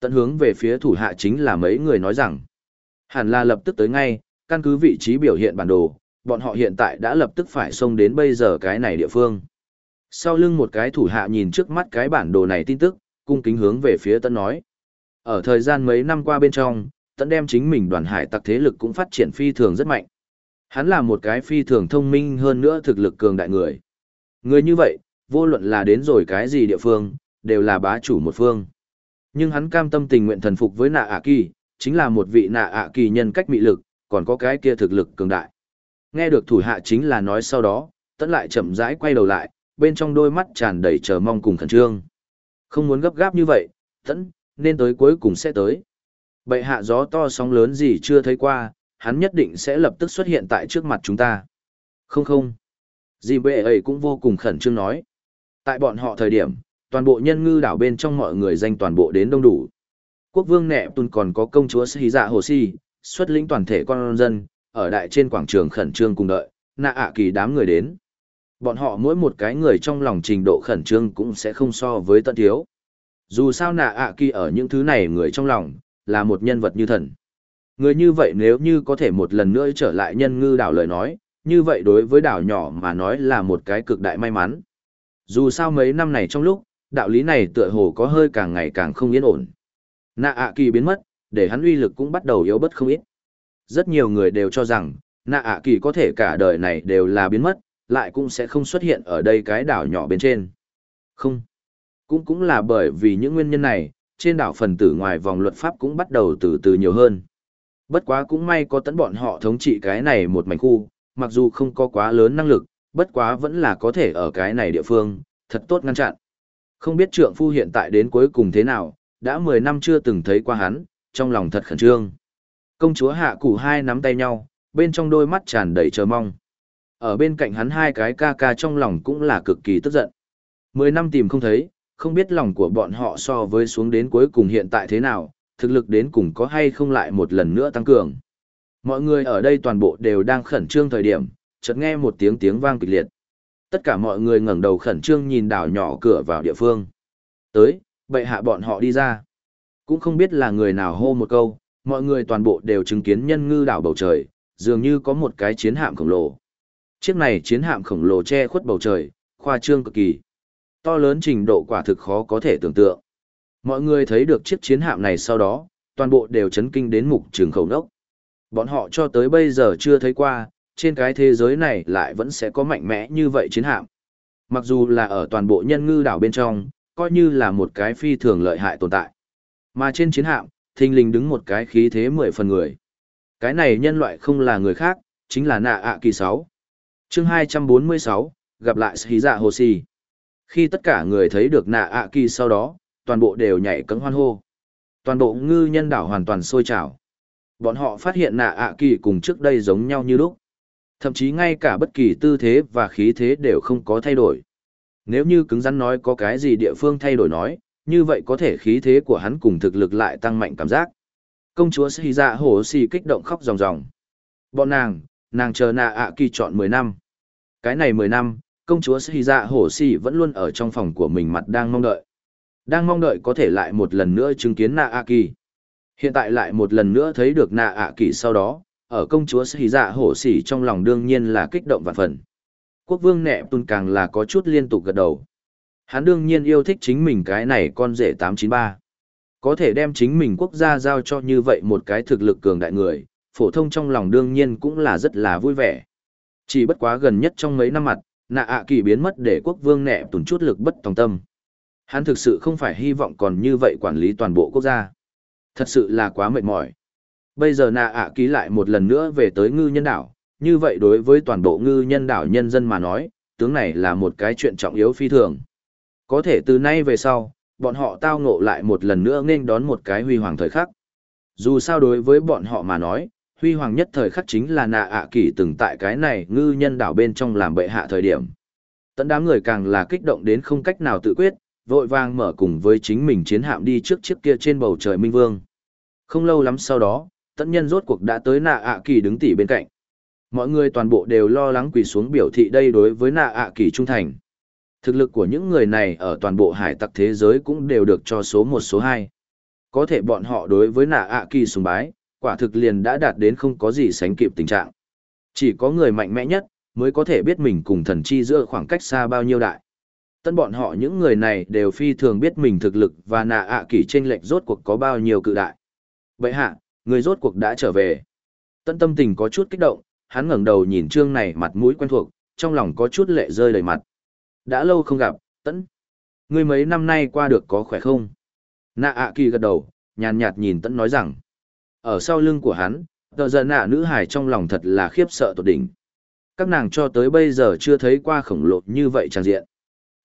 Tận hướng về phía thủ hạ chính là mấy người nói rằng, hẳn là lập tức tới ngay, căn cứ vị trí biểu hiện bản đồ, bọn họ hiện tại đã lập tức phải xông đến bây giờ cái này địa phương. Sau lưng một cái thủ hạ nhìn trước mắt cái bản đồ này tin tức, cung kính hướng về phía Tấn nói. Ở thời gian mấy năm qua bên trong, Tấn đem chính mình đoàn hải tặc thế lực cũng phát triển phi thường rất mạnh. Hắn là một cái phi thường thông minh hơn nữa thực lực cường đại người. Người như vậy, vô luận là đến rồi cái gì địa phương, đều là bá chủ một phương. Nhưng hắn cam tâm tình nguyện thần phục với nạ ạ kỳ, chính là một vị nạ ạ kỳ nhân cách mị lực, còn có cái kia thực lực cường đại. Nghe được thủ hạ chính là nói sau đó, tẫn lại chậm rãi quay đầu lại, bên trong đôi mắt tràn đầy chờ mong cùng khẩn trương. Không muốn gấp gáp như vậy, tẫn, nên tới cuối cùng sẽ tới. Bệ hạ gió to sóng lớn gì chưa thấy qua, hắn nhất định sẽ lập tức xuất hiện tại trước mặt chúng ta. Không không. Dì bệ ấy cũng vô cùng khẩn trương nói. Tại bọn họ thời điểm, toàn bộ nhân ngư đảo bên trong mọi người danh toàn bộ đến đông đủ. Quốc vương nẹ tuần còn có công chúa Sĩ Dạ Hồ Si, xuất lĩnh toàn thể con dân, ở đại trên quảng trường khẩn trương cùng đợi, nạ ạ kỳ đám người đến. Bọn họ mỗi một cái người trong lòng trình độ khẩn trương cũng sẽ không so với tận thiếu. Dù sao nạ ạ kỳ ở những thứ này người trong lòng, là một nhân vật như thần. Người như vậy nếu như có thể một lần nữa trở lại nhân ngư đảo lời nói, như vậy đối với đảo nhỏ mà nói là một cái cực đại may mắn. Dù sao mấy năm này trong lúc, đạo lý này tựa hồ có hơi càng ngày càng không yên ổn. Nạ ạ kỳ biến mất, để hắn uy lực cũng bắt đầu yếu bất không ít. Rất nhiều người đều cho rằng, nạ ạ kỳ có thể cả đời này đều là biến mất, lại cũng sẽ không xuất hiện ở đây cái đảo nhỏ bên trên. Không. Cũng cũng là bởi vì những nguyên nhân này, trên đảo phần tử ngoài vòng luật pháp cũng bắt đầu từ từ nhiều hơn. Bất quá cũng may có tấn bọn họ thống trị cái này một mảnh khu, mặc dù không có quá lớn năng lực, bất quá vẫn là có thể ở cái này địa phương, thật tốt ngăn chặn. Không biết trượng phu hiện tại đến cuối cùng thế nào, đã 10 năm chưa từng thấy qua hắn, trong lòng thật khẩn trương. Công chúa hạ củ hai nắm tay nhau, bên trong đôi mắt tràn đầy chờ mong. Ở bên cạnh hắn hai cái ca ca trong lòng cũng là cực kỳ tức giận. 10 năm tìm không thấy, không biết lòng của bọn họ so với xuống đến cuối cùng hiện tại thế nào, thực lực đến cùng có hay không lại một lần nữa tăng cường. Mọi người ở đây toàn bộ đều đang khẩn trương thời điểm, chợt nghe một tiếng tiếng vang kịch liệt. Tất cả mọi người ngẩng đầu khẩn trương nhìn đảo nhỏ cửa vào địa phương. Tới, bệ hạ bọn họ đi ra. Cũng không biết là người nào hô một câu, mọi người toàn bộ đều chứng kiến nhân ngư đảo bầu trời, dường như có một cái chiến hạm khổng lồ. Chiếc này chiến hạm khổng lồ che khuất bầu trời, khoa trương cực kỳ. To lớn trình độ quả thực khó có thể tưởng tượng. Mọi người thấy được chiếc chiến hạm này sau đó, toàn bộ đều chấn kinh đến mục trường khẩu nốc. Bọn họ cho tới bây giờ chưa thấy qua, trên cái thế giới này lại vẫn sẽ có mạnh mẽ như vậy chiến hạm. Mặc dù là ở toàn bộ nhân ngư đảo bên trong, coi như là một cái phi thường lợi hại tồn tại. Mà trên chiến hạm, thình lình đứng một cái khí thế mười phần người. Cái này nhân loại không là người khác, chính là nạ ạ kỳ 6 chương 246, gặp lại Sĩ Dạ Hồ Sì. Khi tất cả người thấy được nạ ạ kỳ sau đó, toàn bộ đều nhảy cẫng hoan hô. Toàn bộ ngư nhân đảo hoàn toàn sôi trào. Bọn họ phát hiện nạ ạ kỳ cùng trước đây giống nhau như lúc. Thậm chí ngay cả bất kỳ tư thế và khí thế đều không có thay đổi. Nếu như cứng rắn nói có cái gì địa phương thay đổi nói, như vậy có thể khí thế của hắn cùng thực lực lại tăng mạnh cảm giác. Công chúa Sĩ Dạ Hồ Sì kích động khóc ròng ròng. Bọn nàng, nàng chờ nạ ạ kỳ chọn 10 năm. Cái này 10 năm, công chúa Sĩ Dạ hổ xì vẫn luôn ở trong phòng của mình mặt đang mong đợi. Đang mong đợi có thể lại một lần nữa chứng kiến nạ ạ kỳ. Hiện tại lại một lần nữa thấy được nạ ạ kỳ sau đó, ở công chúa Sĩ Dạ hổ xì trong lòng đương nhiên là kích động vạn phần. Quốc vương nẹ tùn càng là có chút liên tục gật đầu. Hắn đương nhiên yêu thích chính mình cái này con rể 893. Có thể đem chính mình quốc gia giao cho như vậy một cái thực lực cường đại người, phổ thông trong lòng đương nhiên cũng là rất là vui vẻ. Chỉ bất quá gần nhất trong mấy năm mặt, nạ ạ kỳ biến mất để quốc vương nẹ tùn chút lực bất tòng tâm. Hắn thực sự không phải hy vọng còn như vậy quản lý toàn bộ quốc gia. Thật sự là quá mệt mỏi. Bây giờ nạ ạ kỳ lại một lần nữa về tới ngư nhân đảo, như vậy đối với toàn bộ ngư nhân đảo nhân dân mà nói, tướng này là một cái chuyện trọng yếu phi thường. Có thể từ nay về sau, bọn họ tao ngộ lại một lần nữa nên đón một cái huy hoàng thời khắc. Dù sao đối với bọn họ mà nói, huy hoàng nhất thời khắc chính là nạ ạ à kỳ từng tại cái này ngư nhân đảo bên trong làm bệ hạ thời điểm. Tận đám người càng là kích động đến không cách nào tự quyết, vội vàng mở cùng với chính mình chiến hạm đi trước chiếc kia trên bầu trời minh vương. Không lâu lắm sau đó, tận nhân rốt cuộc đã tới nạ ạ à kỳ đứng tỉ bên cạnh. Mọi người toàn bộ đều lo lắng quỳ xuống biểu thị đây đối với nạ ạ à kỳ trung thành. Thực lực của những người này ở toàn bộ hải tặc thế giới cũng đều được cho số một số hai. Có thể bọn họ đối với nạ ạ kỳ sùng bái, quả thực liền đã đạt đến không có gì sánh kịp tình trạng. Chỉ có người mạnh mẽ nhất, mới có thể biết mình cùng thần chi giữa khoảng cách xa bao nhiêu đại. Tân bọn họ những người này đều phi thường biết mình thực lực và nạ ạ kỳ trên lệnh rốt cuộc có bao nhiêu cự đại. Vậy hạ, người rốt cuộc đã trở về. Tân tâm tình có chút kích động, hắn ngẩng đầu nhìn trương này mặt mũi quen thuộc, trong lòng có chút lệ rơi đầy mặt. Đã lâu không gặp, tấn Ngươi mấy năm nay qua được có khỏe không? Nạ ạ kỳ gật đầu, nhàn nhạt nhìn tấn nói rằng. Ở sau lưng của hắn, tờ giờ nạ nữ hải trong lòng thật là khiếp sợ tột đỉnh. Các nàng cho tới bây giờ chưa thấy qua khổng lồ như vậy trang diện.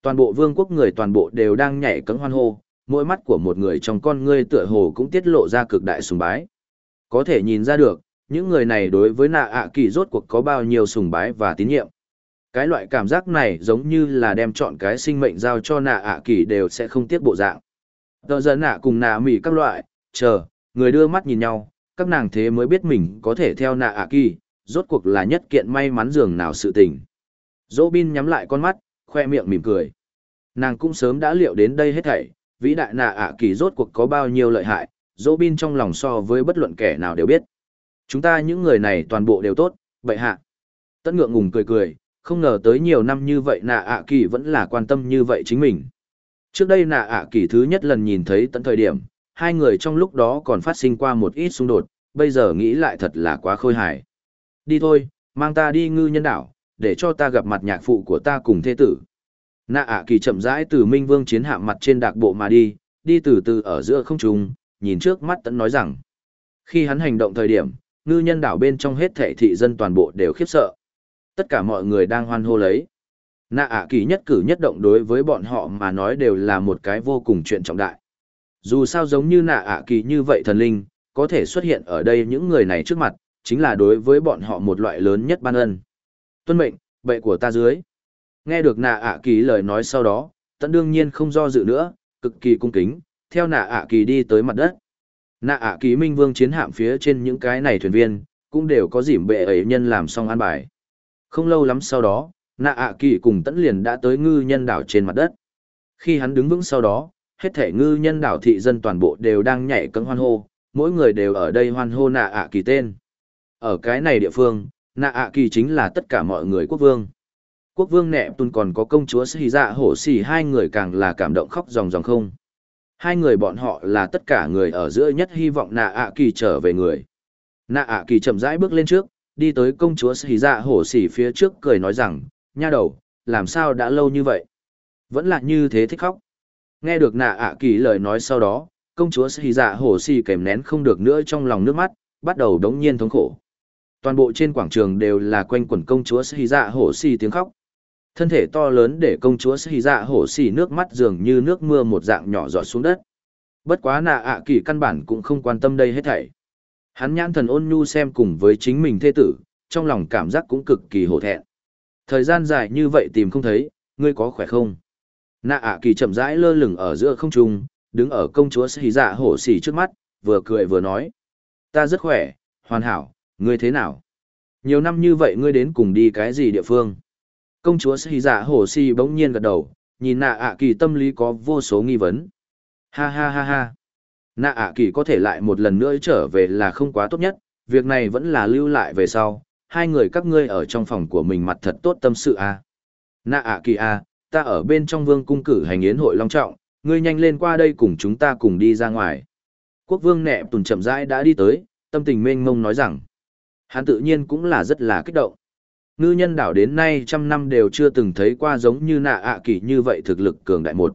Toàn bộ vương quốc người toàn bộ đều đang nhảy cấm hoan hô, mỗi mắt của một người trong con ngươi tựa hồ cũng tiết lộ ra cực đại sùng bái. Có thể nhìn ra được, những người này đối với nạ ạ kỳ rốt cuộc có bao nhiêu sùng bái và tín nhiệm. Cái loại cảm giác này giống như là đem chọn cái sinh mệnh giao cho nạ ạ kỳ đều sẽ không tiếc bộ dạng. Tờ giờ nạ cùng nạ mỉ các loại, chờ, người đưa mắt nhìn nhau, các nàng thế mới biết mình có thể theo nạ ạ kỳ, rốt cuộc là nhất kiện may mắn dường nào sự tình. Dỗ bin nhắm lại con mắt, khoe miệng mỉm cười. Nàng cũng sớm đã liệu đến đây hết thảy, vĩ đại nạ ạ kỳ rốt cuộc có bao nhiêu lợi hại, dỗ bin trong lòng so với bất luận kẻ nào đều biết. Chúng ta những người này toàn bộ đều tốt, vậy hạ. Tất ngượng ngùng cười cười, không ngờ tới nhiều năm như vậy nạ ạ kỳ vẫn là quan tâm như vậy chính mình. Trước đây nạ ạ kỳ thứ nhất lần nhìn thấy tận thời điểm, hai người trong lúc đó còn phát sinh qua một ít xung đột, bây giờ nghĩ lại thật là quá khôi hài. Đi thôi, mang ta đi ngư nhân đảo, để cho ta gặp mặt nhạc phụ của ta cùng thế tử. Nạ ạ kỳ chậm rãi từ Minh Vương chiến hạm mặt trên đạc bộ mà đi, đi từ từ ở giữa không trung, nhìn trước mắt tận nói rằng. Khi hắn hành động thời điểm, ngư nhân đảo bên trong hết thể thị dân toàn bộ đều khiếp sợ. Tất cả mọi người đang hoan hô lấy. Nạ ạ kỳ nhất cử nhất động đối với bọn họ mà nói đều là một cái vô cùng chuyện trọng đại. Dù sao giống như nạ ạ kỳ như vậy thần linh, có thể xuất hiện ở đây những người này trước mặt, chính là đối với bọn họ một loại lớn nhất ban ân. Tuân mệnh, bệ của ta dưới. Nghe được nạ ạ kỳ lời nói sau đó, tận đương nhiên không do dự nữa, cực kỳ cung kính, theo nạ ạ kỳ đi tới mặt đất. Nạ ạ kỳ minh vương chiến hạm phía trên những cái này thuyền viên, cũng đều có dìm bệ ấy nhân làm xong an bài. Không lâu lắm sau đó, nạ ạ kỳ cùng tẫn liền đã tới ngư nhân đảo trên mặt đất. Khi hắn đứng vững sau đó, hết thể ngư nhân đảo thị dân toàn bộ đều đang nhảy cẫng hoan hô, mỗi người đều ở đây hoan hô nạ ạ kỳ tên. Ở cái này địa phương, nạ ạ kỳ chính là tất cả mọi người quốc vương. Quốc vương nẹ tuần còn có công chúa Sĩ Dạ hổ xỉ hai người càng là cảm động khóc ròng ròng không. Hai người bọn họ là tất cả người ở giữa nhất hy vọng nạ ạ kỳ trở về người. Nạ ạ kỳ chậm rãi bước lên trước, đi tới công chúa Sĩ Dạ hổ xỉ phía trước cười nói rằng, nha đầu, làm sao đã lâu như vậy? Vẫn là như thế thích khóc. Nghe được nạ ạ kỳ lời nói sau đó, công chúa Sĩ Dạ Hồ xỉ kèm nén không được nữa trong lòng nước mắt, bắt đầu đống nhiên thống khổ. Toàn bộ trên quảng trường đều là quanh quẩn công chúa Sĩ Dạ Hồ xỉ tiếng khóc. Thân thể to lớn để công chúa Sĩ Dạ Hồ xỉ nước mắt dường như nước mưa một dạng nhỏ giọt xuống đất. Bất quá nạ ạ kỳ căn bản cũng không quan tâm đây hết thảy. Hắn nhãn thần ôn nhu xem cùng với chính mình thê tử, trong lòng cảm giác cũng cực kỳ hổ thẹn. Thời gian dài như vậy tìm không thấy, ngươi có khỏe không? Nạ ạ kỳ chậm rãi lơ lửng ở giữa không trung, đứng ở công chúa xì Dạ hổ xì trước mắt, vừa cười vừa nói. Ta rất khỏe, hoàn hảo, ngươi thế nào? Nhiều năm như vậy ngươi đến cùng đi cái gì địa phương? Công chúa xì Dạ hổ xì bỗng nhiên gật đầu, nhìn nạ ạ kỳ tâm lý có vô số nghi vấn. Ha ha ha ha. Nạ ạ kỳ có thể lại một lần nữa trở về là không quá tốt nhất, việc này vẫn là lưu lại về sau, hai người các ngươi ở trong phòng của mình mặt thật tốt tâm sự a. À. Nạ ạ kỳ a, ta ở bên trong vương cung cử hành yến hội long trọng, ngươi nhanh lên qua đây cùng chúng ta cùng đi ra ngoài. Quốc vương nẹ tùn chậm rãi đã đi tới, tâm tình mênh mông nói rằng, hắn tự nhiên cũng là rất là kích động ngư nhân đảo đến nay trăm năm đều chưa từng thấy qua giống như nạ ạ à kỳ như vậy thực lực cường đại một.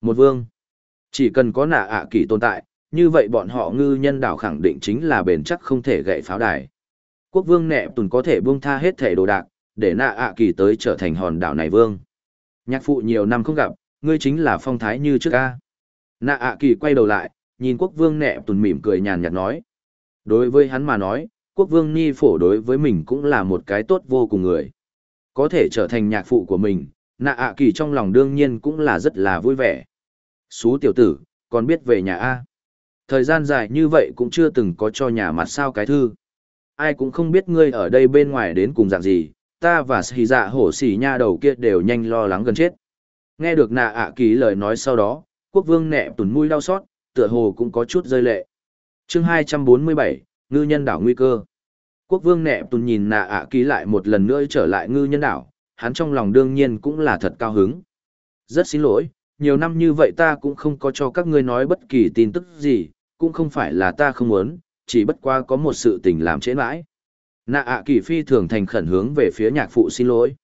Một vương. Chỉ cần có nạ ạ à kỳ tồn tại, như vậy bọn họ ngư nhân đảo khẳng định chính là bền chắc không thể gậy pháo đài. Quốc vương nẹ tùn có thể buông tha hết thể đồ đạc, để nạ ạ à kỳ tới trở thành hòn đảo này vương. Nhạc phụ nhiều năm không gặp, ngươi chính là phong thái như trước ca. Nạ ạ kỳ quay đầu lại, nhìn quốc vương nẹ tùn mỉm cười nhàn nhạt nói. Đối với hắn mà nói, quốc vương Ni Phổ đối với mình cũng là một cái tốt vô cùng người. Có thể trở thành nhạc phụ của mình, nạ ạ kỳ trong lòng đương nhiên cũng là rất là vui vẻ. Xú tiểu tử, còn biết về nhà A. Thời gian dài như vậy cũng chưa từng có cho nhà mặt sao cái thư. Ai cũng không biết ngươi ở đây bên ngoài đến cùng dạng gì, ta và xì dạ hổ xì nha đầu kia đều nhanh lo lắng gần chết. Nghe được nạ ạ kỳ lời nói sau đó, quốc vương nẹ tùn mũi đau xót, tựa hồ cũng có chút rơi lệ. chương 247, ngư nhân đảo nguy cơ quốc vương nẹ tùn nhìn nạ ạ ký lại một lần nữa trở lại ngư nhân đảo hắn trong lòng đương nhiên cũng là thật cao hứng rất xin lỗi nhiều năm như vậy ta cũng không có cho các ngươi nói bất kỳ tin tức gì cũng không phải là ta không muốn chỉ bất qua có một sự tình làm trễ mãi nạ ạ kỳ phi thường thành khẩn hướng về phía nhạc phụ xin lỗi.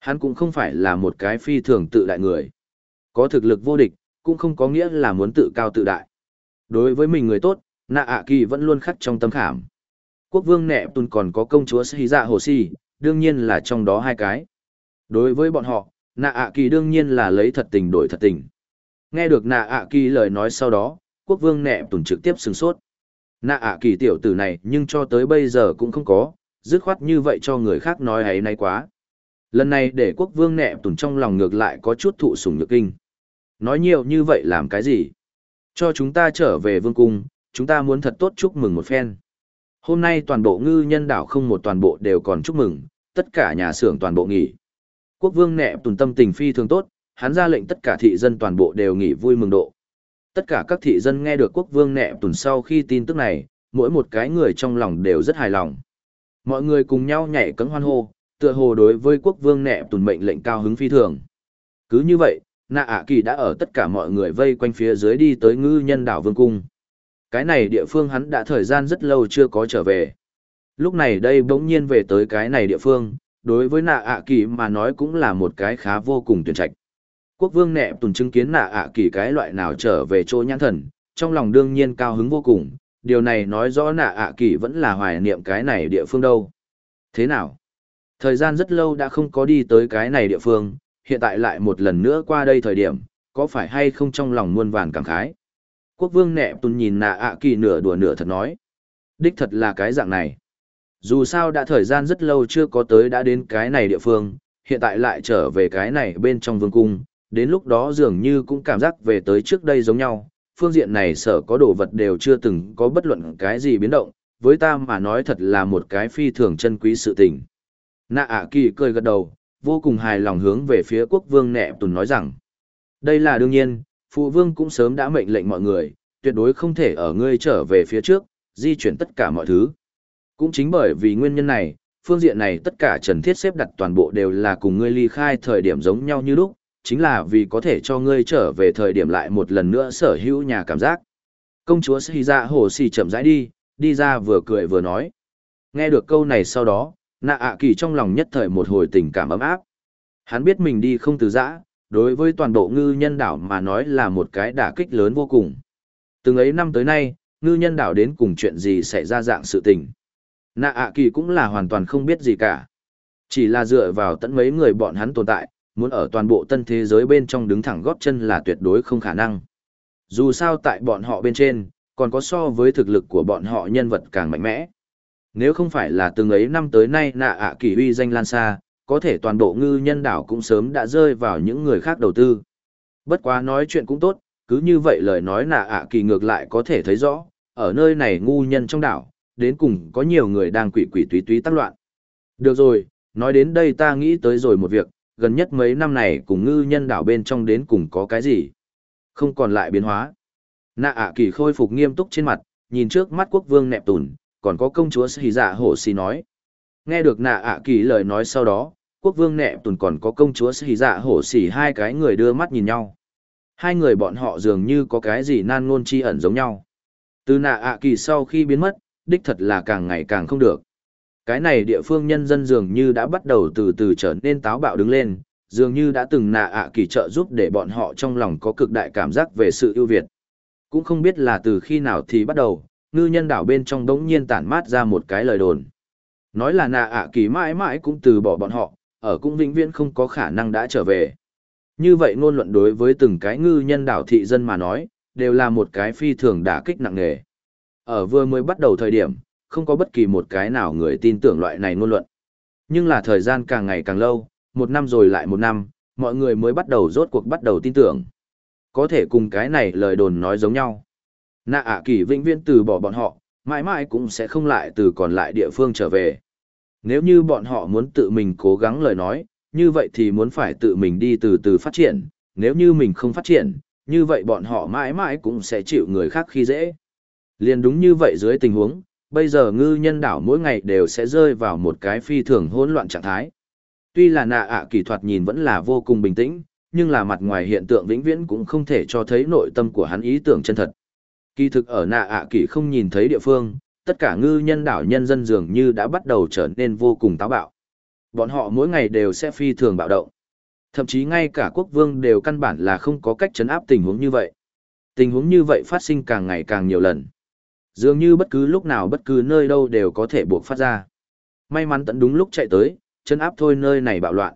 Hắn cũng không phải là một cái phi thường tự đại người. Có thực lực vô địch, cũng không có nghĩa là muốn tự cao tự đại. Đối với mình người tốt, nạ ạ kỳ vẫn luôn khắc trong tâm khảm. Quốc vương nẹ tùn còn có công chúa sĩ dạ hồ si, đương nhiên là trong đó hai cái. Đối với bọn họ, nạ ạ kỳ đương nhiên là lấy thật tình đổi thật tình. Nghe được nạ ạ kỳ lời nói sau đó, quốc vương nẹ tùn trực tiếp sửng sốt nạ ạ kỳ tiểu tử này nhưng cho tới bây giờ cũng không có dứt khoát như vậy cho người khác nói hay nay quá lần này để quốc vương nẹ tùn trong lòng ngược lại có chút thụ sùng nhược kinh nói nhiều như vậy làm cái gì cho chúng ta trở về vương cung, chúng ta muốn thật tốt chúc mừng một phen. Hôm nay toàn bộ ngư nhân đảo không một toàn bộ đều còn chúc mừng, tất cả nhà xưởng toàn bộ nghỉ. Quốc vương nẹ tùn tâm tình phi thường tốt, hắn ra lệnh tất cả thị dân toàn bộ đều nghỉ vui mừng độ. Tất cả các thị dân nghe được quốc vương nẹ tùn sau khi tin tức này, mỗi một cái người trong lòng đều rất hài lòng. Mọi người cùng nhau nhảy cấm hoan hô, tựa hồ đối với quốc vương nẹ tùn mệnh lệnh cao hứng phi thường. Cứ như vậy, nạ ạ kỳ đã ở tất cả mọi người vây quanh phía dưới đi tới ngư nhân đảo vương cung. Cái này địa phương hắn đã thời gian rất lâu chưa có trở về. Lúc này đây bỗng nhiên về tới cái này địa phương, đối với nạ ạ kỳ mà nói cũng là một cái khá vô cùng tuyển trạch. Quốc vương nẹ tùn chứng kiến nạ ạ kỳ cái loại nào trở về chỗ nhãn thần, trong lòng đương nhiên cao hứng vô cùng, điều này nói rõ nạ ạ kỳ vẫn là hoài niệm cái này địa phương đâu. Thế nào? Thời gian rất lâu đã không có đi tới cái này địa phương, hiện tại lại một lần nữa qua đây thời điểm, có phải hay không trong lòng muôn vàn cảm khái? Quốc vương nẹ tùn nhìn nạ ạ kỳ nửa đùa nửa thật nói. Đích thật là cái dạng này. Dù sao đã thời gian rất lâu chưa có tới đã đến cái này địa phương, hiện tại lại trở về cái này bên trong vương cung, đến lúc đó dường như cũng cảm giác về tới trước đây giống nhau, phương diện này sở có đồ vật đều chưa từng có bất luận cái gì biến động, với ta mà nói thật là một cái phi thường chân quý sự tình. Nạ ạ kỳ cười gật đầu, vô cùng hài lòng hướng về phía quốc vương nẹ tùn nói rằng, đây là đương nhiên, phụ vương cũng sớm đã mệnh lệnh mọi người, tuyệt đối không thể ở ngươi trở về phía trước, di chuyển tất cả mọi thứ. Cũng chính bởi vì nguyên nhân này, phương diện này tất cả trần thiết xếp đặt toàn bộ đều là cùng ngươi ly khai thời điểm giống nhau như lúc, chính là vì có thể cho ngươi trở về thời điểm lại một lần nữa sở hữu nhà cảm giác. Công chúa Sĩ Dạ Hồ Sĩ chậm rãi đi, đi ra vừa cười vừa nói. Nghe được câu này sau đó, nạ ạ kỳ trong lòng nhất thời một hồi tình cảm ấm áp. Hắn biết mình đi không từ giã, đối với toàn bộ ngư nhân đảo mà nói là một cái đả kích lớn vô cùng. Từng ấy năm tới nay, ngư nhân đảo đến cùng chuyện gì xảy ra dạng sự tình. Nạ ạ kỳ cũng là hoàn toàn không biết gì cả. Chỉ là dựa vào tận mấy người bọn hắn tồn tại, muốn ở toàn bộ tân thế giới bên trong đứng thẳng góp chân là tuyệt đối không khả năng. Dù sao tại bọn họ bên trên, còn có so với thực lực của bọn họ nhân vật càng mạnh mẽ. Nếu không phải là từng ấy năm tới nay nạ ạ kỳ uy danh lan xa, có thể toàn bộ ngư nhân đảo cũng sớm đã rơi vào những người khác đầu tư. Bất quá nói chuyện cũng tốt, cứ như vậy lời nói nạ ạ kỳ ngược lại có thể thấy rõ, ở nơi này ngu nhân trong đảo, đến cùng có nhiều người đang quỷ quỷ túy túy tác loạn. Được rồi, nói đến đây ta nghĩ tới rồi một việc, gần nhất mấy năm này cùng ngư nhân đảo bên trong đến cùng có cái gì? Không còn lại biến hóa. Nạ ạ kỳ khôi phục nghiêm túc trên mặt, nhìn trước mắt quốc vương nẹp tùn, còn có công chúa Sĩ Dạ Hổ Xì nói. Nghe được nạ ạ kỳ lời nói sau đó, quốc vương nẹp tùn còn có công chúa Sĩ Dạ Hổ Xì hai cái người đưa mắt nhìn nhau. Hai người bọn họ dường như có cái gì nan ngôn chi ẩn giống nhau. Từ nạ ạ kỳ sau khi biến mất, đích thật là càng ngày càng không được. Cái này địa phương nhân dân dường như đã bắt đầu từ từ trở nên táo bạo đứng lên, dường như đã từng nạ ạ kỳ trợ giúp để bọn họ trong lòng có cực đại cảm giác về sự ưu việt. Cũng không biết là từ khi nào thì bắt đầu, ngư nhân đảo bên trong đống nhiên tản mát ra một cái lời đồn. Nói là nạ ạ kỳ mãi mãi cũng từ bỏ bọn họ, ở cũng vĩnh viễn không có khả năng đã trở về. Như vậy ngôn luận đối với từng cái ngư nhân đảo thị dân mà nói, đều là một cái phi thường đả kích nặng nề. Ở vừa mới bắt đầu thời điểm, không có bất kỳ một cái nào người tin tưởng loại này ngôn luận. Nhưng là thời gian càng ngày càng lâu, một năm rồi lại một năm, mọi người mới bắt đầu rốt cuộc bắt đầu tin tưởng. Có thể cùng cái này lời đồn nói giống nhau. Nạ ạ kỳ vĩnh viễn từ bỏ bọn họ, mãi mãi cũng sẽ không lại từ còn lại địa phương trở về. Nếu như bọn họ muốn tự mình cố gắng lời nói, như vậy thì muốn phải tự mình đi từ từ phát triển, nếu như mình không phát triển, như vậy bọn họ mãi mãi cũng sẽ chịu người khác khi dễ. Liền đúng như vậy dưới tình huống, bây giờ ngư nhân đảo mỗi ngày đều sẽ rơi vào một cái phi thường hỗn loạn trạng thái. Tuy là nạ ạ kỳ thuật nhìn vẫn là vô cùng bình tĩnh, nhưng là mặt ngoài hiện tượng vĩnh viễn cũng không thể cho thấy nội tâm của hắn ý tưởng chân thật. Kỳ thực ở nạ ạ kỳ không nhìn thấy địa phương, tất cả ngư nhân đảo nhân dân dường như đã bắt đầu trở nên vô cùng táo bạo. Bọn họ mỗi ngày đều sẽ phi thường bạo động. Thậm chí ngay cả quốc vương đều căn bản là không có cách chấn áp tình huống như vậy. Tình huống như vậy phát sinh càng ngày càng nhiều lần. Dường như bất cứ lúc nào bất cứ nơi đâu đều có thể buộc phát ra. May mắn tận đúng lúc chạy tới, chân áp thôi nơi này bạo loạn.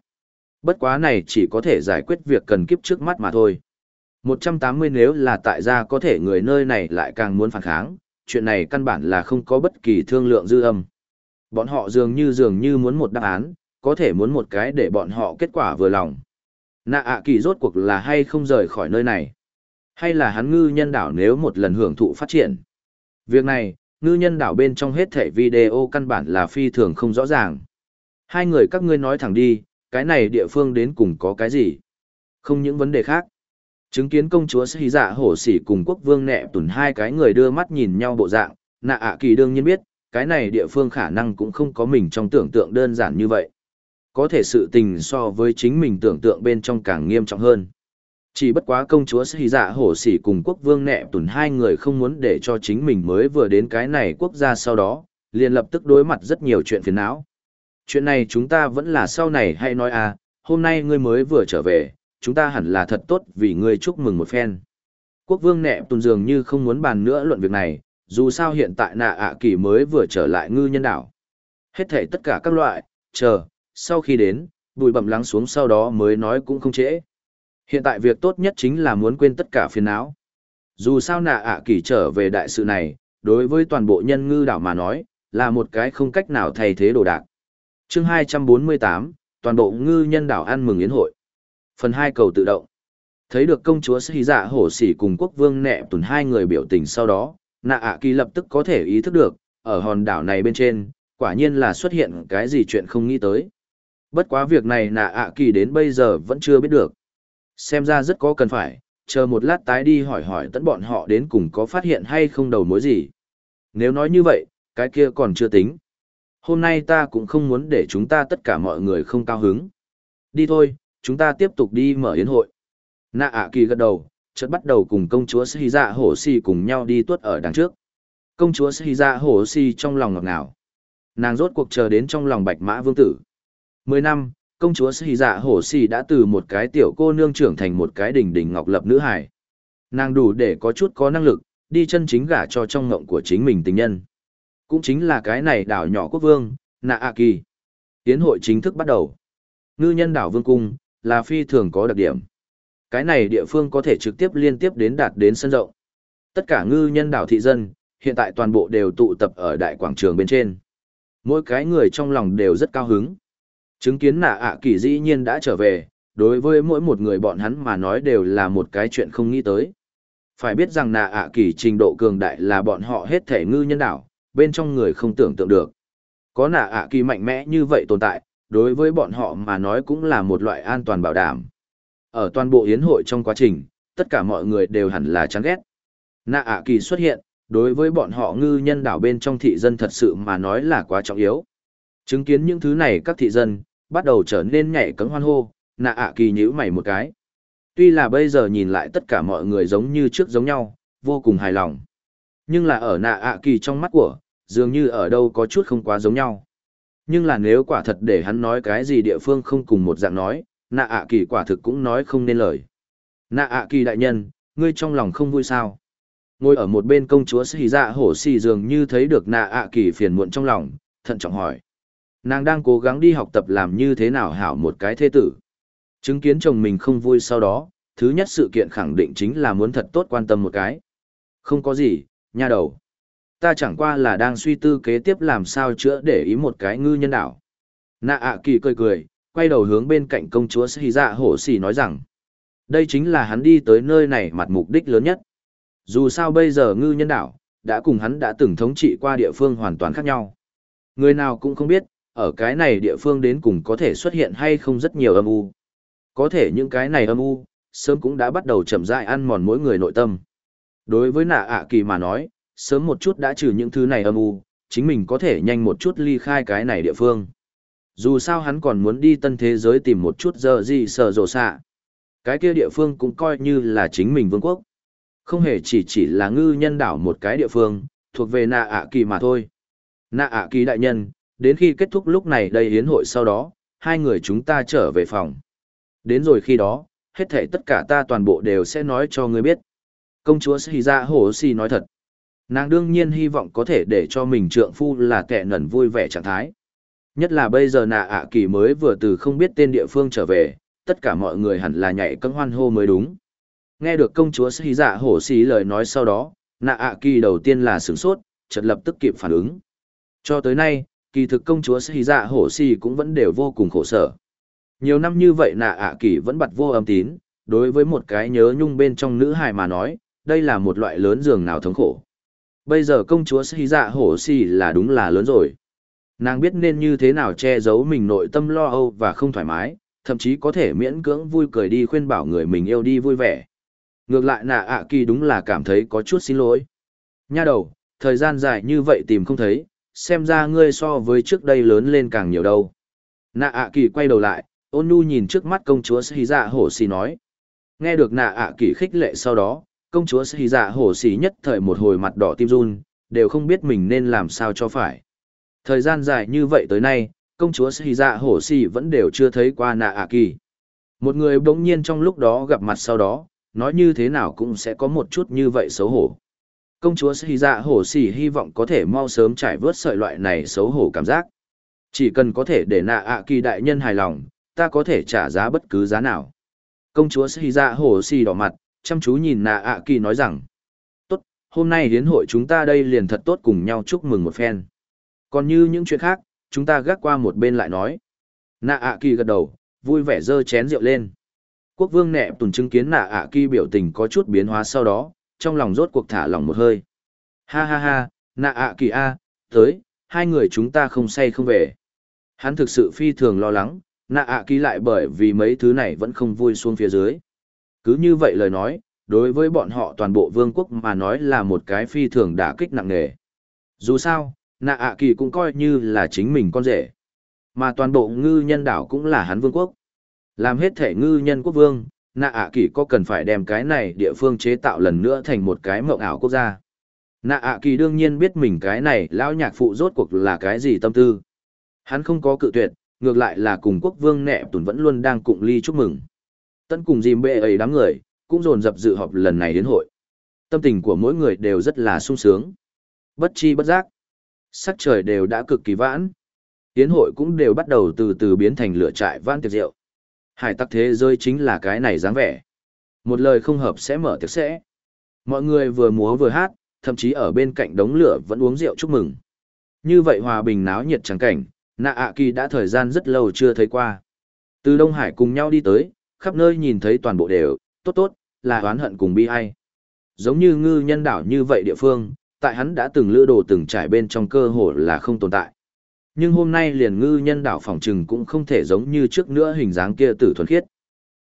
Bất quá này chỉ có thể giải quyết việc cần kiếp trước mắt mà thôi. 180 nếu là tại gia có thể người nơi này lại càng muốn phản kháng, chuyện này căn bản là không có bất kỳ thương lượng dư âm. Bọn họ dường như dường như muốn một đáp án, có thể muốn một cái để bọn họ kết quả vừa lòng. Nạ ạ kỳ rốt cuộc là hay không rời khỏi nơi này? Hay là hắn ngư nhân đảo nếu một lần hưởng thụ phát triển? Việc này, ngư nhân đảo bên trong hết thể video căn bản là phi thường không rõ ràng. Hai người các ngươi nói thẳng đi, cái này địa phương đến cùng có cái gì? Không những vấn đề khác. Chứng kiến công chúa sĩ dạ hổ sỉ cùng quốc vương nẹ tuần hai cái người đưa mắt nhìn nhau bộ dạng, nạ ạ kỳ đương nhiên biết, cái này địa phương khả năng cũng không có mình trong tưởng tượng đơn giản như vậy. Có thể sự tình so với chính mình tưởng tượng bên trong càng nghiêm trọng hơn. Chỉ bất quá công chúa sĩ dạ hổ sỉ cùng quốc vương nẹ tuần hai người không muốn để cho chính mình mới vừa đến cái này quốc gia sau đó, liền lập tức đối mặt rất nhiều chuyện phiền não. Chuyện này chúng ta vẫn là sau này hay nói à, hôm nay ngươi mới vừa trở về, chúng ta hẳn là thật tốt vì ngươi chúc mừng một phen. Quốc vương nẹ tuần dường như không muốn bàn nữa luận việc này, dù sao hiện tại nạ ạ kỳ mới vừa trở lại ngư nhân đảo. Hết thể tất cả các loại, chờ, sau khi đến, bụi bẩm lắng xuống sau đó mới nói cũng không trễ. Hiện tại việc tốt nhất chính là muốn quên tất cả phiền não. Dù sao nạ ạ kỳ trở về đại sự này, đối với toàn bộ nhân ngư đảo mà nói, là một cái không cách nào thay thế đồ đạc. chương 248, toàn bộ ngư nhân đảo ăn mừng yến hội. Phần 2 cầu tự động. Thấy được công chúa Sĩ Dạ Hổ Sĩ cùng quốc vương nẹ tuần hai người biểu tình sau đó, nạ ạ kỳ lập tức có thể ý thức được, ở hòn đảo này bên trên, quả nhiên là xuất hiện cái gì chuyện không nghĩ tới. Bất quá việc này nạ ạ kỳ đến bây giờ vẫn chưa biết được. Xem ra rất có cần phải, chờ một lát tái đi hỏi hỏi tận bọn họ đến cùng có phát hiện hay không đầu mối gì. Nếu nói như vậy, cái kia còn chưa tính. Hôm nay ta cũng không muốn để chúng ta tất cả mọi người không cao hứng. Đi thôi, chúng ta tiếp tục đi mở yến hội. Nạ ạ kỳ gật đầu, chợt bắt đầu cùng công chúa Sĩ Dạ Hổ Xì cùng nhau đi tuốt ở đằng trước. Công chúa Sĩ Dạ Hổ Xì trong lòng ngọt ngào. Nàng rốt cuộc chờ đến trong lòng bạch mã vương tử. Mười năm, công chúa Sĩ Dạ Hổ Xì đã từ một cái tiểu cô nương trưởng thành một cái đỉnh đỉnh ngọc lập nữ hài. Nàng đủ để có chút có năng lực, đi chân chính gả cho trong ngộng của chính mình tình nhân. Cũng chính là cái này đảo nhỏ quốc vương, Nạ A Kỳ. Tiến hội chính thức bắt đầu. Ngư nhân đảo vương cung, là phi thường có đặc điểm. Cái này địa phương có thể trực tiếp liên tiếp đến đạt đến sân rộng. Tất cả ngư nhân đảo thị dân, hiện tại toàn bộ đều tụ tập ở đại quảng trường bên trên. Mỗi cái người trong lòng đều rất cao hứng. Chứng kiến nạ ạ kỳ dĩ nhiên đã trở về, đối với mỗi một người bọn hắn mà nói đều là một cái chuyện không nghĩ tới. Phải biết rằng nạ ạ kỳ trình độ cường đại là bọn họ hết thể ngư nhân đảo, bên trong người không tưởng tượng được. Có nạ ạ kỳ mạnh mẽ như vậy tồn tại, đối với bọn họ mà nói cũng là một loại an toàn bảo đảm. Ở toàn bộ hiến hội trong quá trình, tất cả mọi người đều hẳn là chán ghét. Nạ ạ kỳ xuất hiện, đối với bọn họ ngư nhân đảo bên trong thị dân thật sự mà nói là quá trọng yếu. Chứng kiến những thứ này các thị dân, bắt đầu trở nên nhảy cấm hoan hô, nạ ạ kỳ nhíu mày một cái. Tuy là bây giờ nhìn lại tất cả mọi người giống như trước giống nhau, vô cùng hài lòng. Nhưng là ở nạ ạ kỳ trong mắt của, dường như ở đâu có chút không quá giống nhau. Nhưng là nếu quả thật để hắn nói cái gì địa phương không cùng một dạng nói, nạ ạ kỳ quả thực cũng nói không nên lời. Nạ ạ kỳ đại nhân, ngươi trong lòng không vui sao? Ngồi ở một bên công chúa xì dạ hổ xì dường như thấy được nạ ạ kỳ phiền muộn trong lòng, thận trọng hỏi. Nàng đang cố gắng đi học tập làm như thế nào hảo một cái thế tử. Chứng kiến chồng mình không vui sau đó, thứ nhất sự kiện khẳng định chính là muốn thật tốt quan tâm một cái. Không có gì, nha đầu. Ta chẳng qua là đang suy tư kế tiếp làm sao chữa để ý một cái ngư nhân đảo. Nạ ạ kỳ cười cười, quay đầu hướng bên cạnh công chúa Sĩ Dạ Hổ Xì nói rằng, đây chính là hắn đi tới nơi này mặt mục đích lớn nhất. Dù sao bây giờ ngư nhân đảo, đã cùng hắn đã từng thống trị qua địa phương hoàn toàn khác nhau. Người nào cũng không biết, ở cái này địa phương đến cùng có thể xuất hiện hay không rất nhiều âm u. Có thể những cái này âm u, sớm cũng đã bắt đầu chậm rãi ăn mòn mỗi người nội tâm. Đối với nạ ạ kỳ mà nói, sớm một chút đã trừ những thứ này âm u, chính mình có thể nhanh một chút ly khai cái này địa phương. Dù sao hắn còn muốn đi tân thế giới tìm một chút giờ gì sợ rồ xạ. Cái kia địa phương cũng coi như là chính mình vương quốc. Không hề chỉ chỉ là ngư nhân đảo một cái địa phương, thuộc về nạ ạ kỳ mà thôi. Nạ ạ kỳ đại nhân, đến khi kết thúc lúc này đây hiến hội sau đó, hai người chúng ta trở về phòng. Đến rồi khi đó, hết thể tất cả ta toàn bộ đều sẽ nói cho ngươi biết. Công chúa Sĩ Hoshi nói thật. Nàng đương nhiên hy vọng có thể để cho mình trượng phu là kẻ nẩn vui vẻ trạng thái. Nhất là bây giờ nạ ạ kỳ mới vừa từ không biết tên địa phương trở về, tất cả mọi người hẳn là nhảy cấm hoan hô mới đúng. Nghe được công chúa Sĩ Hoshi lời nói sau đó, nạ ạ kỳ đầu tiên là sửng sốt, chợt lập tức kịp phản ứng. Cho tới nay, kỳ thực công chúa Sĩ Dạ Hổ Xì cũng vẫn đều vô cùng khổ sở. Nhiều năm như vậy nạ ạ kỳ vẫn bật vô âm tín, đối với một cái nhớ nhung bên trong nữ hài mà nói, đây là một loại lớn giường nào thống khổ. Bây giờ công chúa Sĩ Dạ Hổ Xì là đúng là lớn rồi. Nàng biết nên như thế nào che giấu mình nội tâm lo âu và không thoải mái, thậm chí có thể miễn cưỡng vui cười đi khuyên bảo người mình yêu đi vui vẻ. Ngược lại nạ ạ kỳ đúng là cảm thấy có chút xin lỗi. Nha đầu, thời gian dài như vậy tìm không thấy, xem ra ngươi so với trước đây lớn lên càng nhiều đâu. Nạ ạ kỳ quay đầu lại, ôn nhu nhìn trước mắt công chúa Sĩ Dạ Hổ Xì nói. Nghe được nạ ạ kỳ khích lệ sau đó, công chúa Sĩ Dạ Hổ Xì nhất thời một hồi mặt đỏ tim run, đều không biết mình nên làm sao cho phải. Thời gian dài như vậy tới nay, công chúa Sĩ Dạ Hổ Xì vẫn đều chưa thấy qua nạ ạ kỳ. Một người bỗng nhiên trong lúc đó gặp mặt sau đó, nói như thế nào cũng sẽ có một chút như vậy xấu hổ. Công chúa Sĩ Dạ Hổ Xì hy vọng có thể mau sớm trải vớt sợi loại này xấu hổ cảm giác. Chỉ cần có thể để nạ ạ kỳ đại nhân hài lòng, ta có thể trả giá bất cứ giá nào. Công chúa Sĩ Dạ Hổ Xì đỏ mặt, chăm chú nhìn nạ ạ kỳ nói rằng, tốt, hôm nay hiến hội chúng ta đây liền thật tốt cùng nhau chúc mừng một phen. Còn như những chuyện khác, chúng ta gác qua một bên lại nói. Nạ ạ kỳ gật đầu, vui vẻ dơ chén rượu lên. Quốc vương nẹ tùn chứng kiến nạ ạ kỳ biểu tình có chút biến hóa sau đó, trong lòng rốt cuộc thả lòng một hơi. Ha ha ha, nạ ạ kỳ a, tới, hai người chúng ta không say không về. Hắn thực sự phi thường lo lắng, nạ ạ kỳ lại bởi vì mấy thứ này vẫn không vui xuống phía dưới. Cứ như vậy lời nói, đối với bọn họ toàn bộ vương quốc mà nói là một cái phi thường đả kích nặng nề. Dù sao, nạ ạ kỳ cũng coi như là chính mình con rể. Mà toàn bộ ngư nhân đảo cũng là hắn vương quốc. Làm hết thể ngư nhân quốc vương, nạ ạ kỳ có cần phải đem cái này địa phương chế tạo lần nữa thành một cái mộng ảo quốc gia. Nạ ạ kỳ đương nhiên biết mình cái này lão nhạc phụ rốt cuộc là cái gì tâm tư. Hắn không có cự tuyệt, ngược lại là cùng quốc vương nẹ tùn vẫn luôn đang cụng ly chúc mừng. Tân cùng dìm bệ ấy đám người, cũng dồn dập dự họp lần này đến hội. Tâm tình của mỗi người đều rất là sung sướng. Bất chi bất giác. Sắc trời đều đã cực kỳ vãn. Tiến hội cũng đều bắt đầu từ từ biến thành lửa trại van tiệc rượu. Hải tắc thế rơi chính là cái này dáng vẻ. Một lời không hợp sẽ mở tiệc sẽ. Mọi người vừa múa vừa hát, thậm chí ở bên cạnh đống lửa vẫn uống rượu chúc mừng. Như vậy hòa bình náo nhiệt trắng cảnh, nạ ạ kỳ đã thời gian rất lâu chưa thấy qua. Từ Đông Hải cùng nhau đi tới, khắp nơi nhìn thấy toàn bộ đều, tốt tốt, là oán hận cùng bi ai. Giống như ngư nhân đảo như vậy địa phương, tại hắn đã từng lữ đồ từng trải bên trong cơ hồ là không tồn tại. Nhưng hôm nay liền ngư nhân đảo phòng trừng cũng không thể giống như trước nữa hình dáng kia tử thuần khiết.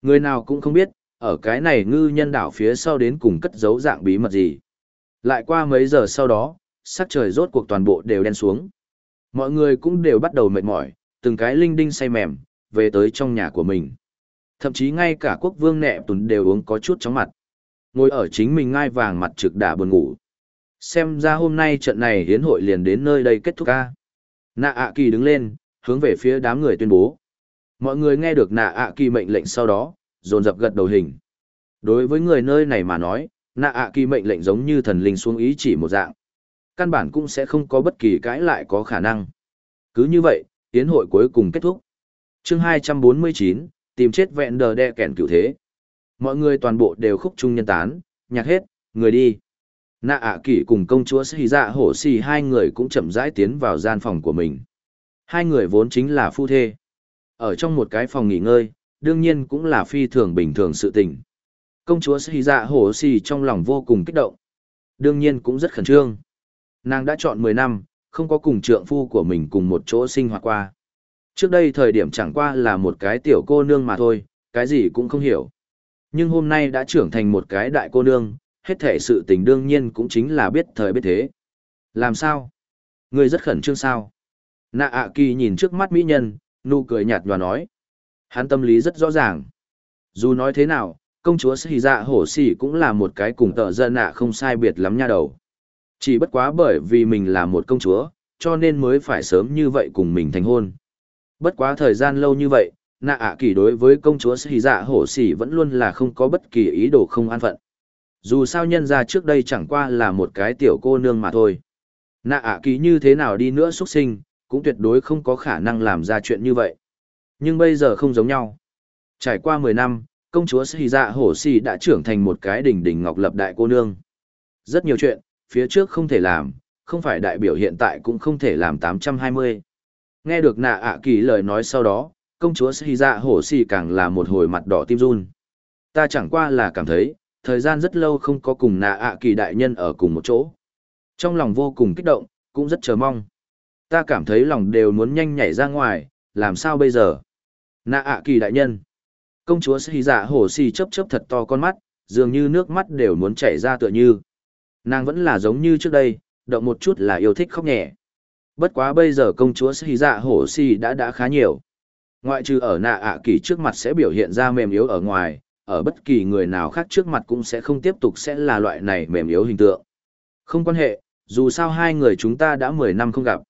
Người nào cũng không biết, ở cái này ngư nhân đảo phía sau đến cùng cất giấu dạng bí mật gì. Lại qua mấy giờ sau đó, sắc trời rốt cuộc toàn bộ đều đen xuống. Mọi người cũng đều bắt đầu mệt mỏi, từng cái linh đinh say mềm, về tới trong nhà của mình. Thậm chí ngay cả quốc vương nẹ tuấn đều uống có chút chóng mặt. Ngồi ở chính mình ngai vàng mặt trực đà buồn ngủ. Xem ra hôm nay trận này hiến hội liền đến nơi đây kết thúc ca. Nạ ạ kỳ đứng lên, hướng về phía đám người tuyên bố. Mọi người nghe được nạ ạ kỳ mệnh lệnh sau đó, dồn dập gật đầu hình. Đối với người nơi này mà nói, nạ ạ kỳ mệnh lệnh giống như thần linh xuống ý chỉ một dạng. Căn bản cũng sẽ không có bất kỳ cãi lại có khả năng. Cứ như vậy, tiến hội cuối cùng kết thúc. chương 249, tìm chết vẹn đờ đe kẻn cựu thế. Mọi người toàn bộ đều khúc chung nhân tán, nhạc hết, người đi. Nạ ạ kỷ cùng công chúa xì Dạ Hổ Xì hai người cũng chậm rãi tiến vào gian phòng của mình. Hai người vốn chính là phu thê. Ở trong một cái phòng nghỉ ngơi, đương nhiên cũng là phi thường bình thường sự tình. Công chúa xì Dạ Hổ Xì trong lòng vô cùng kích động. Đương nhiên cũng rất khẩn trương. Nàng đã chọn 10 năm, không có cùng trượng phu của mình cùng một chỗ sinh hoạt qua. Trước đây thời điểm chẳng qua là một cái tiểu cô nương mà thôi, cái gì cũng không hiểu. Nhưng hôm nay đã trưởng thành một cái đại cô nương, hết thể sự tình đương nhiên cũng chính là biết thời biết thế. Làm sao? Ngươi rất khẩn trương sao? Nạ ạ kỳ nhìn trước mắt mỹ nhân, nụ cười nhạt nhòa nói. Hắn tâm lý rất rõ ràng. Dù nói thế nào, công chúa Sĩ Dạ Hổ Sĩ cũng là một cái cùng tợ dân nạ không sai biệt lắm nha đầu. Chỉ bất quá bởi vì mình là một công chúa, cho nên mới phải sớm như vậy cùng mình thành hôn. Bất quá thời gian lâu như vậy, nạ ạ kỳ đối với công chúa Sĩ Dạ Hổ Sĩ vẫn luôn là không có bất kỳ ý đồ không an phận. Dù sao nhân ra trước đây chẳng qua là một cái tiểu cô nương mà thôi. Nạ ạ kỳ như thế nào đi nữa xuất sinh, cũng tuyệt đối không có khả năng làm ra chuyện như vậy. Nhưng bây giờ không giống nhau. Trải qua 10 năm, công chúa Sĩ Dạ Hổ Sĩ đã trưởng thành một cái đỉnh đỉnh ngọc lập đại cô nương. Rất nhiều chuyện, phía trước không thể làm, không phải đại biểu hiện tại cũng không thể làm 820. Nghe được nạ ạ kỳ lời nói sau đó, công chúa Sĩ Dạ Hổ Sĩ càng là một hồi mặt đỏ tim run. Ta chẳng qua là cảm thấy, thời gian rất lâu không có cùng nạ ạ kỳ đại nhân ở cùng một chỗ. Trong lòng vô cùng kích động, cũng rất chờ mong. Ta cảm thấy lòng đều muốn nhanh nhảy ra ngoài, làm sao bây giờ? Nạ ạ kỳ đại nhân. Công chúa xì Dạ Hổ Xì chấp chấp thật to con mắt, dường như nước mắt đều muốn chảy ra tựa như. Nàng vẫn là giống như trước đây, động một chút là yêu thích khóc nhẹ. Bất quá bây giờ công chúa xì Dạ Hổ Xì đã đã khá nhiều. Ngoại trừ ở nạ ạ kỳ trước mặt sẽ biểu hiện ra mềm yếu ở ngoài, ở bất kỳ người nào khác trước mặt cũng sẽ không tiếp tục sẽ là loại này mềm yếu hình tượng. Không quan hệ, dù sao hai người chúng ta đã 10 năm không gặp.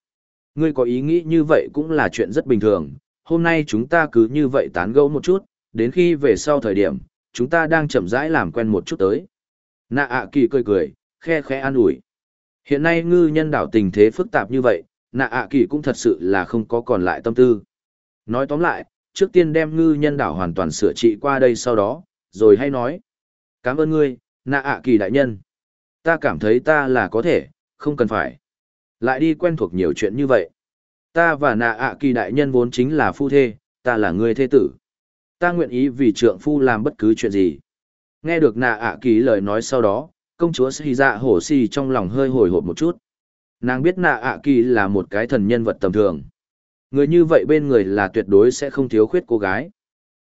Ngươi có ý nghĩ như vậy cũng là chuyện rất bình thường, hôm nay chúng ta cứ như vậy tán gẫu một chút, đến khi về sau thời điểm, chúng ta đang chậm rãi làm quen một chút tới. Nạ ạ kỳ cười cười, khe khẽ an ủi. Hiện nay ngư nhân đảo tình thế phức tạp như vậy, nạ ạ kỳ cũng thật sự là không có còn lại tâm tư. Nói tóm lại, trước tiên đem ngư nhân đảo hoàn toàn sửa trị qua đây sau đó, rồi hay nói. Cảm ơn ngươi, nạ ạ kỳ đại nhân. Ta cảm thấy ta là có thể, không cần phải. Lại đi quen thuộc nhiều chuyện như vậy. Ta và nạ ạ kỳ đại nhân vốn chính là phu thê, ta là người thê tử. Ta nguyện ý vì trượng phu làm bất cứ chuyện gì. Nghe được nạ ạ kỳ lời nói sau đó, công chúa xì Dạ Hổ Xì trong lòng hơi hồi hộp một chút. Nàng biết nạ ạ kỳ là một cái thần nhân vật tầm thường. Người như vậy bên người là tuyệt đối sẽ không thiếu khuyết cô gái.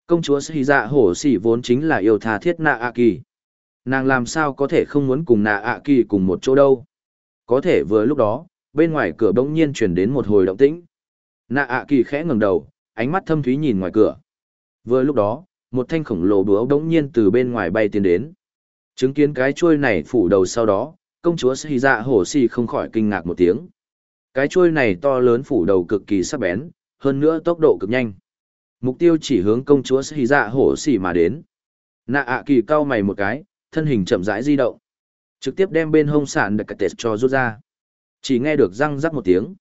Công chúa Sĩ Dạ Hổ Sĩ vốn chính là yêu tha thiết nạ ạ kỳ. Nàng làm sao có thể không muốn cùng nạ ạ kỳ cùng một chỗ đâu. Có thể vừa lúc đó, bên ngoài cửa bỗng nhiên truyền đến một hồi động tĩnh. Nạ ạ kỳ khẽ ngẩng đầu, ánh mắt thâm thúy nhìn ngoài cửa. Vừa lúc đó, một thanh khổng lồ búa bỗng nhiên từ bên ngoài bay tiến đến. Chứng kiến cái chuôi này phủ đầu sau đó, công chúa Sĩ Dạ Hổ Sĩ không khỏi kinh ngạc một tiếng. Cái chuôi này to lớn phủ đầu cực kỳ sắc bén, hơn nữa tốc độ cực nhanh. Mục tiêu chỉ hướng công chúa Sĩ Dạ Hổ Sĩ mà đến. Nạ ạ kỳ cao mày một cái, thân hình chậm rãi di động. Trực tiếp đem bên hông sản đặc tệt cho rút ra. Chỉ nghe được răng rắc một tiếng.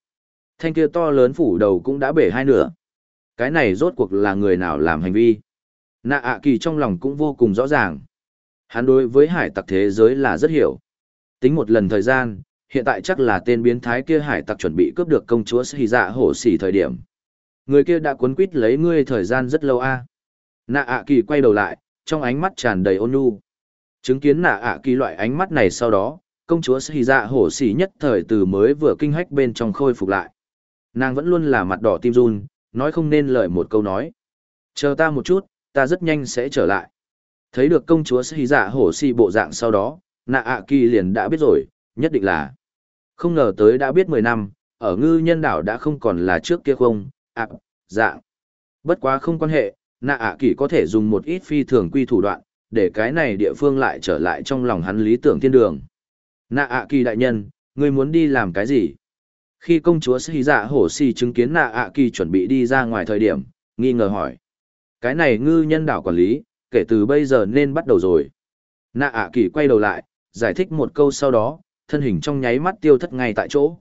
Thanh kia to lớn phủ đầu cũng đã bể hai nửa. Cái này rốt cuộc là người nào làm hành vi. Nạ ạ kỳ trong lòng cũng vô cùng rõ ràng. Hắn đối với hải tặc thế giới là rất hiểu. Tính một lần thời gian, hiện tại chắc là tên biến thái kia hải tặc chuẩn bị cướp được công chúa xì Dạ hổ xỉ thời điểm. Người kia đã cuốn quýt lấy ngươi thời gian rất lâu a. Nạ ạ kỳ quay đầu lại, trong ánh mắt tràn đầy ôn nhu. Chứng kiến nạ ạ kỳ loại ánh mắt này sau đó, công chúa xì Dạ hổ xỉ nhất thời từ mới vừa kinh hách bên trong khôi phục lại. Nàng vẫn luôn là mặt đỏ tim run, nói không nên lời một câu nói. Chờ ta một chút, ta rất nhanh sẽ trở lại. Thấy được công chúa xì Dạ hổ xỉ bộ dạng sau đó, nạ ạ kỳ liền đã biết rồi, nhất định là. Không ngờ tới đã biết 10 năm, ở ngư nhân đảo đã không còn là trước kia không, ạ, à, dạng. Bất quá không quan hệ, nạ ạ kỳ có thể dùng một ít phi thường quy thủ đoạn, để cái này địa phương lại trở lại trong lòng hắn lý tưởng thiên đường. Nạ ạ kỳ đại nhân, ngươi muốn đi làm cái gì? Khi công chúa Sĩ Dạ Hổ Xì chứng kiến nạ ạ kỳ chuẩn bị đi ra ngoài thời điểm, nghi ngờ hỏi. Cái này ngư nhân đảo quản lý, kể từ bây giờ nên bắt đầu rồi. Nạ ạ kỳ quay đầu lại, giải thích một câu sau đó, thân hình trong nháy mắt tiêu thất ngay tại chỗ.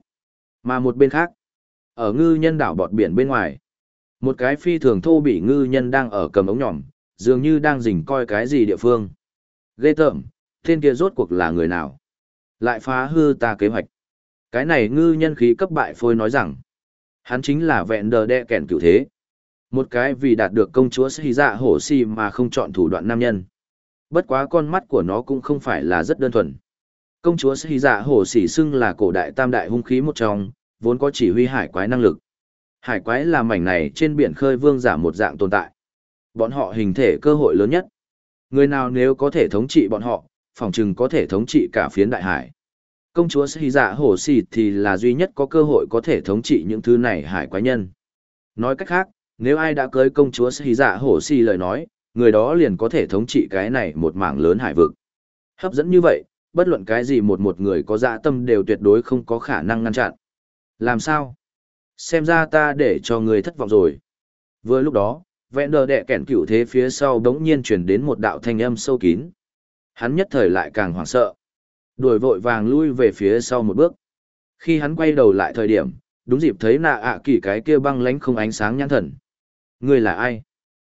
Mà một bên khác, ở ngư nhân đảo bọt biển bên ngoài, một cái phi thường thô bị ngư nhân đang ở cầm ống nhỏm, dường như đang rình coi cái gì địa phương. Ghê tởm, tên kia rốt cuộc là người nào? Lại phá hư ta kế hoạch. Cái này ngư nhân khí cấp bại phôi nói rằng, hắn chính là vẹn đờ đe kẻn cửu thế. Một cái vì đạt được công chúa xì dạ hổ xì mà không chọn thủ đoạn nam nhân. Bất quá con mắt của nó cũng không phải là rất đơn thuần. Công chúa sĩ dạ hổ xỉ xưng là cổ đại tam đại hung khí một trong, vốn có chỉ huy hải quái năng lực. Hải quái là mảnh này trên biển khơi vương giả một dạng tồn tại. Bọn họ hình thể cơ hội lớn nhất. Người nào nếu có thể thống trị bọn họ, phỏng chừng có thể thống trị cả phiến đại hải. Công chúa Sĩ Dạ Hổ Xỉ thì là duy nhất có cơ hội có thể thống trị những thứ này hải quái nhân. Nói cách khác, nếu ai đã cưới công chúa Sĩ Dạ Hổ Xỉ lời nói, người đó liền có thể thống trị cái này một mảng lớn hải vực. Hấp dẫn như vậy, bất luận cái gì một một người có dạ tâm đều tuyệt đối không có khả năng ngăn chặn. Làm sao? Xem ra ta để cho người thất vọng rồi. Vừa lúc đó, vẹn đờ đẻ kẻn cửu thế phía sau đống nhiên chuyển đến một đạo thanh âm sâu kín. Hắn nhất thời lại càng hoảng sợ. Đuổi vội vàng lui về phía sau một bước. Khi hắn quay đầu lại thời điểm, đúng dịp thấy nạ ạ kỳ cái kia băng lánh không ánh sáng nhãn thần. Người là ai?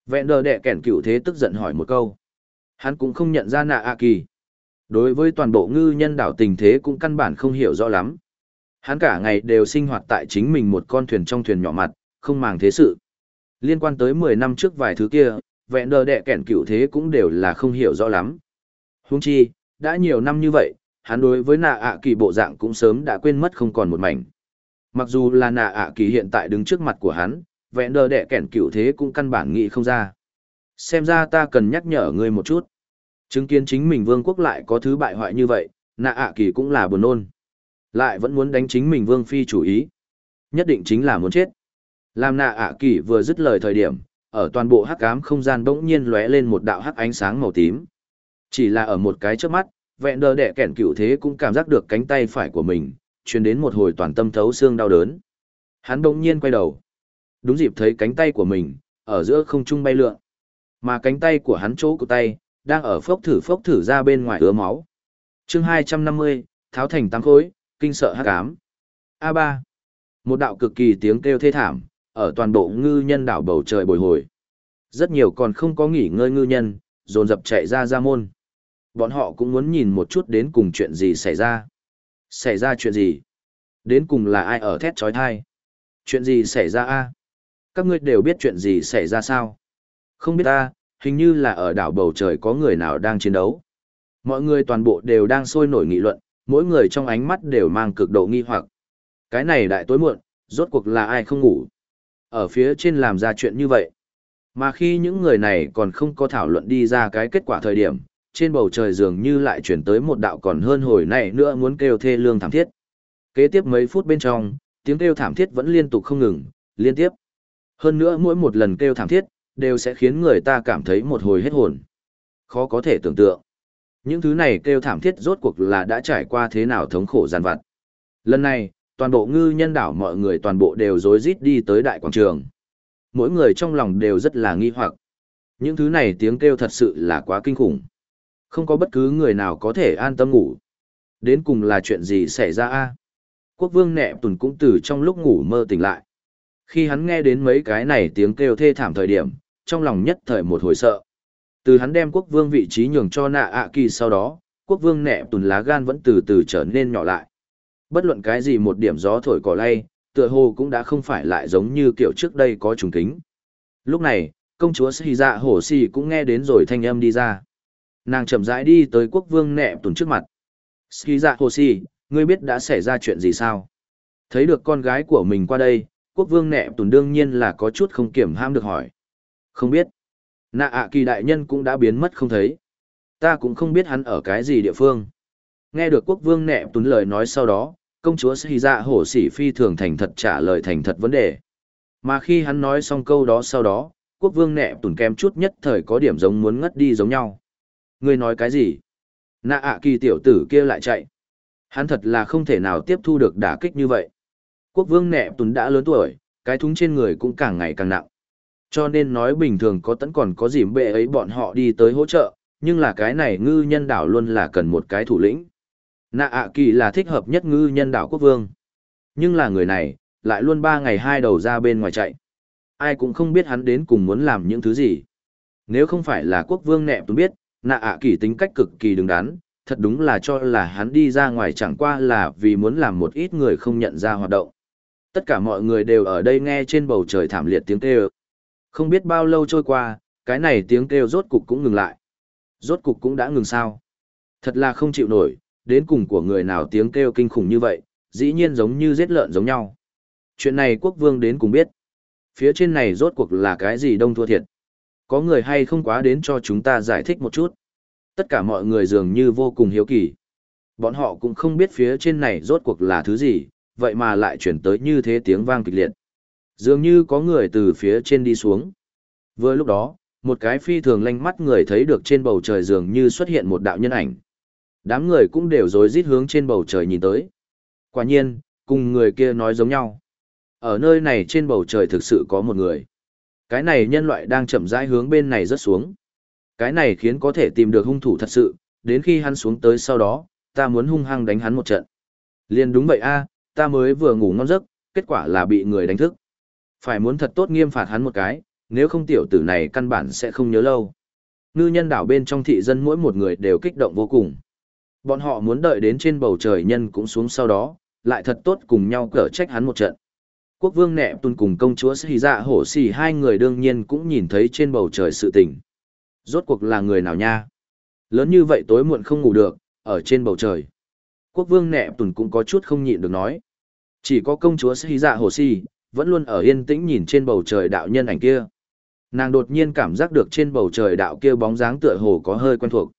Vẹn đờ đẻ kẻn cửu thế tức giận hỏi một câu. Hắn cũng không nhận ra nạ ạ kỳ. Đối với toàn bộ ngư nhân đảo tình thế cũng căn bản không hiểu rõ lắm. Hắn cả ngày đều sinh hoạt tại chính mình một con thuyền trong thuyền nhỏ mặt, không màng thế sự. Liên quan tới 10 năm trước vài thứ kia, vẹn đờ đẹ kẻn cửu thế cũng đều là không hiểu rõ lắm. Huống chi, đã nhiều năm như vậy, hắn đối với nạ ạ kỳ bộ dạng cũng sớm đã quên mất không còn một mảnh. Mặc dù là nạ ạ kỳ hiện tại đứng trước mặt của hắn, vẹn đờ đẻ kẻn cựu thế cũng căn bản nghĩ không ra. Xem ra ta cần nhắc nhở ngươi một chút. Chứng kiến chính mình vương quốc lại có thứ bại hoại như vậy, nạ ạ kỳ cũng là buồn nôn. Lại vẫn muốn đánh chính mình vương phi chủ ý. Nhất định chính là muốn chết. Làm nạ ạ kỳ vừa dứt lời thời điểm, ở toàn bộ hắc ám không gian bỗng nhiên lóe lên một đạo hắc ánh sáng màu tím. Chỉ là ở một cái trước mắt, vẹn đờ đẻ kẻn cựu thế cũng cảm giác được cánh tay phải của mình, truyền đến một hồi toàn tâm thấu xương đau đớn. Hắn bỗng nhiên quay đầu. Đúng dịp thấy cánh tay của mình, ở giữa không trung bay lượn. Mà cánh tay của hắn chỗ của tay, đang ở phốc thử phốc thử ra bên ngoài ứa máu. chương 250, tháo thành tăng khối, kinh sợ hắc ám. A3. Một đạo cực kỳ tiếng kêu thê thảm, ở toàn bộ ngư nhân đảo bầu trời bồi hồi. Rất nhiều còn không có nghỉ ngơi ngư nhân, dồn dập chạy ra ra môn. Bọn họ cũng muốn nhìn một chút đến cùng chuyện gì xảy ra. Xảy ra chuyện gì? Đến cùng là ai ở thét trói thai? Chuyện gì xảy ra a? Các ngươi đều biết chuyện gì xảy ra sao? Không biết ta, hình như là ở đảo bầu trời có người nào đang chiến đấu. Mọi người toàn bộ đều đang sôi nổi nghị luận, mỗi người trong ánh mắt đều mang cực độ nghi hoặc. Cái này đại tối muộn, rốt cuộc là ai không ngủ? Ở phía trên làm ra chuyện như vậy. Mà khi những người này còn không có thảo luận đi ra cái kết quả thời điểm, trên bầu trời dường như lại chuyển tới một đạo còn hơn hồi này nữa muốn kêu thê lương thảm thiết. Kế tiếp mấy phút bên trong, tiếng kêu thảm thiết vẫn liên tục không ngừng, liên tiếp. Hơn nữa mỗi một lần kêu thảm thiết, đều sẽ khiến người ta cảm thấy một hồi hết hồn. Khó có thể tưởng tượng. Những thứ này kêu thảm thiết rốt cuộc là đã trải qua thế nào thống khổ gian vặt. Lần này, toàn bộ ngư nhân đảo mọi người toàn bộ đều rối rít đi tới đại quảng trường. Mỗi người trong lòng đều rất là nghi hoặc. Những thứ này tiếng kêu thật sự là quá kinh khủng. Không có bất cứ người nào có thể an tâm ngủ. Đến cùng là chuyện gì xảy ra a? Quốc vương nẹ tùn cũng từ trong lúc ngủ mơ tỉnh lại. Khi hắn nghe đến mấy cái này tiếng kêu thê thảm thời điểm, trong lòng nhất thời một hồi sợ. Từ hắn đem quốc vương vị trí nhường cho nạ ạ kỳ sau đó, quốc vương nẹ tùn lá gan vẫn từ từ trở nên nhỏ lại. Bất luận cái gì một điểm gió thổi cỏ lay, tựa hồ cũng đã không phải lại giống như kiểu trước đây có trùng kính. Lúc này, công chúa Sĩ Dạ Hổ Sĩ cũng nghe đến rồi thanh âm đi ra. Nàng chậm rãi đi tới quốc vương nẹ tùn trước mặt. Sĩ Dạ Hổ Sĩ, ngươi biết đã xảy ra chuyện gì sao? Thấy được con gái của mình qua đây, quốc vương nẹ tùn đương nhiên là có chút không kiểm ham được hỏi. Không biết. Nạ ạ kỳ đại nhân cũng đã biến mất không thấy. Ta cũng không biết hắn ở cái gì địa phương. Nghe được quốc vương nẹ tuấn lời nói sau đó, công chúa sĩ dạ hổ sĩ phi thường thành thật trả lời thành thật vấn đề. Mà khi hắn nói xong câu đó sau đó, quốc vương nẹ tùn kém chút nhất thời có điểm giống muốn ngất đi giống nhau. Ngươi nói cái gì? Nạ ạ kỳ tiểu tử kia lại chạy. Hắn thật là không thể nào tiếp thu được đả kích như vậy. Quốc vương nẹ tùn đã lớn tuổi, cái thúng trên người cũng càng ngày càng nặng. Cho nên nói bình thường có tẫn còn có dìm bệ ấy bọn họ đi tới hỗ trợ, nhưng là cái này ngư nhân đảo luôn là cần một cái thủ lĩnh. Nạ ạ kỳ là thích hợp nhất ngư nhân đảo quốc vương. Nhưng là người này, lại luôn ba ngày hai đầu ra bên ngoài chạy. Ai cũng không biết hắn đến cùng muốn làm những thứ gì. Nếu không phải là quốc vương nẹ tôi biết, nạ ạ kỳ tính cách cực kỳ đứng đắn, thật đúng là cho là hắn đi ra ngoài chẳng qua là vì muốn làm một ít người không nhận ra hoạt động. Tất cả mọi người đều ở đây nghe trên bầu trời thảm liệt tiếng kêu. Không biết bao lâu trôi qua, cái này tiếng kêu rốt cục cũng ngừng lại. Rốt cục cũng đã ngừng sao. Thật là không chịu nổi, đến cùng của người nào tiếng kêu kinh khủng như vậy, dĩ nhiên giống như giết lợn giống nhau. Chuyện này quốc vương đến cùng biết. Phía trên này rốt cuộc là cái gì đông thua thiệt. Có người hay không quá đến cho chúng ta giải thích một chút. Tất cả mọi người dường như vô cùng hiếu kỳ. Bọn họ cũng không biết phía trên này rốt cuộc là thứ gì, vậy mà lại chuyển tới như thế tiếng vang kịch liệt. Dường như có người từ phía trên đi xuống. Vừa lúc đó, một cái phi thường lanh mắt người thấy được trên bầu trời dường như xuất hiện một đạo nhân ảnh. Đám người cũng đều rối rít hướng trên bầu trời nhìn tới. Quả nhiên, cùng người kia nói giống nhau. Ở nơi này trên bầu trời thực sự có một người. Cái này nhân loại đang chậm rãi hướng bên này rớt xuống. Cái này khiến có thể tìm được hung thủ thật sự, đến khi hắn xuống tới sau đó, ta muốn hung hăng đánh hắn một trận. Liên đúng vậy a, ta mới vừa ngủ ngon giấc, kết quả là bị người đánh thức. Phải muốn thật tốt nghiêm phạt hắn một cái, nếu không tiểu tử này căn bản sẽ không nhớ lâu. Ngư nhân đảo bên trong thị dân mỗi một người đều kích động vô cùng. Bọn họ muốn đợi đến trên bầu trời nhân cũng xuống sau đó, lại thật tốt cùng nhau cở trách hắn một trận. Quốc vương nẹ tuân cùng công chúa Sĩ Dạ Hổ Sĩ hai người đương nhiên cũng nhìn thấy trên bầu trời sự tình. Rốt cuộc là người nào nha? Lớn như vậy tối muộn không ngủ được, ở trên bầu trời. Quốc vương nẹ tùn cũng có chút không nhịn được nói. Chỉ có công chúa Sĩ Dạ Hồ Si, vẫn luôn ở yên tĩnh nhìn trên bầu trời đạo nhân ảnh kia. Nàng đột nhiên cảm giác được trên bầu trời đạo kia bóng dáng tựa hồ có hơi quen thuộc.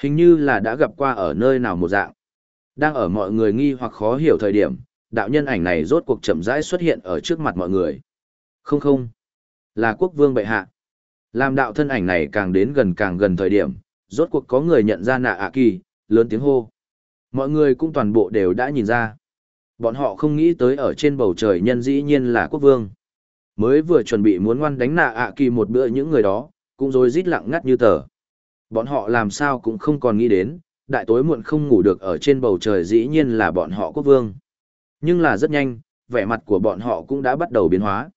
Hình như là đã gặp qua ở nơi nào một dạng. Đang ở mọi người nghi hoặc khó hiểu thời điểm, đạo nhân ảnh này rốt cuộc chậm rãi xuất hiện ở trước mặt mọi người. Không không, là quốc vương bệ hạ. Làm đạo thân ảnh này càng đến gần càng gần thời điểm, rốt cuộc có người nhận ra nạ ạ kỳ, lớn tiếng hô. Mọi người cũng toàn bộ đều đã nhìn ra. Bọn họ không nghĩ tới ở trên bầu trời nhân dĩ nhiên là quốc vương. Mới vừa chuẩn bị muốn ngoan đánh nạ ạ kỳ một bữa những người đó, cũng rồi rít lặng ngắt như tờ. Bọn họ làm sao cũng không còn nghĩ đến, đại tối muộn không ngủ được ở trên bầu trời dĩ nhiên là bọn họ quốc vương. Nhưng là rất nhanh, vẻ mặt của bọn họ cũng đã bắt đầu biến hóa.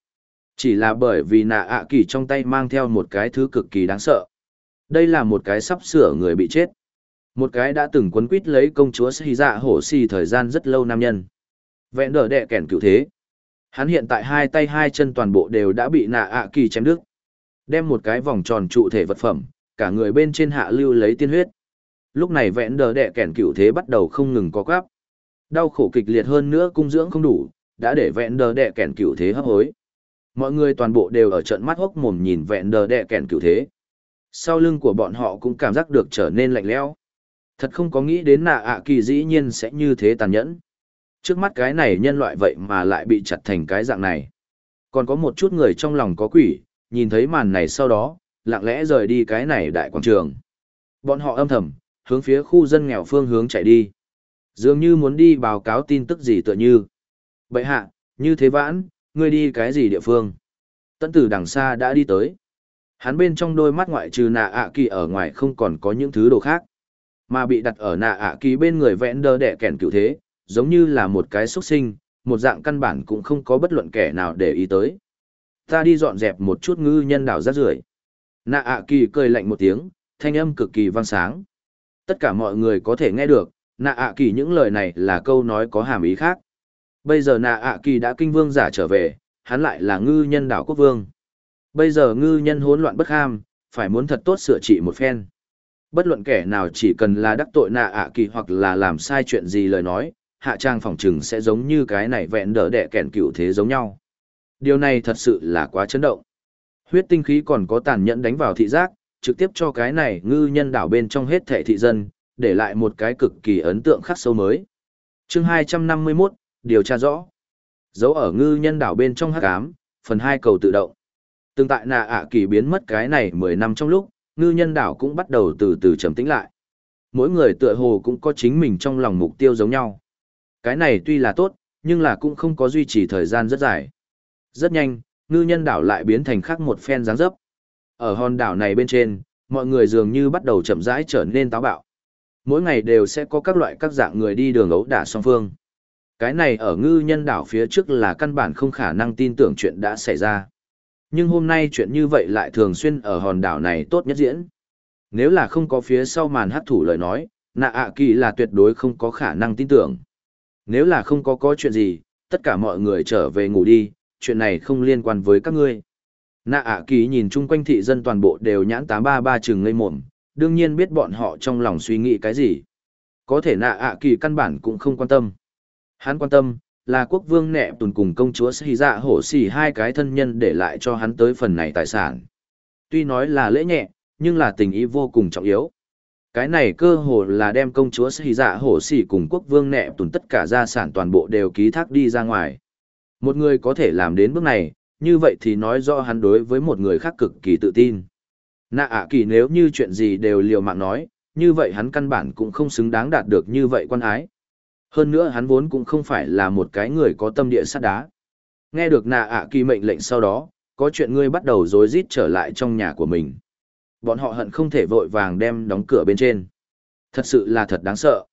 Chỉ là bởi vì nạ ạ kỳ trong tay mang theo một cái thứ cực kỳ đáng sợ. Đây là một cái sắp sửa người bị chết. Một cái đã từng quấn quýt lấy công chúa Sĩ Dạ hổ xì thời gian rất lâu nam nhân. Vẹn đỡ đẻ kẻn cựu thế. Hắn hiện tại hai tay hai chân toàn bộ đều đã bị nạ ạ kỳ chém đứt. Đem một cái vòng tròn trụ thể vật phẩm, cả người bên trên hạ lưu lấy tiên huyết. Lúc này vẹn đờ đẻ kẻn cựu thế bắt đầu không ngừng có quáp. Đau khổ kịch liệt hơn nữa cung dưỡng không đủ, đã để vẹn đờ đẻ kẻn cựu thế hấp hối. Mọi người toàn bộ đều ở trận mắt hốc mồm nhìn vẹn đờ đẻ kẻn cựu thế. Sau lưng của bọn họ cũng cảm giác được trở nên lạnh lẽo. Thật không có nghĩ đến nạ ạ kỳ dĩ nhiên sẽ như thế tàn nhẫn. Trước mắt cái này nhân loại vậy mà lại bị chặt thành cái dạng này. Còn có một chút người trong lòng có quỷ, nhìn thấy màn này sau đó, lặng lẽ rời đi cái này đại quảng trường. Bọn họ âm thầm, hướng phía khu dân nghèo phương hướng chạy đi. Dường như muốn đi báo cáo tin tức gì tựa như. Bậy hạ, như thế vãn, ngươi đi cái gì địa phương? Tận tử đằng xa đã đi tới. Hắn bên trong đôi mắt ngoại trừ nạ ạ kỳ ở ngoài không còn có những thứ đồ khác. Mà bị đặt ở nạ ạ kỳ bên người vẽn đơ đẻ kẻn cựu thế, giống như là một cái xuất sinh, một dạng căn bản cũng không có bất luận kẻ nào để ý tới. Ta đi dọn dẹp một chút ngư nhân đảo rác rưởi. Nạ ạ kỳ cười lạnh một tiếng, thanh âm cực kỳ vang sáng. Tất cả mọi người có thể nghe được, nạ ạ kỳ những lời này là câu nói có hàm ý khác. Bây giờ nạ ạ kỳ đã kinh vương giả trở về, hắn lại là ngư nhân đảo quốc vương. Bây giờ ngư nhân hỗn loạn bất ham, phải muốn thật tốt sửa trị một phen. Bất luận kẻ nào chỉ cần là đắc tội nạ ạ kỳ hoặc là làm sai chuyện gì lời nói, hạ trang phòng trừng sẽ giống như cái này vẹn đỡ đẻ kẻn cựu thế giống nhau. Điều này thật sự là quá chấn động. Huyết tinh khí còn có tàn nhẫn đánh vào thị giác, trực tiếp cho cái này ngư nhân đảo bên trong hết thệ thị dân, để lại một cái cực kỳ ấn tượng khắc sâu mới. chương 251, điều tra rõ. Dấu ở ngư nhân đảo bên trong hắc ám, phần 2 cầu tự động. Từng tại nạ ạ kỳ biến mất cái này 10 năm trong lúc, ngư nhân đảo cũng bắt đầu từ từ trầm tĩnh lại. Mỗi người tựa hồ cũng có chính mình trong lòng mục tiêu giống nhau. Cái này tuy là tốt, nhưng là cũng không có duy trì thời gian rất dài. Rất nhanh, ngư nhân đảo lại biến thành khác một phen dáng dấp. Ở hòn đảo này bên trên, mọi người dường như bắt đầu chậm rãi trở nên táo bạo. Mỗi ngày đều sẽ có các loại các dạng người đi đường ấu đả song phương. Cái này ở ngư nhân đảo phía trước là căn bản không khả năng tin tưởng chuyện đã xảy ra. Nhưng hôm nay chuyện như vậy lại thường xuyên ở hòn đảo này tốt nhất diễn. Nếu là không có phía sau màn hát thủ lời nói, nạ ạ kỳ là tuyệt đối không có khả năng tin tưởng. Nếu là không có có chuyện gì, tất cả mọi người trở về ngủ đi, chuyện này không liên quan với các ngươi. Nạ ạ kỳ nhìn chung quanh thị dân toàn bộ đều nhãn tám ba ba chừng ngây mồm, đương nhiên biết bọn họ trong lòng suy nghĩ cái gì. Có thể nạ ạ kỳ căn bản cũng không quan tâm. Hắn quan tâm, là quốc vương nẹ tùn cùng công chúa xì dạ hổ xì hai cái thân nhân để lại cho hắn tới phần này tài sản. Tuy nói là lễ nhẹ, nhưng là tình ý vô cùng trọng yếu. Cái này cơ hồ là đem công chúa sĩ dạ hổ xỉ cùng quốc vương nẹ tùn tất cả gia sản toàn bộ đều ký thác đi ra ngoài. Một người có thể làm đến bước này, như vậy thì nói rõ hắn đối với một người khác cực kỳ tự tin. Nạ ạ kỳ nếu như chuyện gì đều liều mạng nói, như vậy hắn căn bản cũng không xứng đáng đạt được như vậy quan ái. Hơn nữa hắn vốn cũng không phải là một cái người có tâm địa sắt đá. Nghe được nạ ạ kỳ mệnh lệnh sau đó, có chuyện ngươi bắt đầu rối rít trở lại trong nhà của mình. Bọn họ hận không thể vội vàng đem đóng cửa bên trên. Thật sự là thật đáng sợ.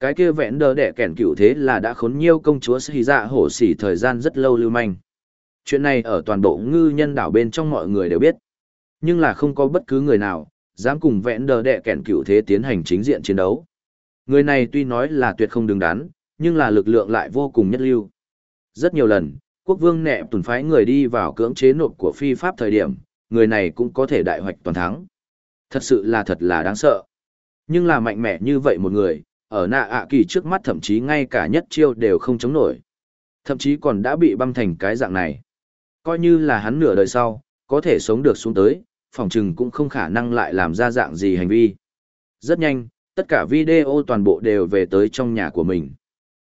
Cái kia vẹn đờ đẻ kẻn cửu thế là đã khốn nhiêu công chúa sĩ dạ hổ xỉ thời gian rất lâu lưu manh. Chuyện này ở toàn bộ ngư nhân đảo bên trong mọi người đều biết. Nhưng là không có bất cứ người nào, dám cùng vẹn đờ đẻ kẻn cửu thế tiến hành chính diện chiến đấu. Người này tuy nói là tuyệt không đứng đắn, nhưng là lực lượng lại vô cùng nhất lưu. Rất nhiều lần, quốc vương nẹ tuần phái người đi vào cưỡng chế nộp của phi pháp thời điểm, người này cũng có thể đại hoạch toàn thắng. Thật sự là thật là đáng sợ. Nhưng là mạnh mẽ như vậy một người, ở nạ ạ kỳ trước mắt thậm chí ngay cả nhất chiêu đều không chống nổi. Thậm chí còn đã bị băm thành cái dạng này. Coi như là hắn nửa đời sau, có thể sống được xuống tới, phòng trừng cũng không khả năng lại làm ra dạng gì hành vi. Rất nhanh, tất cả video toàn bộ đều về tới trong nhà của mình.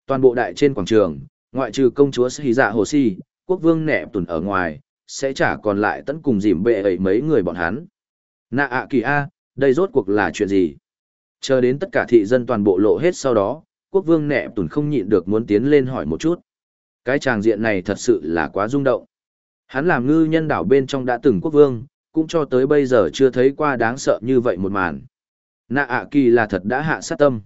Toàn bộ đại trên quảng trường, ngoại trừ công chúa Sĩ Dạ Hồ Si, quốc vương nẹ tuần ở ngoài, sẽ trả còn lại tấn cùng dìm bệ ấy mấy người bọn hắn. Nạ ạ kỳ A, đây rốt cuộc là chuyện gì? Chờ đến tất cả thị dân toàn bộ lộ hết sau đó, quốc vương nẹ tùn không nhịn được muốn tiến lên hỏi một chút. Cái tràng diện này thật sự là quá rung động. Hắn làm ngư nhân đảo bên trong đã từng quốc vương, cũng cho tới bây giờ chưa thấy qua đáng sợ như vậy một màn. Nạ ạ kỳ là thật đã hạ sát tâm.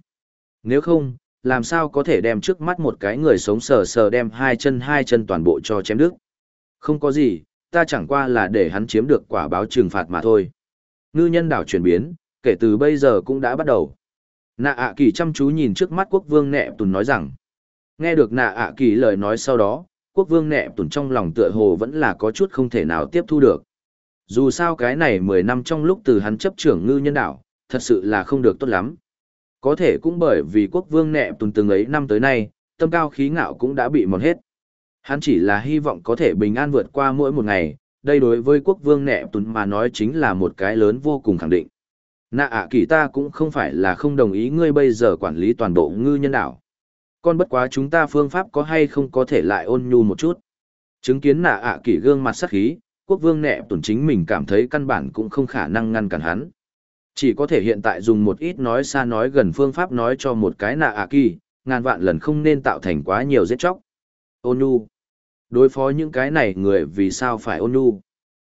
Nếu không, làm sao có thể đem trước mắt một cái người sống sờ sờ đem hai chân hai chân toàn bộ cho chém đứt. Không có gì, ta chẳng qua là để hắn chiếm được quả báo trừng phạt mà thôi. Ngư nhân đảo chuyển biến, kể từ bây giờ cũng đã bắt đầu. Nạ ạ kỳ chăm chú nhìn trước mắt quốc vương nẹ tùn nói rằng. Nghe được nạ ạ kỳ lời nói sau đó, quốc vương nẹ tùn trong lòng tựa hồ vẫn là có chút không thể nào tiếp thu được. Dù sao cái này 10 năm trong lúc từ hắn chấp trưởng ngư nhân đảo, thật sự là không được tốt lắm. Có thể cũng bởi vì quốc vương nẹ tùn từng ấy năm tới nay, tâm cao khí ngạo cũng đã bị mòn hết. Hắn chỉ là hy vọng có thể bình an vượt qua mỗi một ngày, đây đối với quốc vương nẹ tùn mà nói chính là một cái lớn vô cùng khẳng định. Nạ ạ kỳ ta cũng không phải là không đồng ý ngươi bây giờ quản lý toàn bộ ngư nhân đảo. con bất quá chúng ta phương pháp có hay không có thể lại ôn nhu một chút. Chứng kiến nạ ạ kỳ gương mặt sắc khí, quốc vương nẹ tùn chính mình cảm thấy căn bản cũng không khả năng ngăn cản hắn. Chỉ có thể hiện tại dùng một ít nói xa nói gần phương pháp nói cho một cái nạ ạ kỳ, ngàn vạn lần không nên tạo thành quá nhiều giết chóc. Ôn nhu. Đối phó những cái này người vì sao phải ôn nhu?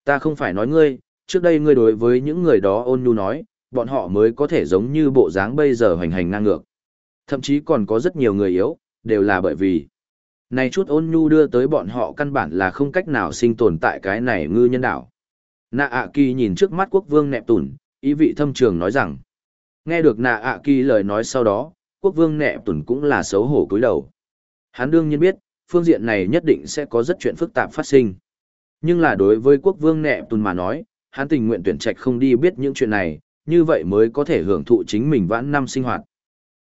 Ta không phải nói ngươi, trước đây ngươi đối với những người đó ôn nhu nói, bọn họ mới có thể giống như bộ dáng bây giờ hoành hành ngang ngược. Thậm chí còn có rất nhiều người yếu, đều là bởi vì này chút ôn nhu đưa tới bọn họ căn bản là không cách nào sinh tồn tại cái này ngư nhân đảo. Nạ ạ kỳ nhìn trước mắt quốc vương nẹp tùn, ý vị thâm trường nói rằng. Nghe được nạ ạ kỳ lời nói sau đó, quốc vương nẹp tùn cũng là xấu hổ cúi đầu. Hắn đương nhiên biết, phương diện này nhất định sẽ có rất chuyện phức tạp phát sinh. Nhưng là đối với quốc vương nẹp tùn mà nói, hắn tình nguyện tuyển trạch không đi biết những chuyện này, như vậy mới có thể hưởng thụ chính mình vãn năm sinh hoạt.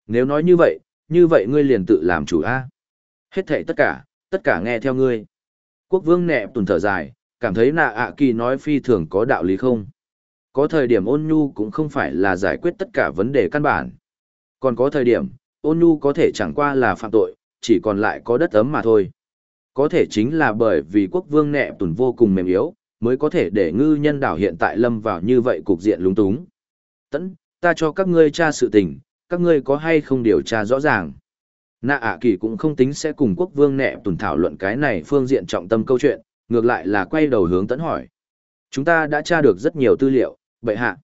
Nếu nói như vậy, như vậy ngươi liền tự làm chủ A. Hết thảy tất cả, tất cả nghe theo ngươi. Quốc vương nẹp tùn thở dài, cảm thấy nạ ạ kỳ nói phi thường có đạo lý không. Có thời điểm ôn nhu cũng không phải là giải quyết tất cả vấn đề căn bản. Còn có thời điểm, ôn nhu có thể chẳng qua là phạm tội, chỉ còn lại có đất ấm mà thôi. Có thể chính là bởi vì quốc vương nẹ tùn vô cùng mềm yếu, mới có thể để ngư nhân đảo hiện tại lâm vào như vậy cục diện lúng túng. Tẫn, ta cho các ngươi tra sự tình, các ngươi có hay không điều tra rõ ràng. Nạ ạ kỳ cũng không tính sẽ cùng quốc vương nẹ tùn thảo luận cái này phương diện trọng tâm câu chuyện, ngược lại là quay đầu hướng tẫn hỏi. Chúng ta đã tra được rất nhiều tư liệu, bệ hạ.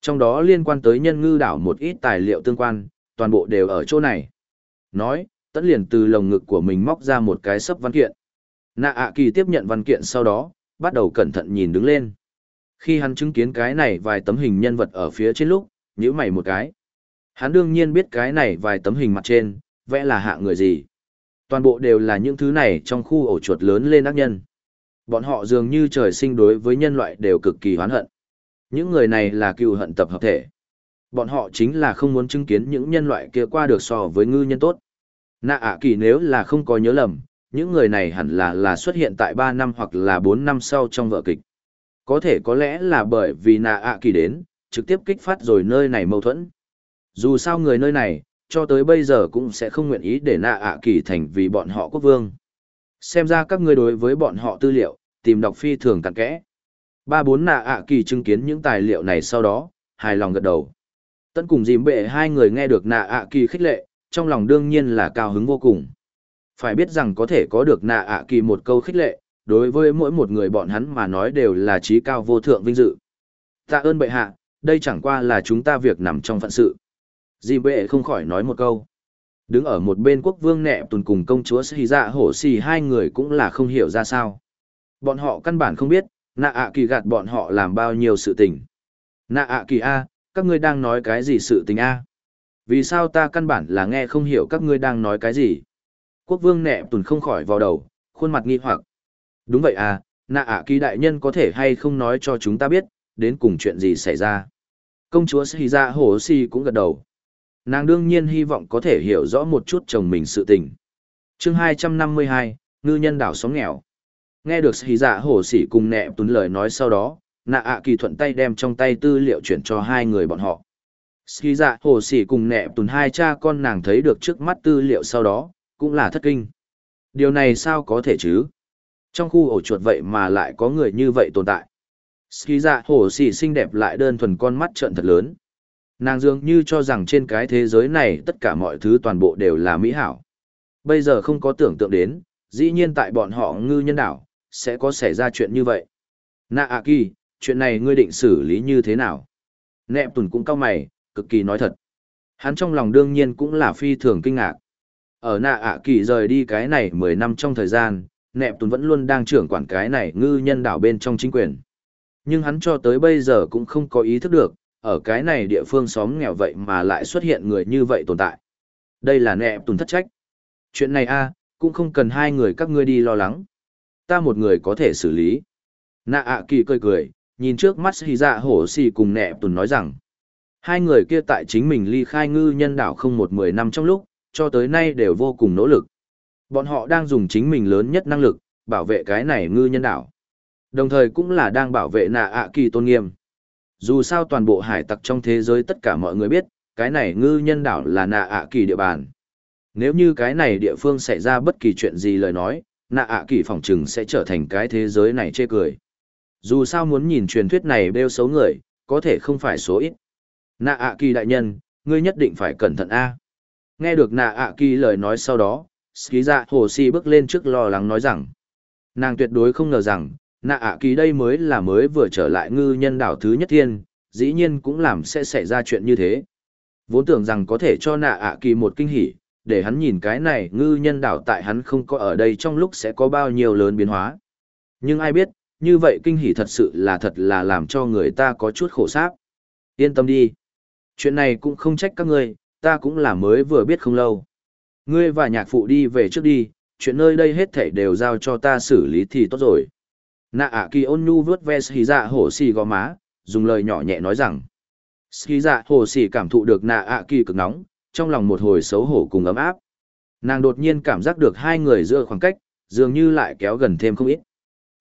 Trong đó liên quan tới nhân ngư đảo một ít tài liệu tương quan, toàn bộ đều ở chỗ này. Nói, tẫn liền từ lồng ngực của mình móc ra một cái sấp văn kiện. Nạ ạ kỳ tiếp nhận văn kiện sau đó, bắt đầu cẩn thận nhìn đứng lên. Khi hắn chứng kiến cái này vài tấm hình nhân vật ở phía trên lúc, nhíu mày một cái. Hắn đương nhiên biết cái này vài tấm hình mặt trên, vẽ là hạ người gì. Toàn bộ đều là những thứ này trong khu ổ chuột lớn lên ác nhân. Bọn họ dường như trời sinh đối với nhân loại đều cực kỳ hoán hận. Những người này là cựu hận tập hợp thể. Bọn họ chính là không muốn chứng kiến những nhân loại kia qua được so với ngư nhân tốt. Nạ ạ kỳ nếu là không có nhớ lầm, những người này hẳn là là xuất hiện tại 3 năm hoặc là 4 năm sau trong vở kịch. Có thể có lẽ là bởi vì nạ ạ kỳ đến, trực tiếp kích phát rồi nơi này mâu thuẫn. Dù sao người nơi này, cho tới bây giờ cũng sẽ không nguyện ý để nạ ạ kỳ thành vì bọn họ quốc vương. Xem ra các ngươi đối với bọn họ tư liệu, tìm đọc phi thường cặn kẽ. Ba bốn nạ ạ kỳ chứng kiến những tài liệu này sau đó, hài lòng gật đầu. Tân cùng dìm bệ hai người nghe được nạ ạ kỳ khích lệ, trong lòng đương nhiên là cao hứng vô cùng. Phải biết rằng có thể có được nạ ạ kỳ một câu khích lệ, đối với mỗi một người bọn hắn mà nói đều là trí cao vô thượng vinh dự. Tạ ơn bệ hạ, đây chẳng qua là chúng ta việc nằm trong phận sự. Di bệ không khỏi nói một câu. Đứng ở một bên quốc vương nẹ tuần cùng công chúa Sĩ Dạ hổ xì hai người cũng là không hiểu ra sao. Bọn họ căn bản không biết, nạ ạ kỳ gạt bọn họ làm bao nhiêu sự tình. Nạ ạ kỳ A, các ngươi đang nói cái gì sự tình A? Vì sao ta căn bản là nghe không hiểu các ngươi đang nói cái gì? Quốc vương nẹ tùn không khỏi vào đầu, khuôn mặt nghi hoặc. Đúng vậy à, nạ ạ kỳ đại nhân có thể hay không nói cho chúng ta biết, đến cùng chuyện gì xảy ra. Công chúa Sĩ Dạ hồ xì cũng gật đầu. Nàng đương nhiên hy vọng có thể hiểu rõ một chút chồng mình sự tình. chương 252, ngư nhân đảo sóng nghèo. Nghe được xì dạ hổ sỉ cùng nẹ tuấn lời nói sau đó, nạ ạ kỳ thuận tay đem trong tay tư liệu chuyển cho hai người bọn họ. Ski dạ hồ sỉ cùng nẹ tùn hai cha con nàng thấy được trước mắt tư liệu sau đó, cũng là thất kinh. Điều này sao có thể chứ? Trong khu ổ chuột vậy mà lại có người như vậy tồn tại. Ski dạ hồ sỉ xinh đẹp lại đơn thuần con mắt trợn thật lớn. Nàng dường như cho rằng trên cái thế giới này tất cả mọi thứ toàn bộ đều là mỹ hảo. Bây giờ không có tưởng tượng đến, dĩ nhiên tại bọn họ ngư nhân đảo, sẽ có xảy ra chuyện như vậy. Nạ ạ kỳ, chuyện này ngươi định xử lý như thế nào? Nẹp tùn cũng cao mày, cực kỳ nói thật. Hắn trong lòng đương nhiên cũng là phi thường kinh ngạc. Ở nạ ạ kỳ rời đi cái này 10 năm trong thời gian, nẹp tùn vẫn luôn đang trưởng quản cái này ngư nhân đảo bên trong chính quyền. Nhưng hắn cho tới bây giờ cũng không có ý thức được, ở cái này địa phương xóm nghèo vậy mà lại xuất hiện người như vậy tồn tại. Đây là nẹp tùn thất trách. Chuyện này a cũng không cần hai người các ngươi đi lo lắng. Ta một người có thể xử lý. Nạ ạ kỳ cười cười, nhìn trước mắt Hì dạ hổ xì cùng nẹp tùn nói rằng. Hai người kia tại chính mình ly khai ngư nhân đảo không một mười năm trong lúc, cho tới nay đều vô cùng nỗ lực. Bọn họ đang dùng chính mình lớn nhất năng lực, bảo vệ cái này ngư nhân đảo. Đồng thời cũng là đang bảo vệ nạ ạ kỳ tôn nghiêm. Dù sao toàn bộ hải tặc trong thế giới tất cả mọi người biết, cái này ngư nhân đảo là nạ ạ kỳ địa bàn. Nếu như cái này địa phương xảy ra bất kỳ chuyện gì lời nói, nạ ạ kỳ phỏng chừng sẽ trở thành cái thế giới này chê cười. Dù sao muốn nhìn truyền thuyết này bêu xấu người, có thể không phải số ít. Nạ ạ kỳ đại nhân, ngươi nhất định phải cẩn thận a. Nghe được nạ ạ kỳ lời nói sau đó, ski dạ hồ si bước lên trước lo lắng nói rằng, nàng tuyệt đối không ngờ rằng, nạ ạ kỳ đây mới là mới vừa trở lại ngư nhân đảo thứ nhất thiên, dĩ nhiên cũng làm sẽ xảy ra chuyện như thế. Vốn tưởng rằng có thể cho nạ ạ kỳ một kinh hỉ, để hắn nhìn cái này ngư nhân đảo tại hắn không có ở đây trong lúc sẽ có bao nhiêu lớn biến hóa. Nhưng ai biết, như vậy kinh hỉ thật sự là thật là làm cho người ta có chút khổ sáp. Yên tâm đi. Chuyện này cũng không trách các ngươi, ta cũng là mới vừa biết không lâu. Ngươi và nhạc phụ đi về trước đi, chuyện nơi đây hết thảy đều giao cho ta xử lý thì tốt rồi. Nạ ạ kỳ ôn nhu vớt ve xì dạ hổ xì gò má, dùng lời nhỏ nhẹ nói rằng. Xì dạ hổ xì cảm thụ được nạ ạ kỳ cực nóng, trong lòng một hồi xấu hổ cùng ấm áp. Nàng đột nhiên cảm giác được hai người giữa khoảng cách, dường như lại kéo gần thêm không ít.